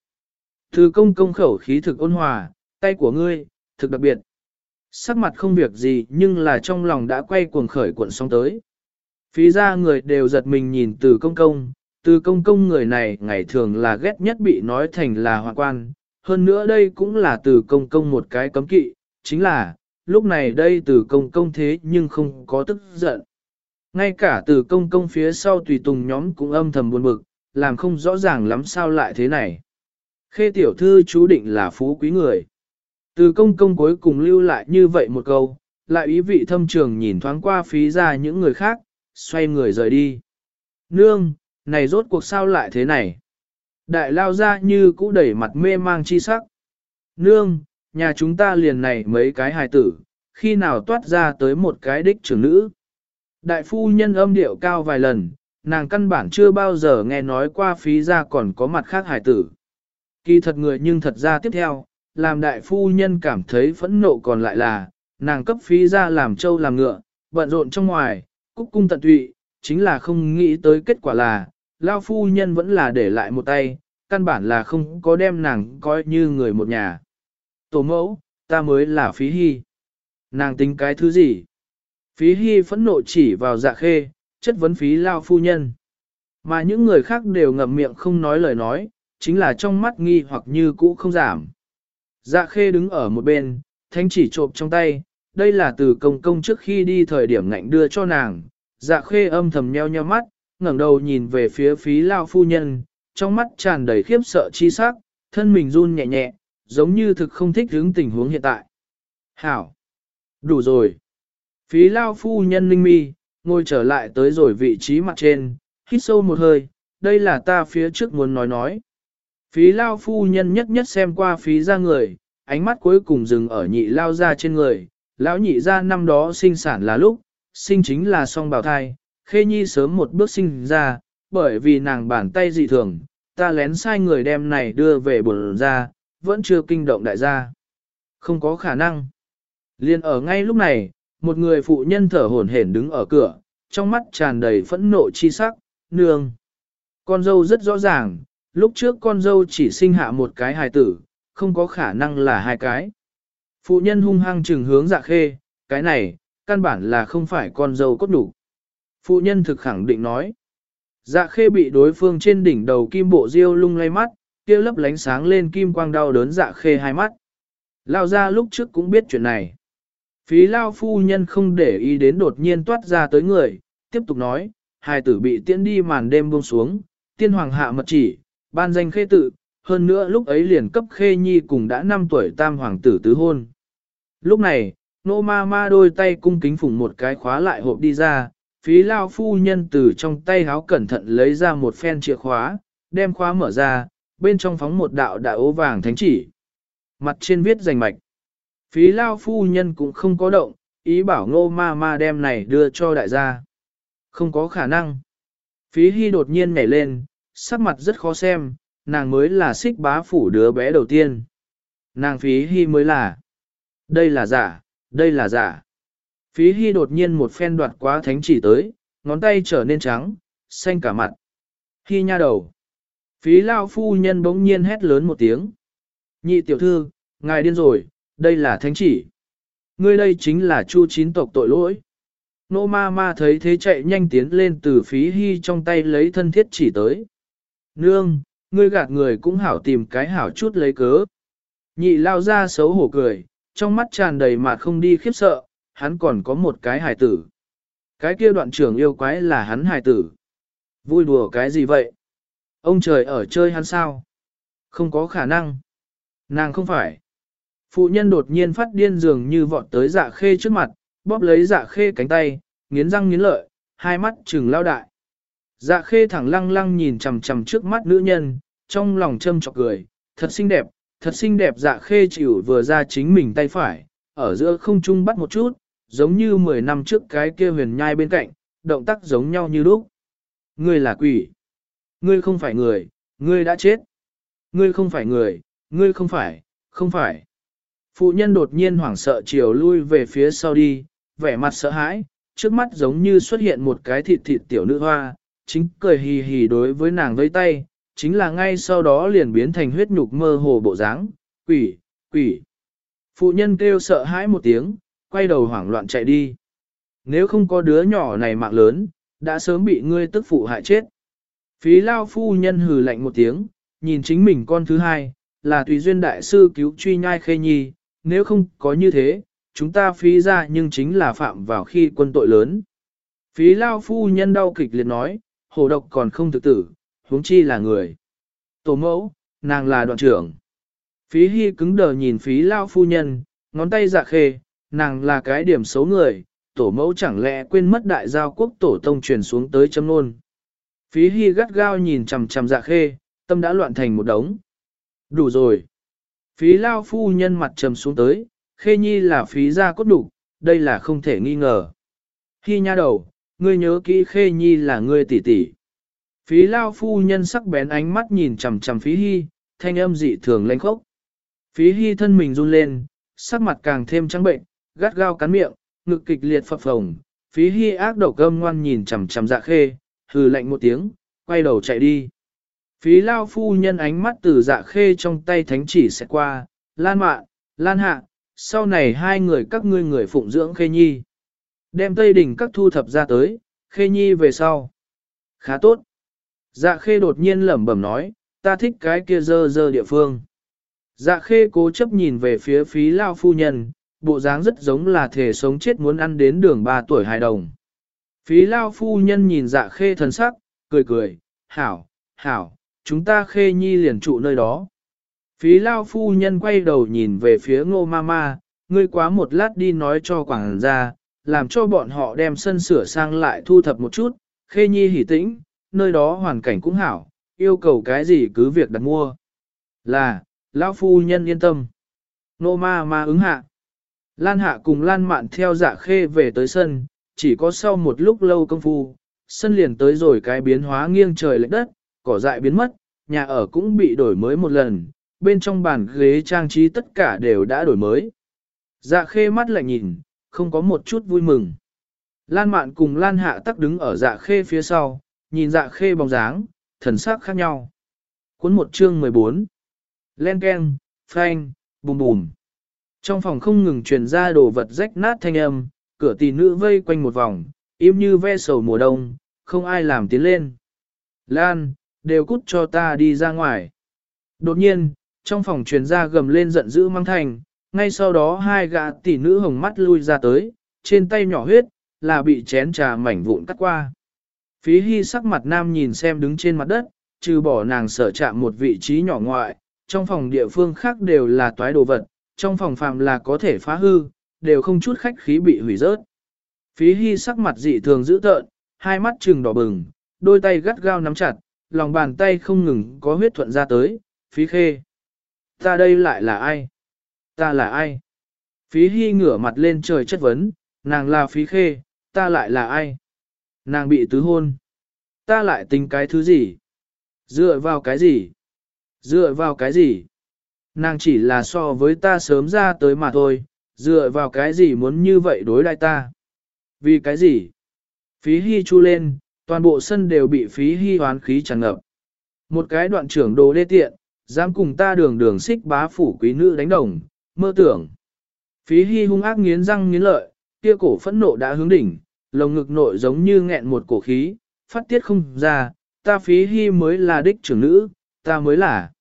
Từ công công khẩu khí thực ôn hòa, tay của ngươi, thực đặc biệt. Sắc mặt không việc gì nhưng là trong lòng đã quay cuồng khởi cuộn sóng tới. Phí ra người đều giật mình nhìn từ công công, từ công công người này ngày thường là ghét nhất bị nói thành là hoàng quan, hơn nữa đây cũng là từ công công một cái cấm kỵ, chính là, lúc này đây từ công công thế nhưng không có tức giận. Ngay cả từ công công phía sau tùy tùng nhóm cũng âm thầm buồn bực, làm không rõ ràng lắm sao lại thế này. Khê tiểu thư chú định là phú quý người. Từ công công cuối cùng lưu lại như vậy một câu, lại ý vị thâm trường nhìn thoáng qua phí ra những người khác, xoay người rời đi. Nương, này rốt cuộc sao lại thế này? Đại lao ra như cũ đẩy mặt mê mang chi sắc. Nương, nhà chúng ta liền này mấy cái hài tử, khi nào toát ra tới một cái đích trưởng nữ. Đại phu nhân âm điệu cao vài lần, nàng căn bản chưa bao giờ nghe nói qua phí ra còn có mặt khác hải tử. Kỳ thật người nhưng thật ra tiếp theo, làm đại phu nhân cảm thấy phẫn nộ còn lại là, nàng cấp phí ra làm trâu làm ngựa, bận rộn trong ngoài, cúc cung tận tụy, chính là không nghĩ tới kết quả là, lao phu nhân vẫn là để lại một tay, căn bản là không có đem nàng coi như người một nhà. Tổ mẫu, ta mới là phí hy. Nàng tính cái thứ gì? Phí hy phẫn nộ chỉ vào dạ khê, chất vấn phí lao phu nhân. Mà những người khác đều ngậm miệng không nói lời nói, chính là trong mắt nghi hoặc như cũ không giảm. Dạ khê đứng ở một bên, thanh chỉ trộm trong tay, đây là từ công công trước khi đi thời điểm ngạnh đưa cho nàng. Dạ khê âm thầm nheo nheo mắt, ngẩng đầu nhìn về phía phí lao phu nhân, trong mắt tràn đầy khiếp sợ chi sắc, thân mình run nhẹ nhẹ, giống như thực không thích hướng tình huống hiện tại. Hảo! Đủ rồi! Phí lao phu nhân ninh mi, ngồi trở lại tới rồi vị trí mặt trên, hít sâu một hơi, đây là ta phía trước muốn nói nói. Phí lao phu nhân nhất nhất xem qua phí ra người, ánh mắt cuối cùng dừng ở nhị lao ra trên người, lão nhị ra năm đó sinh sản là lúc, sinh chính là song bào thai, khê nhi sớm một bước sinh ra, bởi vì nàng bàn tay dị thường, ta lén sai người đem này đưa về bổn ra, vẫn chưa kinh động đại gia. Không có khả năng. Liên ở ngay lúc này, một người phụ nhân thở hổn hển đứng ở cửa, trong mắt tràn đầy phẫn nộ chi sắc, nương. Con dâu rất rõ ràng, lúc trước con dâu chỉ sinh hạ một cái hài tử, không có khả năng là hai cái. Phụ nhân hung hăng trừng hướng dạ khê, cái này, căn bản là không phải con dâu cốt đủ. Phụ nhân thực khẳng định nói. Dạ khê bị đối phương trên đỉnh đầu kim bộ diêu lung lay mắt, kia lấp lánh sáng lên kim quang đau đớn dạ khê hai mắt. Lao ra lúc trước cũng biết chuyện này. Phí lao phu nhân không để ý đến đột nhiên toát ra tới người, tiếp tục nói, hài tử bị tiễn đi màn đêm buông xuống, tiên hoàng hạ mật chỉ, ban danh khê tự, hơn nữa lúc ấy liền cấp khê nhi cùng đã 5 tuổi tam hoàng tử tứ hôn. Lúc này, nô ma ma đôi tay cung kính phủng một cái khóa lại hộp đi ra, phí lao phu nhân từ trong tay háo cẩn thận lấy ra một phen chìa khóa, đem khóa mở ra, bên trong phóng một đạo đại ố vàng thánh chỉ. Mặt trên viết rành mạch. Phí lao phu nhân cũng không có động, ý bảo ngô ma ma đem này đưa cho đại gia. Không có khả năng. Phí hy đột nhiên nhảy lên, sắc mặt rất khó xem, nàng mới là xích bá phủ đứa bé đầu tiên. Nàng phí hy mới là. Đây là giả, đây là giả. Phí hy đột nhiên một phen đoạt quá thánh chỉ tới, ngón tay trở nên trắng, xanh cả mặt. Hy nha đầu. Phí lao phu nhân bỗng nhiên hét lớn một tiếng. Nhị tiểu thư, ngài điên rồi, đây là thánh chỉ. Ngươi đây chính là chu chín tộc tội lỗi. Nô ma ma thấy thế chạy nhanh tiến lên từ phí hy trong tay lấy thân thiết chỉ tới. Nương, ngươi gạt người cũng hảo tìm cái hảo chút lấy cớ. Nhị lao ra xấu hổ cười, trong mắt tràn đầy mà không đi khiếp sợ, hắn còn có một cái hài tử. Cái kia đoạn trưởng yêu quái là hắn hài tử. Vui đùa cái gì vậy? Ông trời ở chơi hắn sao? Không có khả năng. Nàng không phải. Phụ nhân đột nhiên phát điên dường như vọt tới dạ khê trước mặt, bóp lấy dạ khê cánh tay, nghiến răng nghiến lợi, hai mắt trừng lao đại. Dạ khê thẳng lăng lăng nhìn chầm chầm trước mắt nữ nhân, trong lòng châm chọc cười, thật xinh đẹp, thật xinh đẹp dạ khê chịu vừa ra chính mình tay phải, ở giữa không trung bắt một chút, giống như 10 năm trước cái kia huyền nhai bên cạnh, động tác giống nhau như lúc. Ngươi là quỷ. Ngươi không phải người, ngươi đã chết. Ngươi không phải người, ngươi không phải, không phải. Phụ nhân đột nhiên hoảng sợ chiều lui về phía sau đi, vẻ mặt sợ hãi, trước mắt giống như xuất hiện một cái thịt thịt tiểu nữ hoa, chính cười hì hì đối với nàng vây tay, chính là ngay sau đó liền biến thành huyết nhục mơ hồ bộ dáng, quỷ, quỷ. Phụ nhân kêu sợ hãi một tiếng, quay đầu hoảng loạn chạy đi. Nếu không có đứa nhỏ này mạng lớn, đã sớm bị ngươi tức phụ hại chết. Phí lao phu nhân hừ lạnh một tiếng, nhìn chính mình con thứ hai, là tùy duyên đại sư cứu truy nhai khê nhi, nếu không có như thế, chúng ta phí ra nhưng chính là phạm vào khi quân tội lớn. Phí lao phu nhân đau kịch liệt nói, hồ độc còn không thực tử, huống chi là người. Tổ mẫu, nàng là đoạn trưởng. Phí hy cứng đờ nhìn phí lao phu nhân, ngón tay dạ khê, nàng là cái điểm xấu người, tổ mẫu chẳng lẽ quên mất đại giao quốc tổ tông truyền xuống tới châm nôn. Phí hy gắt gao nhìn chằm chằm dạ khê, tâm đã loạn thành một đống. Đủ rồi. Phí lao phu nhân mặt trầm xuống tới, khê nhi là phí gia cốt đủ, đây là không thể nghi ngờ. Khi nha đầu, ngươi nhớ kỹ khê nhi là ngươi tỷ tỷ. Phí lao phu nhân sắc bén ánh mắt nhìn chằm chằm phí hy, thanh âm dị thường lanh khốc. Phí hy thân mình run lên, sắc mặt càng thêm trắng bệnh, gắt gao cắn miệng, ngực kịch liệt phập phồng. Phí hy ác độc gâm ngoan nhìn chằm chằm dạ khê, hừ lạnh một tiếng, quay đầu chạy đi. Phí lao phu nhân ánh mắt từ dạ khê trong tay thánh chỉ sẽ qua, lan mạn, lan hạ, sau này hai người các ngươi người phụng dưỡng khê nhi. Đem tây đỉnh các thu thập ra tới, khê nhi về sau. Khá tốt. Dạ khê đột nhiên lẩm bẩm nói, ta thích cái kia dơ dơ địa phương. Dạ khê cố chấp nhìn về phía phí lao phu nhân, bộ dáng rất giống là thể sống chết muốn ăn đến đường ba tuổi hài đồng. Phí lao phu nhân nhìn dạ khê thần sắc, cười cười, hảo, hảo, chúng ta khê nhi liền trụ nơi đó. Phí lao phu nhân quay đầu nhìn về phía ngô ma ma, ngươi quá một lát đi nói cho quảng gia, làm cho bọn họ đem sân sửa sang lại thu thập một chút, khê nhi hỉ tĩnh, nơi đó hoàn cảnh cũng hảo, yêu cầu cái gì cứ việc đặt mua. Là, lão phu nhân yên tâm. Nô ma ma ứng hạ. Lan hạ cùng Lan mạn theo dạ khê về tới sân, chỉ có sau một lúc lâu công phu, sân liền tới rồi cái biến hóa nghiêng trời lệch đất, cỏ dại biến mất, nhà ở cũng bị đổi mới một lần, bên trong bàn ghế trang trí tất cả đều đã đổi mới. Dạ khê mắt lại nhìn, không có một chút vui mừng. Lan mạn cùng Lan hạ tắc đứng ở dạ khê phía sau, nhìn dạ khê bóng dáng, thần sắc khác nhau. Cuốn một chương 14 Len ken, phanh, bùm bùm. Trong phòng không ngừng truyền ra đồ vật rách nát thanh âm, cửa tỷ nữ vây quanh một vòng, im như ve sầu mùa đông, không ai làm tiến lên. Lan, đều cút cho ta đi ra ngoài. Đột nhiên, trong phòng truyền ra gầm lên giận dữ mang thành, ngay sau đó hai gã tỷ nữ hồng mắt lui ra tới, trên tay nhỏ huyết, là bị chén trà mảnh vụn cắt qua. Phí hy sắc mặt nam nhìn xem đứng trên mặt đất, trừ bỏ nàng sở chạm một vị trí nhỏ ngoại, trong phòng địa phương khác đều là toái đồ vật, trong phòng phạm là có thể phá hư, đều không chút khách khí bị hủy rớt. Phí hy sắc mặt dị thường dữ tợn, hai mắt trừng đỏ bừng, đôi tay gắt gao nắm chặt, lòng bàn tay không ngừng có huyết thuận ra tới, phí khê. Ta đây lại là ai? Ta là ai? Phí hy ngửa mặt lên trời chất vấn, nàng là phí khê, ta lại là ai? Nàng bị tứ hôn. Ta lại tính cái thứ gì? Dựa vào cái gì? Dựa vào cái gì? Nàng chỉ là so với ta sớm ra tới mà thôi, dựa vào cái gì muốn như vậy đối lại ta? Vì cái gì? Phí hy chu lên, toàn bộ sân đều bị phí hy hoán khí tràn ngập. Một cái đoạn trưởng đồ đê tiện, dám cùng ta đường đường xích bá phủ quý nữ đánh đồng, mơ tưởng. Phí hy hung ác nghiến răng nghiến lợi, kia cổ phẫn nộ đã hướng đỉnh, lồng ngực nội giống như nghẹn một cổ khí, phát tiết không ra, ta phí hy mới là đích trưởng nữ, ta mới là.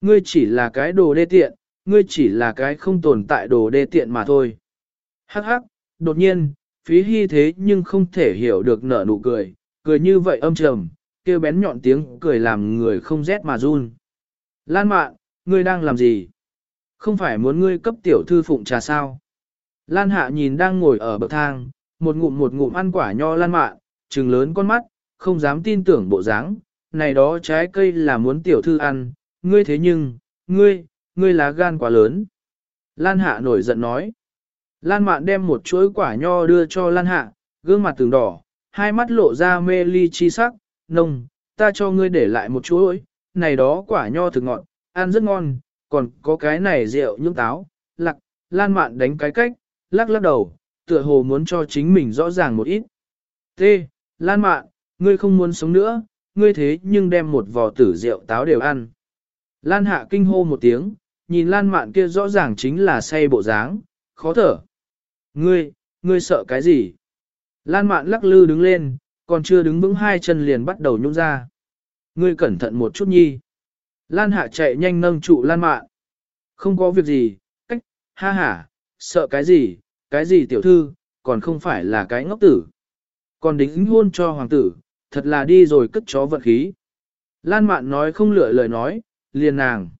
Ngươi chỉ là cái đồ đê tiện, ngươi chỉ là cái không tồn tại đồ đê tiện mà thôi. Hắc hắc, đột nhiên, phí hy thế nhưng không thể hiểu được nở nụ cười, cười như vậy âm trầm, kêu bén nhọn tiếng cười làm người không rét mà run. Lan mạn, ngươi đang làm gì? Không phải muốn ngươi cấp tiểu thư phụng trà sao? Lan hạ nhìn đang ngồi ở bậc thang, một ngụm một ngụm ăn quả nho lan mạn, trừng lớn con mắt, không dám tin tưởng bộ dáng. này đó trái cây là muốn tiểu thư ăn, ngươi thế nhưng, ngươi, ngươi lá gan quá lớn. Lan hạ nổi giận nói. Lan mạn đem một chuỗi quả nho đưa cho Lan hạ, gương mặt từng đỏ, hai mắt lộ ra mê ly chi sắc, nông, ta cho ngươi để lại một chuỗi, này đó quả nho thực ngọt, ăn rất ngon, còn có cái này rượu nhưỡng táo, lạc, Lan mạn đánh cái cách, lắc lắc đầu, tựa hồ muốn cho chính mình rõ ràng một ít. T. Lan mạn, ngươi không muốn sống nữa, ngươi thế nhưng đem một vò tử rượu táo đều ăn. Lan hạ kinh hô một tiếng, nhìn Lan mạn kia rõ ràng chính là say bộ dáng, khó thở. Ngươi, ngươi sợ cái gì? Lan mạn lắc lư đứng lên, còn chưa đứng vững hai chân liền bắt đầu nhún ra. Ngươi cẩn thận một chút nhi. Lan hạ chạy nhanh nâng trụ Lan mạn. Không có việc gì, cách, ha ha, sợ cái gì, cái gì tiểu thư, còn không phải là cái ngốc tử. Còn đính hôn cho hoàng tử, thật là đi rồi cất chó vận khí. Lan mạn nói không lựa lời nói, liền nàng.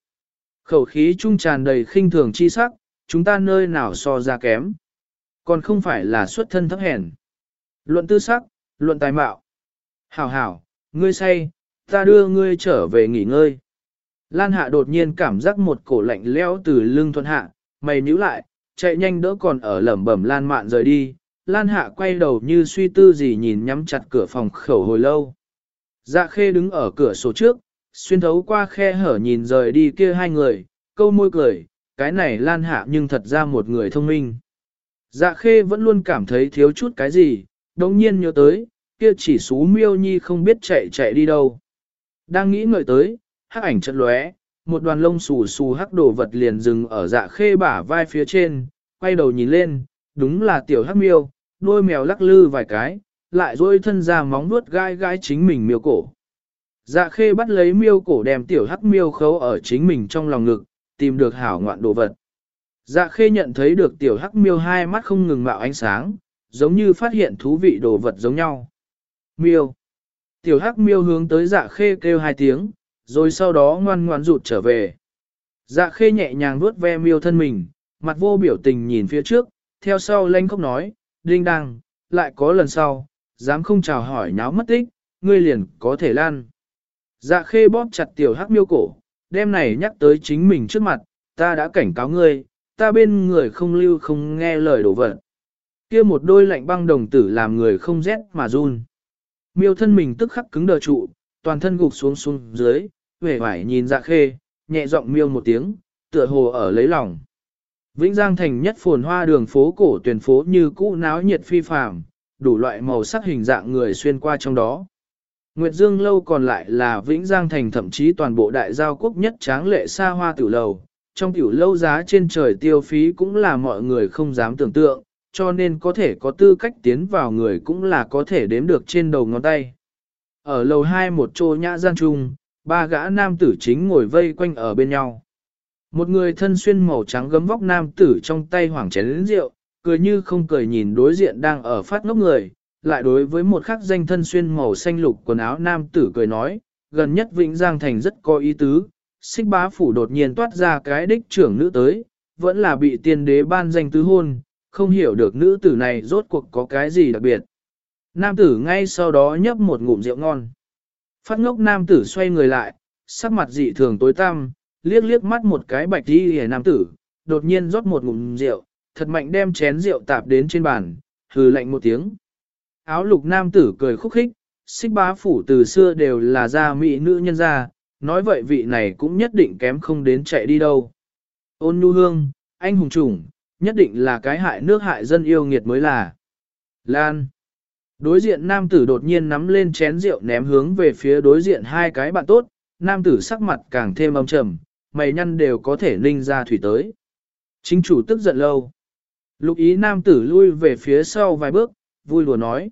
Khẩu khí trung tràn đầy khinh thường chi sắc, chúng ta nơi nào so ra kém. Còn không phải là xuất thân thấp hèn. Luận tư sắc, luận tài mạo. Hảo hảo, ngươi say, ta đưa ngươi trở về nghỉ ngơi. Lan hạ đột nhiên cảm giác một cổ lạnh leo từ lưng thuận hạ, mày nhíu lại, chạy nhanh đỡ còn ở lẩm bẩm lan mạn rời đi. Lan hạ quay đầu như suy tư gì nhìn nhắm chặt cửa phòng khẩu hồi lâu. Dạ khê đứng ở cửa sổ trước, xuyên thấu qua khe hở nhìn rời đi kia hai người, câu môi cười, cái này lan hạ nhưng thật ra một người thông minh. Dạ khê vẫn luôn cảm thấy thiếu chút cái gì, đồng nhiên nhớ tới, kia chỉ xú miêu nhi không biết chạy chạy đi đâu. Đang nghĩ ngợi tới, hắc ảnh chợt lóe, một đoàn lông xù xù hắc đồ vật liền dừng ở dạ khê bả vai phía trên, quay đầu nhìn lên, đúng là tiểu hắc miêu, đôi mèo lắc lư vài cái, lại dôi thân ra móng nuốt gai gai chính mình miêu cổ. Dạ khê bắt lấy miêu cổ đem tiểu hắc miêu khấu ở chính mình trong lòng ngực, tìm được hảo ngoạn đồ vật. Dạ khê nhận thấy được tiểu hắc miêu hai mắt không ngừng mạo ánh sáng, giống như phát hiện thú vị đồ vật giống nhau. Miêu. Tiểu hắc miêu hướng tới dạ khê kêu hai tiếng, rồi sau đó ngoan ngoan rụt trở về. Dạ khê nhẹ nhàng vuốt ve miêu thân mình, mặt vô biểu tình nhìn phía trước, theo sau lanh khóc nói, đinh đăng, lại có lần sau, dám không chào hỏi nháo mất tích, ngươi liền có thể lan. Dạ khê bóp chặt tiểu hắc miêu cổ, đêm này nhắc tới chính mình trước mặt, ta đã cảnh cáo ngươi, ta bên người không lưu không nghe lời đổ vật. Kia một đôi lạnh băng đồng tử làm người không rét mà run. Miêu thân mình tức khắc cứng đờ trụ, toàn thân gục xuống xuống dưới, vẻ vải nhìn dạ khê, nhẹ giọng miêu một tiếng, tựa hồ ở lấy lòng. Vĩnh Giang thành nhất phồn hoa đường phố cổ tuyển phố như cũ náo nhiệt phi phàm, đủ loại màu sắc hình dạng người xuyên qua trong đó. Nguyệt Dương lâu còn lại là Vĩnh Giang thành thậm chí toàn bộ đại giao quốc nhất tráng lệ xa hoa tiểu lầu. Trong tiểu lâu giá trên trời tiêu phí cũng là mọi người không dám tưởng tượng, cho nên có thể có tư cách tiến vào người cũng là có thể đếm được trên đầu ngón tay. Ở lầu 2 một chỗ nhã gian trung, ba gã nam tử chính ngồi vây quanh ở bên nhau. Một người thân xuyên màu trắng gấm vóc nam tử trong tay hoảng chén lĩnh rượu, cười như không cười nhìn đối diện đang ở phát ngốc người, lại đối với một khắc danh thân xuyên màu xanh lục quần áo nam tử cười nói, gần nhất Vĩnh Giang Thành rất có ý tứ, xích bá phủ đột nhiên toát ra cái đích trưởng nữ tới, vẫn là bị tiên đế ban danh tứ hôn, không hiểu được nữ tử này rốt cuộc có cái gì đặc biệt. Nam tử ngay sau đó nhấp một ngụm rượu ngon. Phát ngốc nam tử xoay người lại, sắc mặt dị thường tối tăm, liếc liếc mắt một cái bạch đi hề nam tử, đột nhiên rót một ngụm rượu, thật mạnh đem chén rượu tạp đến trên bàn, hừ lạnh một tiếng. Áo lục nam tử cười khúc khích, xích bá phủ từ xưa đều là gia mỹ nữ nhân gia, nói vậy vị này cũng nhất định kém không đến chạy đi đâu. Ôn nhu hương, anh hùng chủng, nhất định là cái hại nước hại dân yêu nghiệt mới là. Lan. Đối diện nam tử đột nhiên nắm lên chén rượu ném hướng về phía đối diện hai cái bạn tốt, nam tử sắc mặt càng thêm âm trầm, mày nhăn đều có thể ninh ra thủy tới. Chính chủ tức giận lâu. Lục ý nam tử lui về phía sau vài bước, vui lùa nói.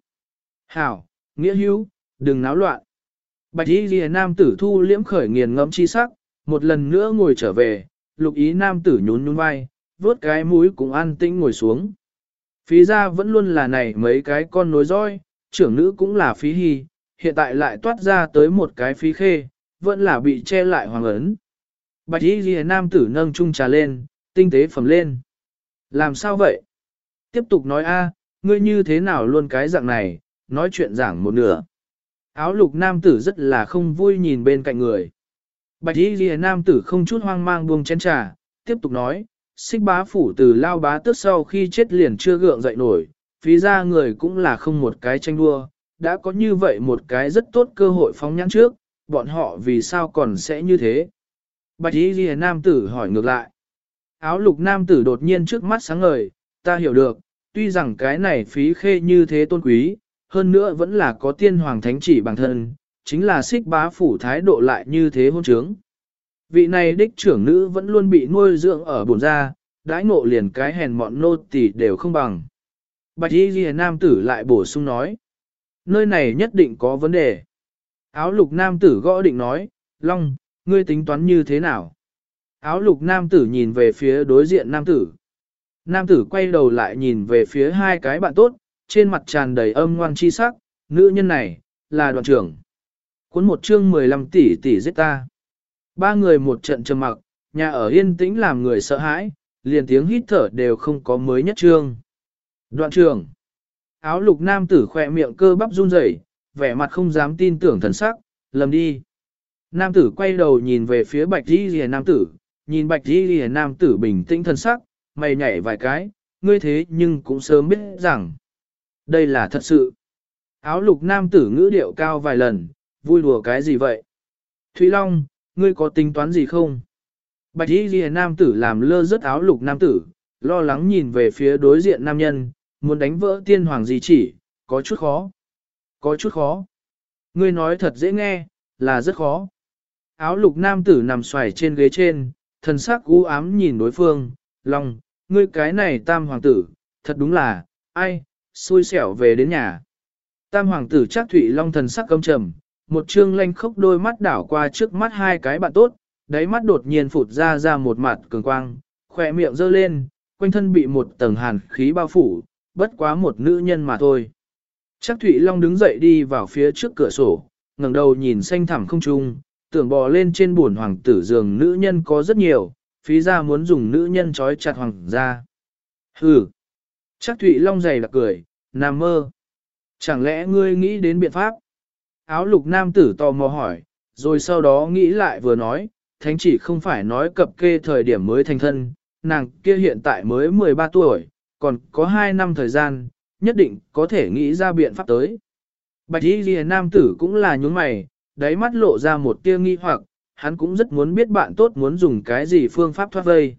Hảo, nghĩa hữu, đừng náo loạn. Bạch y ghi nam tử thu liễm khởi nghiền ngẫm chi sắc, một lần nữa ngồi trở về, lục ý nam tử nhún nhún vai, vớt cái mũi cũng an tĩnh ngồi xuống. Phí ra vẫn luôn là này mấy cái con nối roi, trưởng nữ cũng là phí hy, hiện tại lại toát ra tới một cái phí khê, vẫn là bị che lại hoàng ấn. Bạch y ghi nam tử nâng chung trà lên, tinh tế phẩm lên. Làm sao vậy? Tiếp tục nói a, ngươi như thế nào luôn cái dạng này, nói chuyện giảng một nửa. Áo lục nam tử rất là không vui nhìn bên cạnh người. Bạch y ghi nam tử không chút hoang mang buông chén trà, tiếp tục nói, xích bá phủ từ lao bá Tước sau khi chết liền chưa gượng dậy nổi, phí ra người cũng là không một cái tranh đua, đã có như vậy một cái rất tốt cơ hội phóng nhãn trước, bọn họ vì sao còn sẽ như thế? Bạch y ghi nam tử hỏi ngược lại. Áo lục nam tử đột nhiên trước mắt sáng ngời, ta hiểu được, tuy rằng cái này phí khê như thế tôn quý, hơn nữa vẫn là có tiên hoàng thánh chỉ bằng thân, chính là xích bá phủ thái độ lại như thế hôn trướng. Vị này đích trưởng nữ vẫn luôn bị nuôi dưỡng ở bồn gia, đãi ngộ liền cái hèn mọn nô tỳ đều không bằng. Bạch y ghi nam tử lại bổ sung nói, nơi này nhất định có vấn đề. Áo lục nam tử gõ định nói, Long, ngươi tính toán như thế nào? Áo lục nam tử nhìn về phía đối diện nam tử. Nam tử quay đầu lại nhìn về phía hai cái bạn tốt, trên mặt tràn đầy âm ngoan chi sắc, nữ nhân này, là đoàn trưởng. Cuốn một chương 15 tỷ tỷ giết ta. Ba người một trận trầm mặc, nhà ở yên tĩnh làm người sợ hãi, liền tiếng hít thở đều không có mới nhất trương Đoạn trường Áo lục nam tử khỏe miệng cơ bắp run rẩy, vẻ mặt không dám tin tưởng thần sắc, lầm đi. Nam tử quay đầu nhìn về phía bạch đi rìa nam tử, nhìn bạch đi rìa nam tử bình tĩnh thần sắc, mày nhảy vài cái, ngươi thế nhưng cũng sớm biết rằng, đây là thật sự. Áo lục nam tử ngữ điệu cao vài lần, vui đùa cái gì vậy? Thúy Long, ngươi có tính toán gì không? Bạch y ghi nam tử làm lơ rớt áo lục nam tử, lo lắng nhìn về phía đối diện nam nhân, muốn đánh vỡ tiên hoàng gì chỉ, có chút khó. Có chút khó. Ngươi nói thật dễ nghe, là rất khó. Áo lục nam tử nằm xoài trên ghế trên, thần sắc u ám nhìn đối phương, lòng, ngươi cái này tam hoàng tử, thật đúng là, ai, xui xẻo về đến nhà. Tam hoàng tử chắc thủy long thần sắc căm trầm, một trương lanh khốc đôi mắt đảo qua trước mắt hai cái bạn tốt, đáy mắt đột nhiên phụt ra ra một mặt cường quang, khỏe miệng giơ lên, quanh thân bị một tầng hàn khí bao phủ, bất quá một nữ nhân mà thôi. Chắc Thụy Long đứng dậy đi vào phía trước cửa sổ, ngẩng đầu nhìn xanh thẳm không trung, tưởng bò lên trên buồn hoàng tử giường nữ nhân có rất nhiều, phí ra muốn dùng nữ nhân trói chặt hoàng ra. Hừ! Chắc Thụy Long dày là cười, nằm mơ. Chẳng lẽ ngươi nghĩ đến biện pháp? Áo lục nam tử tò mò hỏi, rồi sau đó nghĩ lại vừa nói, thánh chỉ không phải nói cập kê thời điểm mới thành thân, nàng kia hiện tại mới 13 tuổi, còn có 2 năm thời gian, nhất định có thể nghĩ ra biện pháp tới. Bạch y ghi nam tử cũng là nhún mày, đáy mắt lộ ra một tia nghi hoặc, hắn cũng rất muốn biết bạn tốt muốn dùng cái gì phương pháp thoát vây.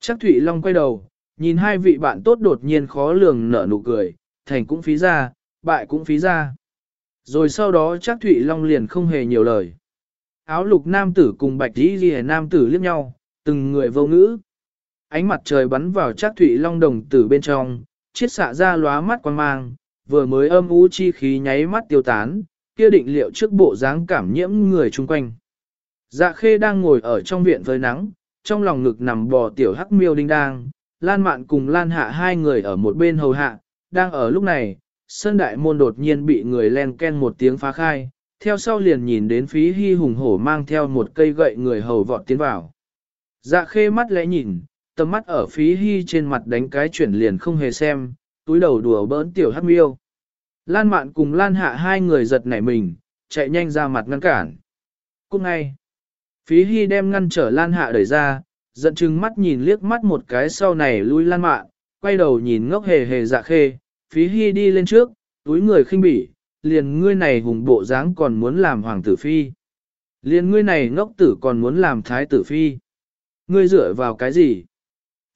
Chắc Thụy Long quay đầu, nhìn hai vị bạn tốt đột nhiên khó lường nở nụ cười, thành cũng phí ra, bại cũng phí ra. Rồi sau đó chắc Thụy Long liền không hề nhiều lời. Áo lục nam tử cùng bạch y ghi nam tử liếc nhau, từng người vô ngữ. Ánh mặt trời bắn vào chắc Thụy Long đồng tử bên trong, chiết xạ ra lóa mắt quan mang, vừa mới âm u chi khí nháy mắt tiêu tán, kia định liệu trước bộ dáng cảm nhiễm người chung quanh. Dạ khê đang ngồi ở trong viện với nắng, trong lòng ngực nằm bò tiểu hắc miêu đinh đang, Lan Mạn cùng Lan Hạ hai người ở một bên hầu hạ, đang ở lúc này, sân đại môn đột nhiên bị người len ken một tiếng phá khai, theo sau liền nhìn đến phí hy hùng hổ mang theo một cây gậy người hầu vọt tiến vào. Dạ khê mắt lẽ nhìn, tầm mắt ở phí hy trên mặt đánh cái chuyển liền không hề xem, túi đầu đùa bỡn tiểu hát miêu. Lan mạn cùng Lan hạ hai người giật nảy mình, chạy nhanh ra mặt ngăn cản. Cũng ngay, phí hy đem ngăn trở Lan hạ đẩy ra, giận chừng mắt nhìn liếc mắt một cái sau này lui Lan mạn, quay đầu nhìn ngốc hề hề dạ khê, phí hy đi lên trước, túi người khinh bỉ, liền ngươi này hùng bộ dáng còn muốn làm hoàng tử phi. Liền ngươi này ngốc tử còn muốn làm thái tử phi. Ngươi dựa vào cái gì?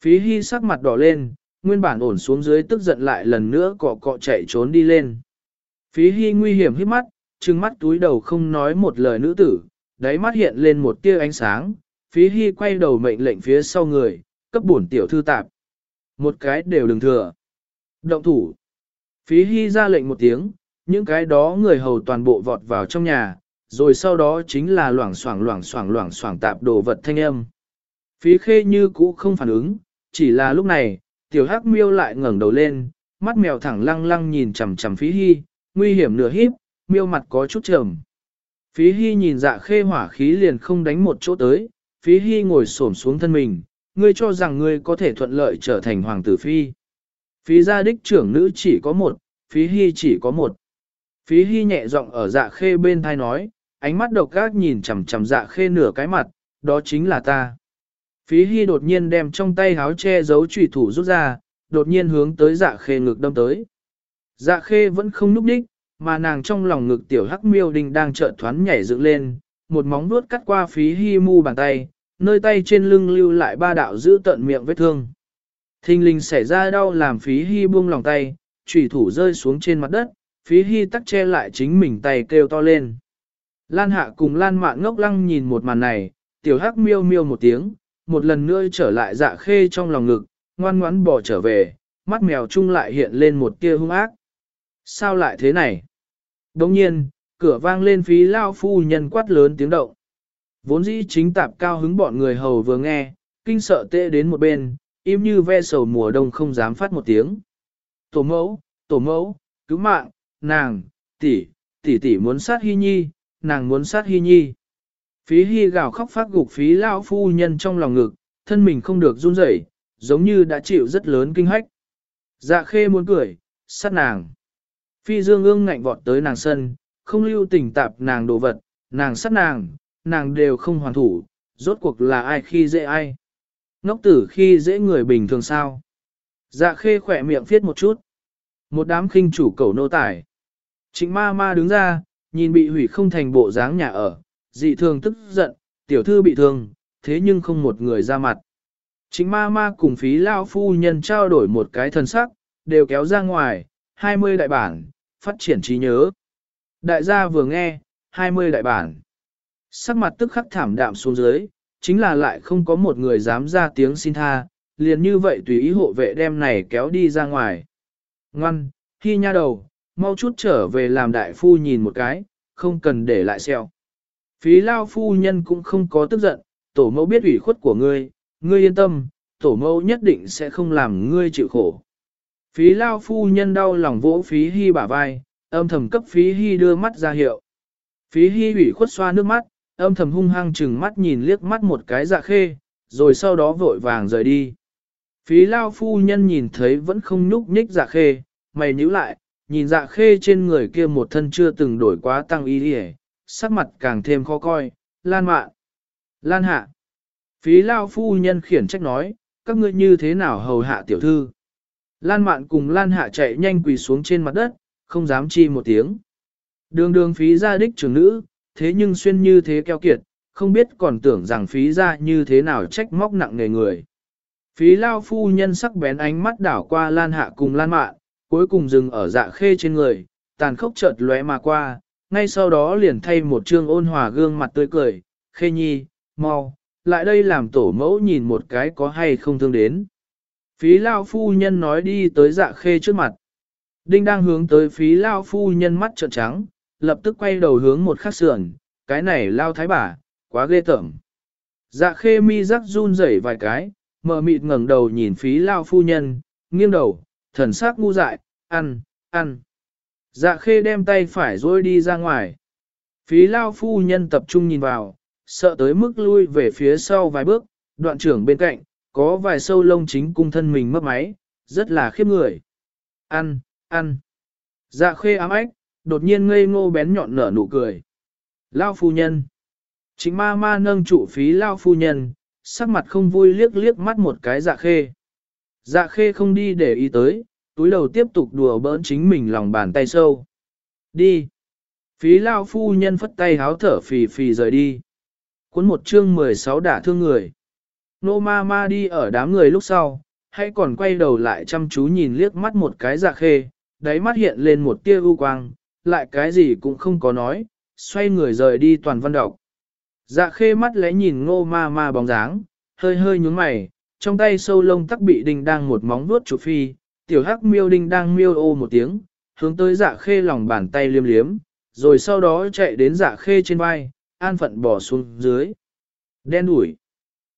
Phí hy sắc mặt đỏ lên, nguyên bản ổn xuống dưới tức giận lại lần nữa cọ cọ chạy trốn đi lên. Phí hy nguy hiểm hít mắt, trừng mắt túi đầu không nói một lời nữ tử, đáy mắt hiện lên một tia ánh sáng, phí hy quay đầu mệnh lệnh phía sau người, cấp bổn tiểu thư tạp. Một cái đều đừng thừa. Động thủ. Phí hy ra lệnh một tiếng, những cái đó người hầu toàn bộ vọt vào trong nhà, rồi sau đó chính là loảng xoảng loảng xoảng loảng xoảng tạp đồ vật thanh âm. Phí khê như cũ không phản ứng, chỉ là lúc này, tiểu hắc miêu lại ngẩng đầu lên, mắt mèo thẳng lăng lăng nhìn chằm chằm phí hy, nguy hiểm nửa híp, miêu mặt có chút trầm. Phí hy nhìn dạ khê hỏa khí liền không đánh một chỗ tới, phí hy ngồi xổm xuống thân mình, ngươi cho rằng ngươi có thể thuận lợi trở thành hoàng tử phi. Phí gia đích trưởng nữ chỉ có một, phí hy chỉ có một. Phí hy nhẹ giọng ở dạ khê bên thai nói, ánh mắt độc gác nhìn chằm chằm dạ khê nửa cái mặt, đó chính là ta. Phí hy đột nhiên đem trong tay háo che giấu trùy thủ rút ra, đột nhiên hướng tới dạ khê ngực đâm tới. Dạ khê vẫn không núp đích, mà nàng trong lòng ngực tiểu hắc miêu đình đang trợn thoán nhảy dựng lên, một móng vuốt cắt qua phí hy mu bàn tay, nơi tay trên lưng lưu lại ba đạo giữ tận miệng vết thương. Thình linh xảy ra đau làm phí hy buông lòng tay, trùy thủ rơi xuống trên mặt đất, phí hy tắc che lại chính mình tay kêu to lên. Lan hạ cùng lan mạn ngốc lăng nhìn một màn này, tiểu hắc miêu miêu một tiếng, một lần nữa trở lại dạ khê trong lòng ngực, ngoan ngoãn bỏ trở về, mắt mèo chung lại hiện lên một tia hung ác. Sao lại thế này? Đồng nhiên, cửa vang lên phí lao phu nhân quát lớn tiếng động. Vốn dĩ chính tạp cao hứng bọn người hầu vừa nghe, kinh sợ tệ đến một bên, im như ve sầu mùa đông không dám phát một tiếng. Tổ mẫu, tổ mẫu, cứu mạng, nàng, tỷ, tỷ tỷ muốn sát hy nhi, nàng muốn sát hy nhi. Phí hy gào khóc phát gục phí lao phu nhân trong lòng ngực, thân mình không được run rẩy, giống như đã chịu rất lớn kinh hách. Dạ khê muốn cười, sát nàng. Phi dương ương ngạnh vọt tới nàng sân, không lưu tình tạp nàng đồ vật, nàng sát nàng, nàng đều không hoàn thủ, rốt cuộc là ai khi dễ ai. Ngốc tử khi dễ người bình thường sao. Dạ khê khỏe miệng viết một chút. Một đám khinh chủ cầu nô tải. Trịnh ma ma đứng ra, nhìn bị hủy không thành bộ dáng nhà ở, dị thường tức giận, tiểu thư bị thương, thế nhưng không một người ra mặt. Trịnh ma ma cùng phí lao phu nhân trao đổi một cái thân sắc, đều kéo ra ngoài, 20 đại bản, phát triển trí nhớ. Đại gia vừa nghe, 20 đại bản. Sắc mặt tức khắc thảm đạm xuống dưới, chính là lại không có một người dám ra tiếng xin tha, liền như vậy tùy ý hộ vệ đem này kéo đi ra ngoài. Ngoan, khi nha đầu, mau chút trở về làm đại phu nhìn một cái, không cần để lại xeo. Phí lao phu nhân cũng không có tức giận, tổ mẫu biết ủy khuất của ngươi, ngươi yên tâm, tổ mẫu nhất định sẽ không làm ngươi chịu khổ. Phí lao phu nhân đau lòng vỗ phí hy bả vai, âm thầm cấp phí hy đưa mắt ra hiệu. Phí hy ủy khuất xoa nước mắt, âm thầm hung hăng chừng mắt nhìn liếc mắt một cái dạ khê, rồi sau đó vội vàng rời đi. Phí lao phu nhân nhìn thấy vẫn không nhúc nhích dạ khê, mày nhíu lại, nhìn dạ khê trên người kia một thân chưa từng đổi quá tăng y đi sắc mặt càng thêm khó coi, lan mạn, lan hạ. Phí lao phu nhân khiển trách nói, các ngươi như thế nào hầu hạ tiểu thư. Lan mạn cùng lan hạ chạy nhanh quỳ xuống trên mặt đất, không dám chi một tiếng. Đường đường phí ra đích trưởng nữ, thế nhưng xuyên như thế keo kiệt, không biết còn tưởng rằng phí ra như thế nào trách móc nặng nề người. Phí lao phu nhân sắc bén ánh mắt đảo qua lan hạ cùng lan mạ, cuối cùng dừng ở dạ khê trên người, tàn khốc chợt lóe mà qua, ngay sau đó liền thay một trương ôn hòa gương mặt tươi cười, khê nhi, mau, lại đây làm tổ mẫu nhìn một cái có hay không thương đến. Phí lao phu nhân nói đi tới dạ khê trước mặt. Đinh đang hướng tới phí lao phu nhân mắt trợn trắng, lập tức quay đầu hướng một khắc sườn, cái này lao thái bà, quá ghê tởm. Dạ khê mi rắc run rẩy vài cái, mờ mịt ngẩng đầu nhìn phí lao phu nhân, nghiêng đầu, thần sắc ngu dại, ăn, ăn. Dạ khê đem tay phải rồi đi ra ngoài. Phí lao phu nhân tập trung nhìn vào, sợ tới mức lui về phía sau vài bước, đoạn trưởng bên cạnh, có vài sâu lông chính cung thân mình mất máy, rất là khiếp người. Ăn, ăn. Dạ khê ám ách, đột nhiên ngây ngô bén nhọn nở nụ cười. Lao phu nhân. Chính ma ma nâng trụ phí lao phu nhân, sắc mặt không vui liếc liếc mắt một cái dạ khê. Dạ khê không đi để ý tới, túi đầu tiếp tục đùa bỡn chính mình lòng bàn tay sâu. Đi. Phí lao phu nhân phất tay háo thở phì phì rời đi. Cuốn một chương 16 đả thương người. Nô ma ma đi ở đám người lúc sau, hay còn quay đầu lại chăm chú nhìn liếc mắt một cái dạ khê, đáy mắt hiện lên một tia ưu quang, lại cái gì cũng không có nói, xoay người rời đi toàn văn đọc. Dạ khê mắt lẽ nhìn ngô ma ma bóng dáng, hơi hơi nhúng mày, trong tay sâu lông tắc bị đinh đang một móng vuốt chụp phi, tiểu hắc miêu đinh đang miêu ô một tiếng, hướng tới dạ khê lòng bàn tay liêm liếm, rồi sau đó chạy đến dạ khê trên vai, an phận bỏ xuống dưới. Đen đuổi.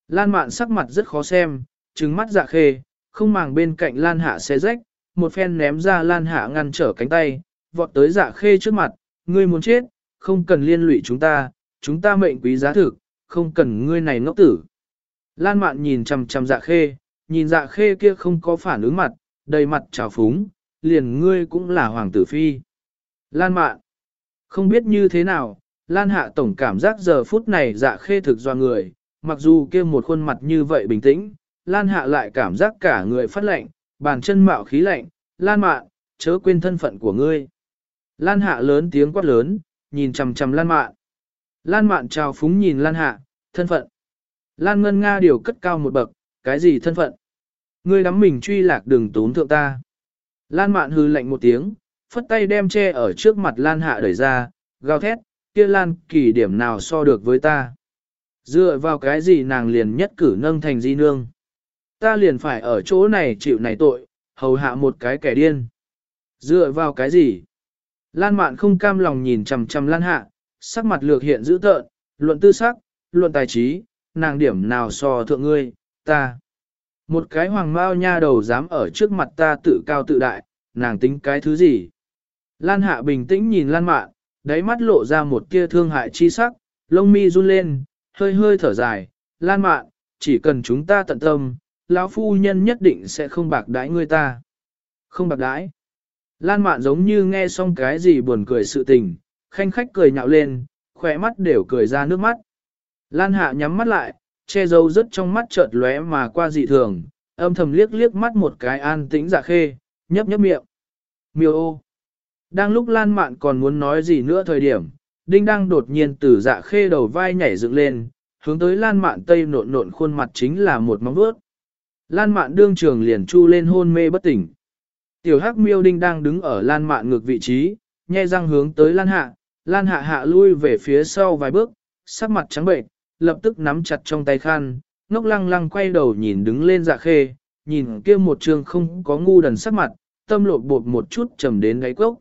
Lan mạn sắc mặt rất khó xem, trừng mắt dạ khê, không màng bên cạnh lan hạ xé rách, một phen ném ra lan hạ ngăn trở cánh tay, vọt tới dạ khê trước mặt, ngươi muốn chết, không cần liên lụy chúng ta, chúng ta mệnh quý giá thực, không cần ngươi này ngốc tử. Lan mạn nhìn chằm chằm dạ khê, nhìn dạ khê kia không có phản ứng mặt, đầy mặt trào phúng, liền ngươi cũng là hoàng tử phi. Lan mạn, không biết như thế nào, Lan hạ tổng cảm giác giờ phút này dạ khê thực do người, mặc dù kia một khuôn mặt như vậy bình tĩnh, Lan hạ lại cảm giác cả người phát lạnh, bàn chân mạo khí lạnh, Lan mạn, chớ quên thân phận của ngươi. Lan hạ lớn tiếng quát lớn, nhìn chằm chằm Lan mạn. Lan mạn chào phúng nhìn Lan hạ, thân phận. Lan ngân nga điều cất cao một bậc, cái gì thân phận? Ngươi đắm mình truy lạc đừng tốn thượng ta. Lan mạn hư lạnh một tiếng, phất tay đem che ở trước mặt Lan hạ đẩy ra, gào thét, kia Lan kỳ điểm nào so được với ta. Dựa vào cái gì nàng liền nhất cử nâng thành di nương. Ta liền phải ở chỗ này chịu này tội, hầu hạ một cái kẻ điên. Dựa vào cái gì? Lan mạn không cam lòng nhìn chằm chằm Lan hạ, sắc mặt lược hiện dữ tợn, luận tư sắc, luận tài trí, nàng điểm nào so thượng ngươi, ta. Một cái hoàng mao nha đầu dám ở trước mặt ta tự cao tự đại, nàng tính cái thứ gì? Lan hạ bình tĩnh nhìn Lan mạn, đáy mắt lộ ra một tia thương hại chi sắc, lông mi run lên, hơi hơi thở dài, Lan mạn, chỉ cần chúng ta tận tâm, lão phu nhân nhất định sẽ không bạc đãi ngươi ta. Không bạc đãi. Lan mạn giống như nghe xong cái gì buồn cười sự tình, khanh khách cười nhạo lên, khỏe mắt đều cười ra nước mắt. Lan hạ nhắm mắt lại, che dâu rất trong mắt chợt lóe mà qua dị thường, âm thầm liếc liếc mắt một cái an tĩnh dạ khê, nhấp nhấp miệng. Miêu ô. Đang lúc Lan Mạn còn muốn nói gì nữa thời điểm, Đinh đang đột nhiên từ dạ khê đầu vai nhảy dựng lên, hướng tới lan mạn tây nộn nộn khuôn mặt chính là một móng vuốt. Lan mạn đương trường liền chu lên hôn mê bất tỉnh. Tiểu hắc miêu đinh đang đứng ở lan mạn ngược vị trí, nhe răng hướng tới lan hạ, lan hạ hạ lui về phía sau vài bước, sắc mặt trắng bệnh, lập tức nắm chặt trong tay khăn, ngốc lăng lăng quay đầu nhìn đứng lên dạ khê, nhìn kia một trường không có ngu đần sắc mặt, tâm lột bột một chút trầm đến gáy cốc.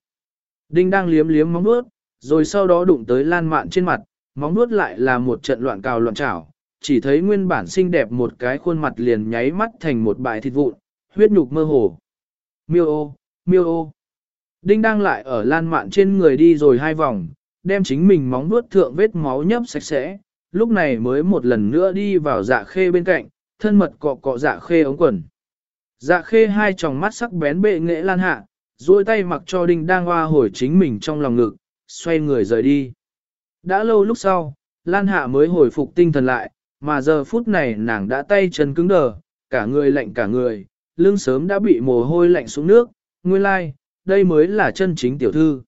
Đinh đang liếm liếm móng nuốt, rồi sau đó đụng tới lan mạn trên mặt, móng nuốt lại là một trận loạn cào loạn chảo, chỉ thấy nguyên bản xinh đẹp một cái khuôn mặt liền nháy mắt thành một bãi thịt vụn, huyết nhục mơ hồ. Miêu ô, miêu ô. Đinh đang lại ở lan mạn trên người đi rồi hai vòng, đem chính mình móng nuốt thượng vết máu nhấp sạch sẽ, lúc này mới một lần nữa đi vào dạ khê bên cạnh, thân mật cọ cọ dạ khê ống quần. Dạ khê hai tròng mắt sắc bén bệ nghệ lan hạ, duỗi tay mặc cho đinh đang hoa hồi chính mình trong lòng ngực, xoay người rời đi. Đã lâu lúc sau, Lan Hạ mới hồi phục tinh thần lại, mà giờ phút này nàng đã tay chân cứng đờ, cả người lạnh cả người, lưng sớm đã bị mồ hôi lạnh xuống nước, nguyên lai, like, đây mới là chân chính tiểu thư.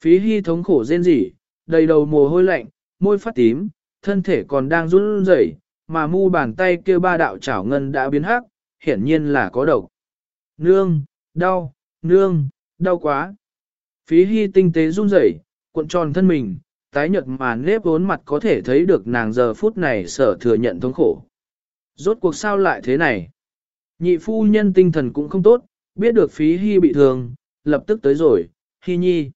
Phí hy thống khổ rên rỉ, đầy đầu mồ hôi lạnh, môi phát tím, thân thể còn đang run rẩy, mà mu bàn tay kia ba đạo chảo ngân đã biến hắc, hiển nhiên là có độc. Nương, đau, nương, đau quá. Phí hy tinh tế run rẩy, cuộn tròn thân mình, tái nhợt mà nếp vốn mặt có thể thấy được nàng giờ phút này sở thừa nhận thống khổ. Rốt cuộc sao lại thế này? Nhị phu nhân tinh thần cũng không tốt, biết được phí hy bị thương, lập tức tới rồi, hy nhi.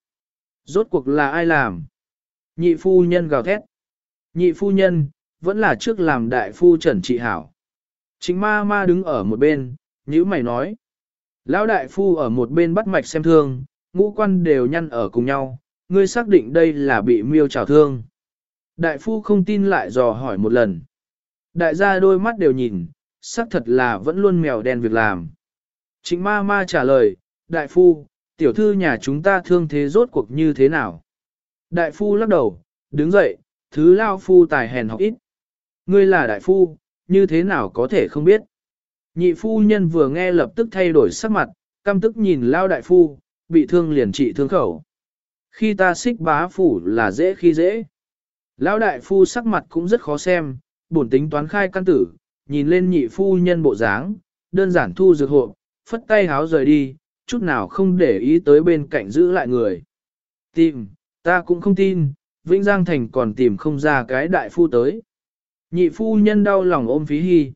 Rốt cuộc là ai làm? Nhị phu nhân gào thét. Nhị phu nhân, vẫn là trước làm đại phu trần trị hảo. Chính ma ma đứng ở một bên, nhữ mày nói. Lão đại phu ở một bên bắt mạch xem thương, ngũ quan đều nhăn ở cùng nhau, ngươi xác định đây là bị miêu trào thương. Đại phu không tin lại dò hỏi một lần. Đại gia đôi mắt đều nhìn, xác thật là vẫn luôn mèo đen việc làm. Trịnh ma ma trả lời, đại phu, tiểu thư nhà chúng ta thương thế rốt cuộc như thế nào? Đại phu lắc đầu, đứng dậy, thứ lao phu tài hèn học ít. Ngươi là đại phu, như thế nào có thể không biết? Nhị phu nhân vừa nghe lập tức thay đổi sắc mặt, căm tức nhìn lao đại phu, bị thương liền trị thương khẩu. Khi ta xích bá phủ là dễ khi dễ. Lão đại phu sắc mặt cũng rất khó xem, bổn tính toán khai căn tử, nhìn lên nhị phu nhân bộ dáng, đơn giản thu dược hộ, phất tay háo rời đi, chút nào không để ý tới bên cạnh giữ lại người. Tìm, ta cũng không tin, Vĩnh Giang Thành còn tìm không ra cái đại phu tới. Nhị phu nhân đau lòng ôm phí hy.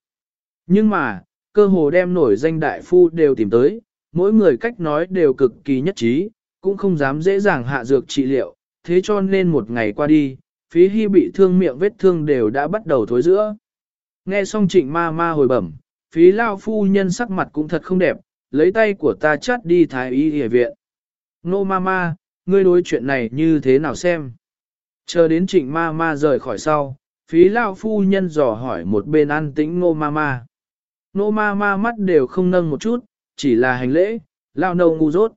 Nhưng mà, cơ hồ đem nổi danh đại phu đều tìm tới, mỗi người cách nói đều cực kỳ nhất trí, cũng không dám dễ dàng hạ dược trị liệu, thế cho nên một ngày qua đi, phí hy bị thương miệng vết thương đều đã bắt đầu thối giữa. Nghe xong trịnh ma ma hồi bẩm, phí lao phu nhân sắc mặt cũng thật không đẹp, lấy tay của ta chắt đi thái y hề viện. Nô ma ma, ngươi đối chuyện này như thế nào xem? Chờ đến trịnh ma ma rời khỏi sau, phí lao phu nhân dò hỏi một bên an tĩnh nô ma ma. Nô ma ma mắt đều không nâng một chút, chỉ là hành lễ, lao nâu ngu dốt.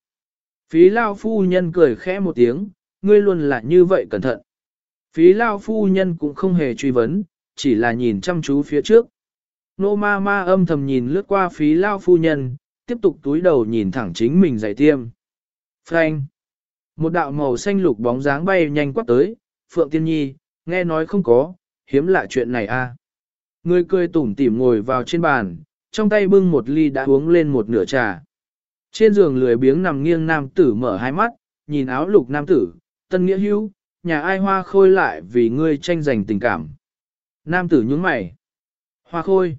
Phí lao phu nhân cười khẽ một tiếng, ngươi luôn là như vậy cẩn thận. Phí lao phu nhân cũng không hề truy vấn, chỉ là nhìn chăm chú phía trước. Nô ma ma âm thầm nhìn lướt qua phí lao phu nhân, tiếp tục túi đầu nhìn thẳng chính mình giày tiêm. Frank! Một đạo màu xanh lục bóng dáng bay nhanh quát tới, Phượng Tiên Nhi, nghe nói không có, hiếm lạ chuyện này a. À. Người cười tủm tỉm ngồi vào trên bàn, trong tay bưng một ly đã uống lên một nửa trà. Trên giường lười biếng nằm nghiêng nam tử mở hai mắt, nhìn áo lục nam tử, tân nghĩa hữu, nhà ai hoa khôi lại vì ngươi tranh giành tình cảm. Nam tử nhúng mày. Hoa khôi.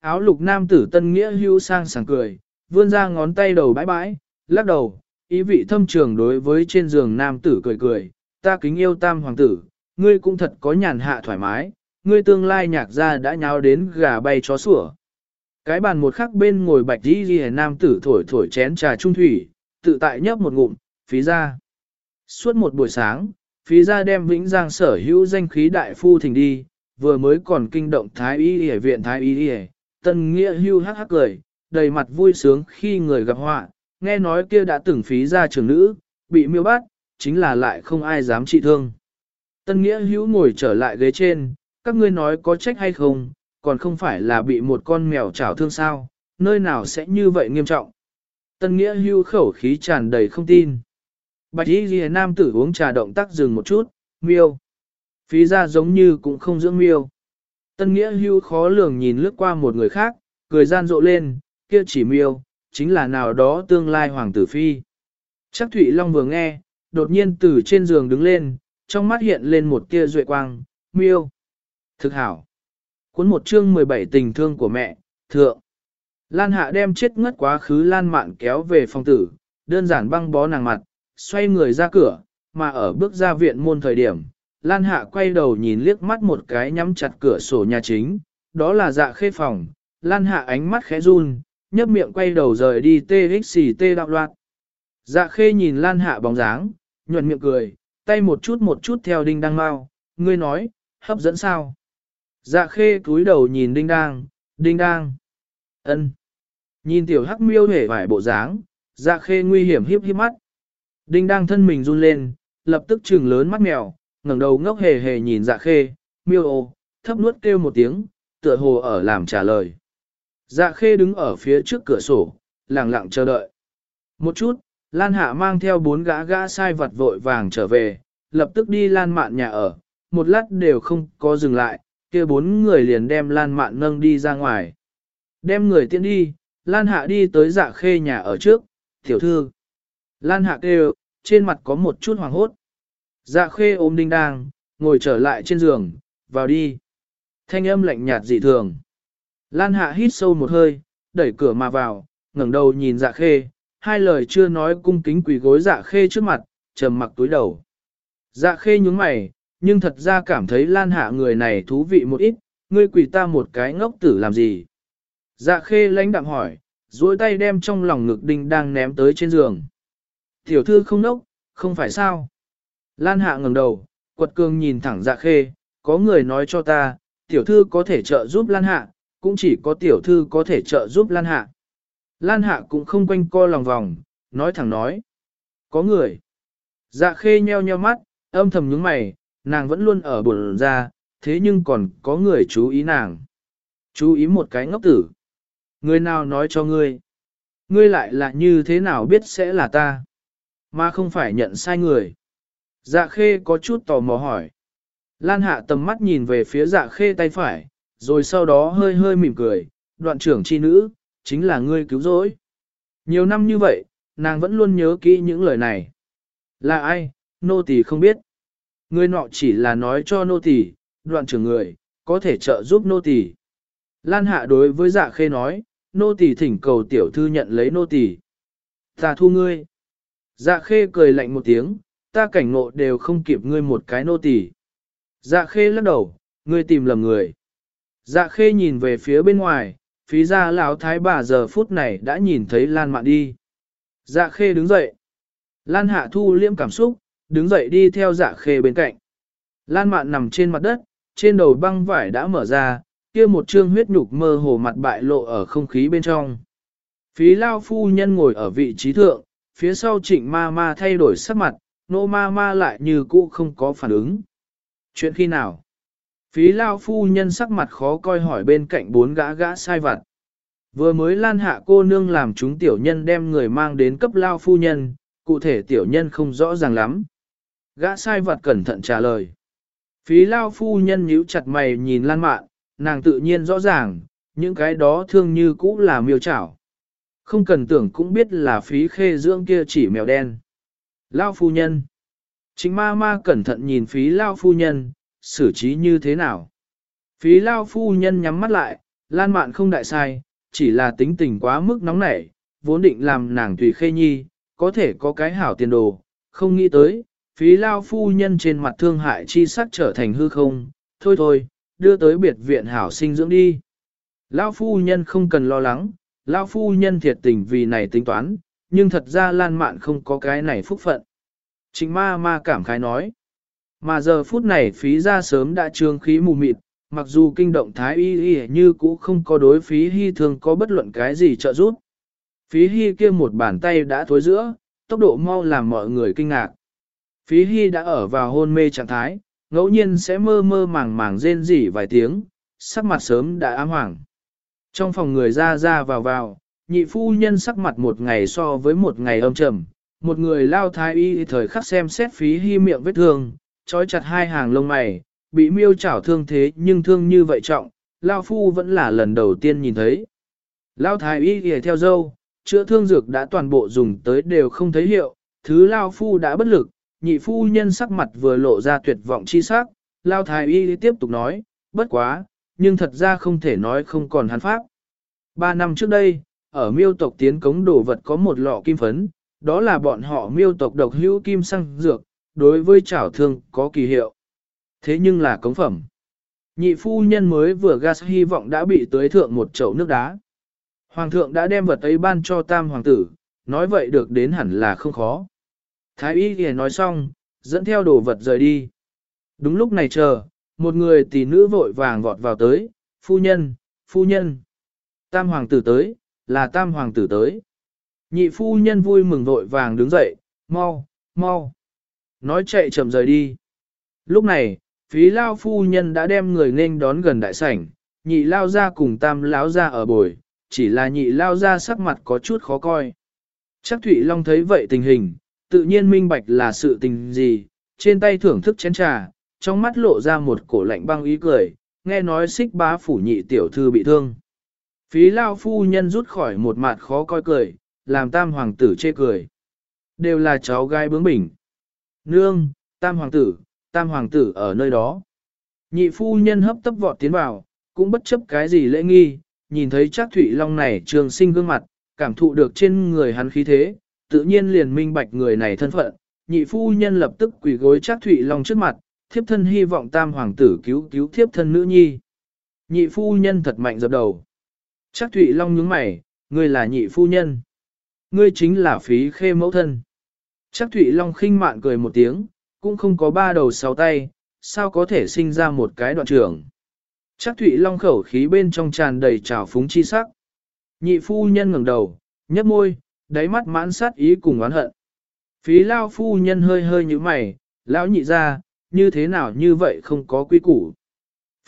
Áo lục nam tử tân nghĩa hưu sang sảng cười, vươn ra ngón tay đầu bãi bãi, lắc đầu, ý vị thâm trường đối với trên giường nam tử cười cười, ta kính yêu tam hoàng tử, ngươi cũng thật có nhàn hạ thoải mái, ngươi tương lai nhạc ra đã nháo đến gà bay chó sủa. Cái bàn một khắc bên ngồi bạch đi ghi nam tử thổi thổi chén trà trung thủy, tự tại nhấp một ngụm, phí ra. Suốt một buổi sáng, phí ra đem vĩnh giang sở hữu danh khí đại phu thỉnh đi, vừa mới còn kinh động thái y y viện thái y y, tân nghĩa hưu hắc hắc cười, đầy mặt vui sướng khi người gặp họa, nghe nói kia đã từng phí ra trường nữ, bị miêu bắt, chính là lại không ai dám trị thương. Tân nghĩa hữu ngồi trở lại ghế trên, các ngươi nói có trách hay không, còn không phải là bị một con mèo chảo thương sao, nơi nào sẽ như vậy nghiêm trọng. Tân nghĩa hưu khẩu khí tràn đầy không tin. Bạch y ghi nam tử uống trà động tác dừng một chút, miêu. Phí ra giống như cũng không dưỡng miêu. Tân nghĩa hưu khó lường nhìn lướt qua một người khác, cười gian rộ lên, kia chỉ miêu, chính là nào đó tương lai hoàng tử phi. Chắc Thụy Long vừa nghe, đột nhiên từ trên giường đứng lên, trong mắt hiện lên một tia duệ quang, miêu. Thực hảo. Cuốn một chương 17 tình thương của mẹ, thượng. Lan hạ đem chết ngất quá khứ lan mạn kéo về phòng tử, đơn giản băng bó nàng mặt, xoay người ra cửa, mà ở bước ra viện môn thời điểm, Lan hạ quay đầu nhìn liếc mắt một cái nhắm chặt cửa sổ nhà chính, đó là dạ khê phòng, Lan hạ ánh mắt khẽ run, nhấp miệng quay đầu rời đi TXT đạo loạt. Dạ khê nhìn Lan hạ bóng dáng, nhuận miệng cười, tay một chút một chút theo đinh đăng mau, ngươi nói, hấp dẫn sao? Dạ khê cúi đầu nhìn đinh đang, đinh đang, ân. Nhìn tiểu hắc miêu hề vải bộ dáng, dạ khê nguy hiểm hiếp hiếp mắt. Đinh đang thân mình run lên, lập tức trừng lớn mắt mèo, ngẩng đầu ngốc hề hề nhìn dạ khê, miêu ô, thấp nuốt kêu một tiếng, tựa hồ ở làm trả lời. Dạ khê đứng ở phía trước cửa sổ, lặng lặng chờ đợi. Một chút, Lan Hạ mang theo bốn gã gã sai vật vội vàng trở về, lập tức đi Lan Mạn nhà ở, một lát đều không có dừng lại, kia bốn người liền đem Lan Mạn nâng đi ra ngoài. Đem người tiện đi, Lan Hạ đi tới dạ khê nhà ở trước, tiểu thư. Lan Hạ kêu, trên mặt có một chút hoàng hốt. Dạ khê ôm đinh đang, ngồi trở lại trên giường, vào đi. Thanh âm lạnh nhạt dị thường. Lan Hạ hít sâu một hơi, đẩy cửa mà vào, ngẩng đầu nhìn dạ khê, hai lời chưa nói cung kính quỳ gối dạ khê trước mặt, trầm mặc túi đầu. Dạ khê nhúng mày, nhưng thật ra cảm thấy Lan Hạ người này thú vị một ít, ngươi quỳ ta một cái ngốc tử làm gì. Dạ khê lãnh đạm hỏi, duỗi tay đem trong lòng ngực đinh đang ném tới trên giường. Tiểu thư không nốc, không phải sao. Lan hạ ngẩng đầu, quật cường nhìn thẳng dạ khê, có người nói cho ta, tiểu thư có thể trợ giúp Lan hạ, cũng chỉ có tiểu thư có thể trợ giúp Lan hạ. Lan hạ cũng không quanh co lòng vòng, nói thẳng nói. Có người. Dạ khê nheo nheo mắt, âm thầm nhướng mày, nàng vẫn luôn ở buồn ra, thế nhưng còn có người chú ý nàng. Chú ý một cái ngốc tử. Người nào nói cho ngươi? Ngươi lại là như thế nào biết sẽ là ta? Mà không phải nhận sai người. Dạ khê có chút tò mò hỏi. Lan hạ tầm mắt nhìn về phía dạ khê tay phải, rồi sau đó hơi hơi mỉm cười, đoạn trưởng chi nữ, chính là ngươi cứu rỗi. Nhiều năm như vậy, nàng vẫn luôn nhớ kỹ những lời này. Là ai, nô tỳ không biết. Người nọ chỉ là nói cho nô tỳ, đoạn trưởng người, có thể trợ giúp nô tỳ. Lan hạ đối với dạ khê nói, nô tỳ thỉnh cầu tiểu thư nhận lấy nô tỳ. Ta thu ngươi. Dạ khê cười lạnh một tiếng, ta cảnh ngộ đều không kịp ngươi một cái nô tỳ. Dạ khê lắc đầu, ngươi tìm lầm người. Dạ khê nhìn về phía bên ngoài, phí ra lão thái bà giờ phút này đã nhìn thấy Lan Mạn đi. Dạ khê đứng dậy. Lan hạ thu liễm cảm xúc, đứng dậy đi theo dạ khê bên cạnh. Lan Mạn nằm trên mặt đất, trên đầu băng vải đã mở ra, kia một trương huyết nhục mơ hồ mặt bại lộ ở không khí bên trong. Phí lao phu nhân ngồi ở vị trí thượng, phía sau trịnh ma ma thay đổi sắc mặt, nô ma ma lại như cũ không có phản ứng. Chuyện khi nào? Phí lao phu nhân sắc mặt khó coi hỏi bên cạnh bốn gã gã sai vặt. Vừa mới lan hạ cô nương làm chúng tiểu nhân đem người mang đến cấp lao phu nhân, cụ thể tiểu nhân không rõ ràng lắm. Gã sai vặt cẩn thận trả lời. Phí lao phu nhân nhíu chặt mày nhìn lan mạn, nàng tự nhiên rõ ràng, những cái đó thương như cũ là miêu chảo. Không cần tưởng cũng biết là phí khê dưỡng kia chỉ mèo đen. Lao phu nhân. Chính ma ma cẩn thận nhìn phí lao phu nhân, xử trí như thế nào. Phí lao phu nhân nhắm mắt lại, lan mạn không đại sai, chỉ là tính tình quá mức nóng nảy, vốn định làm nàng tùy khê nhi, có thể có cái hảo tiền đồ, không nghĩ tới, phí lao phu nhân trên mặt thương hại chi sắc trở thành hư không, thôi thôi, đưa tới biệt viện hảo sinh dưỡng đi. Lao phu nhân không cần lo lắng, Lao phu nhân thiệt tình vì này tính toán, nhưng thật ra lan mạn không có cái này phúc phận. Trịnh ma ma cảm khái nói. Mà giờ phút này phí ra sớm đã trương khí mù mịt, mặc dù kinh động thái y y như cũ không có đối phí hy thường có bất luận cái gì trợ giúp. Phí hy kia một bàn tay đã thối giữa, tốc độ mau làm mọi người kinh ngạc. Phí hy đã ở vào hôn mê trạng thái, ngẫu nhiên sẽ mơ mơ màng màng rên rỉ vài tiếng, sắc mặt sớm đã ám hoảng. Trong phòng người ra ra vào vào, nhị phu nhân sắc mặt một ngày so với một ngày âm trầm, một người lao thái y thời khắc xem xét phí hy miệng vết thương, trói chặt hai hàng lông mày, bị miêu chảo thương thế nhưng thương như vậy trọng, Lao Phu vẫn là lần đầu tiên nhìn thấy. Lao Thái y kìa theo dâu, chữa thương dược đã toàn bộ dùng tới đều không thấy hiệu, thứ Lao Phu đã bất lực, nhị phu nhân sắc mặt vừa lộ ra tuyệt vọng chi sắc, Lao Thái y tiếp tục nói, bất quá, nhưng thật ra không thể nói không còn hắn pháp. Ba năm trước đây, ở miêu tộc tiến cống đồ vật có một lọ kim phấn, đó là bọn họ miêu tộc độc hữu kim xăng dược, đối với chảo thương có kỳ hiệu. Thế nhưng là cống phẩm. Nhị phu nhân mới vừa gas hy vọng đã bị tới thượng một chậu nước đá. Hoàng thượng đã đem vật ấy ban cho tam hoàng tử, nói vậy được đến hẳn là không khó. Thái y thì nói xong, dẫn theo đồ vật rời đi. Đúng lúc này chờ, một người tỷ nữ vội vàng vọt vào tới, phu nhân, phu nhân. Tam hoàng tử tới, là tam hoàng tử tới. Nhị phu nhân vui mừng vội vàng đứng dậy, mau, mau. Nói chạy chậm rời đi. Lúc này, phí lao phu nhân đã đem người nên đón gần đại sảnh, nhị lao ra cùng tam lão ra ở bồi, chỉ là nhị lao ra sắc mặt có chút khó coi. Chắc Thụy Long thấy vậy tình hình, tự nhiên minh bạch là sự tình gì, trên tay thưởng thức chén trà, trong mắt lộ ra một cổ lạnh băng ý cười, nghe nói xích bá phủ nhị tiểu thư bị thương. Phí lao phu nhân rút khỏi một mặt khó coi cười, làm tam hoàng tử chê cười. Đều là cháu gái bướng bỉnh. Nương, tam hoàng tử, tam hoàng tử ở nơi đó. Nhị phu nhân hấp tấp vọt tiến vào, cũng bất chấp cái gì lễ nghi, nhìn thấy chắc thủy long này trường sinh gương mặt, cảm thụ được trên người hắn khí thế, tự nhiên liền minh bạch người này thân phận. Nhị phu nhân lập tức quỳ gối chắc thủy long trước mặt, thiếp thân hy vọng tam hoàng tử cứu cứu thiếp thân nữ nhi. Nhị phu nhân thật mạnh dập đầu. Chắc Thụy long nhướng mày, ngươi là nhị phu nhân. Ngươi chính là phí khê mẫu thân. Chắc Thụy long khinh mạn cười một tiếng, cũng không có ba đầu sáu tay, sao có thể sinh ra một cái đoạn trưởng. Chắc Thụy Long khẩu khí bên trong tràn đầy trào phúng chi sắc. Nhị phu nhân ngẩng đầu, nhấp môi, đáy mắt mãn sát ý cùng oán hận. Phí lao phu nhân hơi hơi như mày, lão nhị ra, như thế nào như vậy không có quy củ.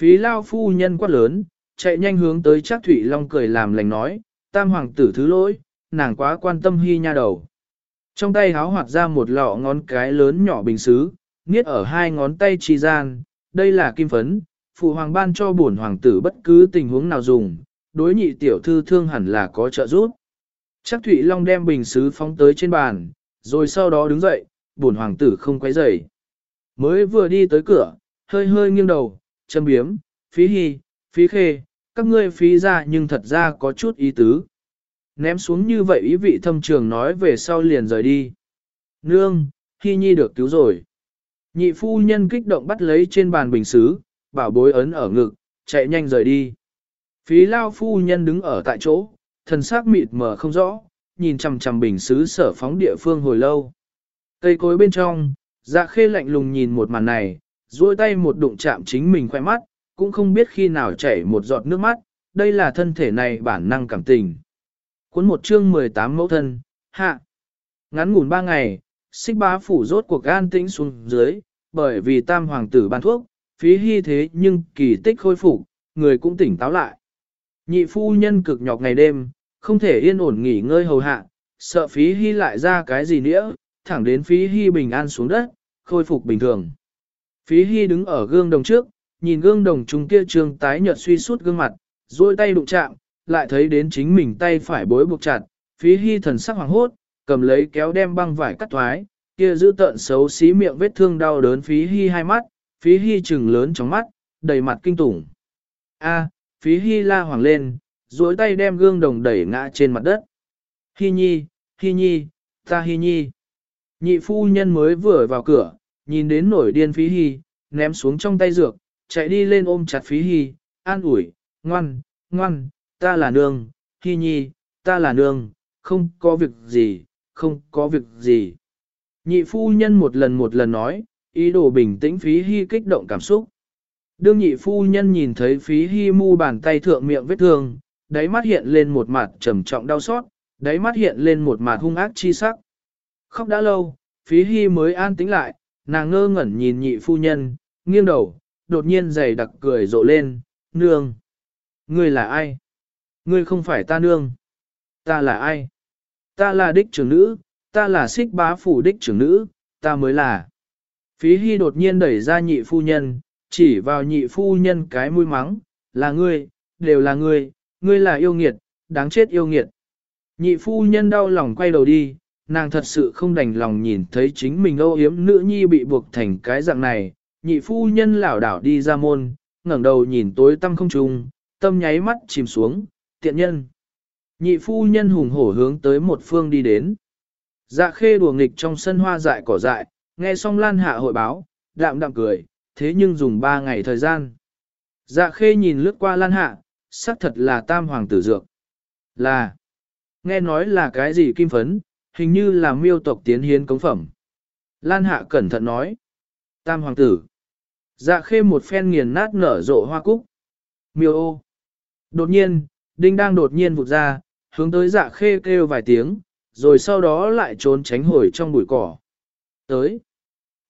Phí lao phu nhân quát lớn, chạy nhanh hướng tới chắc Thụy Long cười làm lành nói, tam hoàng tử thứ lỗi, nàng quá quan tâm hy nha đầu. Trong tay háo hoạt ra một lọ ngón cái lớn nhỏ bình xứ, niết ở hai ngón tay chi gian, đây là kim phấn, phụ hoàng ban cho bổn hoàng tử bất cứ tình huống nào dùng, đối nhị tiểu thư thương hẳn là có trợ giúp. Chắc Thụy Long đem bình xứ phóng tới trên bàn, rồi sau đó đứng dậy, bổn hoàng tử không quay dậy. Mới vừa đi tới cửa, hơi hơi nghiêng đầu, châm biếm, phí hy, phí khê, các ngươi phí ra nhưng thật ra có chút ý tứ. Ném xuống như vậy ý vị thâm trường nói về sau liền rời đi. Nương, Hy Nhi được cứu rồi. Nhị phu nhân kích động bắt lấy trên bàn bình xứ, bảo bối ấn ở ngực, chạy nhanh rời đi. Phí lao phu nhân đứng ở tại chỗ, thần sắc mịt mờ không rõ, nhìn chằm chằm bình xứ sở phóng địa phương hồi lâu. Cây cối bên trong, dạ khê lạnh lùng nhìn một màn này, duỗi tay một đụng chạm chính mình khoe mắt, cũng không biết khi nào chảy một giọt nước mắt, đây là thân thể này bản năng cảm tình. Cuốn một chương 18 mẫu thân, hạ. Ngắn ngủn ba ngày, xích bá phủ rốt cuộc an tĩnh xuống dưới, bởi vì tam hoàng tử ban thuốc, phí hy thế nhưng kỳ tích khôi phục, người cũng tỉnh táo lại. Nhị phu nhân cực nhọc ngày đêm, không thể yên ổn nghỉ ngơi hầu hạ, sợ phí hy lại ra cái gì nữa, thẳng đến phí hy bình an xuống đất, khôi phục bình thường. Phí hy đứng ở gương đồng trước, nhìn gương đồng trung kia trường tái nhợt suy suốt gương mặt, duỗi tay đụng chạm, lại thấy đến chính mình tay phải bối buộc chặt, phí hy thần sắc hoàng hốt, cầm lấy kéo đem băng vải cắt thoái, kia giữ tợn xấu xí miệng vết thương đau đớn phí hy hai mắt, phí hy trừng lớn trong mắt, đầy mặt kinh tủng. A, phí hy la hoàng lên, duỗi tay đem gương đồng đẩy ngã trên mặt đất. Hy nhi, hy nhi, ta hy nhi. Nhị phu nhân mới vừa vào cửa, nhìn đến nổi điên phí hy, ném xuống trong tay dược, chạy đi lên ôm chặt phí hy, an ủi, ngoan, ngoan, ta là nương, hy nhi, ta là nương, không có việc gì, không có việc gì. Nhị phu nhân một lần một lần nói, ý đồ bình tĩnh phí hy kích động cảm xúc. Đương nhị phu nhân nhìn thấy phí hy mu bàn tay thượng miệng vết thương, đáy mắt hiện lên một mặt trầm trọng đau xót, đáy mắt hiện lên một mặt hung ác chi sắc. Khóc đã lâu, phí hy mới an tĩnh lại, nàng ngơ ngẩn nhìn nhị phu nhân, nghiêng đầu, đột nhiên dày đặc cười rộ lên, nương. Ngươi là ai? Ngươi không phải ta nương. Ta là ai? Ta là đích trưởng nữ, ta là xích bá phủ đích trưởng nữ, ta mới là. Phí Hy đột nhiên đẩy ra nhị phu nhân, Chỉ vào nhị phu nhân cái mũi mắng, là ngươi, đều là ngươi, ngươi là yêu nghiệt, đáng chết yêu nghiệt. Nhị phu nhân đau lòng quay đầu đi, nàng thật sự không đành lòng nhìn thấy chính mình âu yếm nữ nhi bị buộc thành cái dạng này. Nhị phu nhân lảo đảo đi ra môn, ngẩng đầu nhìn tối tăm không trung, tâm nháy mắt chìm xuống, tiện nhân. Nhị phu nhân hùng hổ hướng tới một phương đi đến. Dạ khê đùa nghịch trong sân hoa dại cỏ dại, nghe xong lan hạ hội báo, đạm đạm cười, thế nhưng dùng ba ngày thời gian. Dạ khê nhìn lướt qua lan hạ, xác thật là tam hoàng tử dược. Là, nghe nói là cái gì kim phấn, hình như là miêu tộc tiến hiến cống phẩm. Lan hạ cẩn thận nói, tam hoàng tử. Dạ khê một phen nghiền nát nở rộ hoa cúc. Miêu ô. Đột nhiên, đinh đang đột nhiên vụt ra, hướng tới dạ khê kêu vài tiếng, rồi sau đó lại trốn tránh hồi trong bụi cỏ. Tới.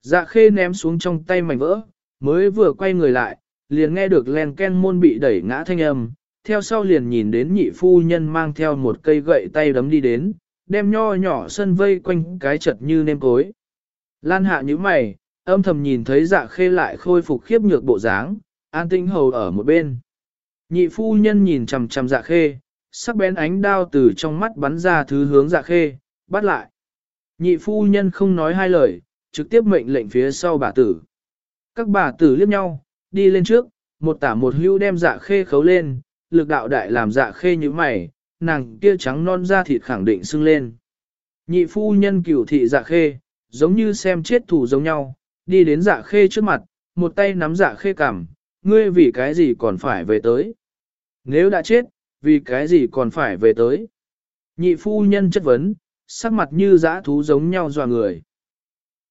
Dạ khê ném xuống trong tay mảnh vỡ, mới vừa quay người lại, liền nghe được len ken môn bị đẩy ngã thanh âm, theo sau liền nhìn đến nhị phu nhân mang theo một cây gậy tay đấm đi đến, đem nho nhỏ sân vây quanh cái chật như nêm cối. Lan hạ như mày, âm thầm nhìn thấy dạ khê lại khôi phục khiếp nhược bộ dáng, an tinh hầu ở một bên. Nhị phu nhân nhìn chầm chầm dạ khê, sắc bén ánh đao từ trong mắt bắn ra thứ hướng dạ khê, bắt lại. Nhị phu nhân không nói hai lời, trực tiếp mệnh lệnh phía sau bà tử. Các bà tử liếc nhau, đi lên trước, một tả một hưu đem dạ khê khấu lên, lực đạo đại làm dạ khê như mày, nàng kia trắng non da thịt khẳng định sưng lên. Nhị phu nhân cửu thị dạ khê, giống như xem chết thủ giống nhau, đi đến dạ khê trước mặt, một tay nắm dạ khê cằm, ngươi vì cái gì còn phải về tới. Nếu đã chết, vì cái gì còn phải về tới. Nhị phu nhân chất vấn, sắc mặt như dã thú giống nhau dò người.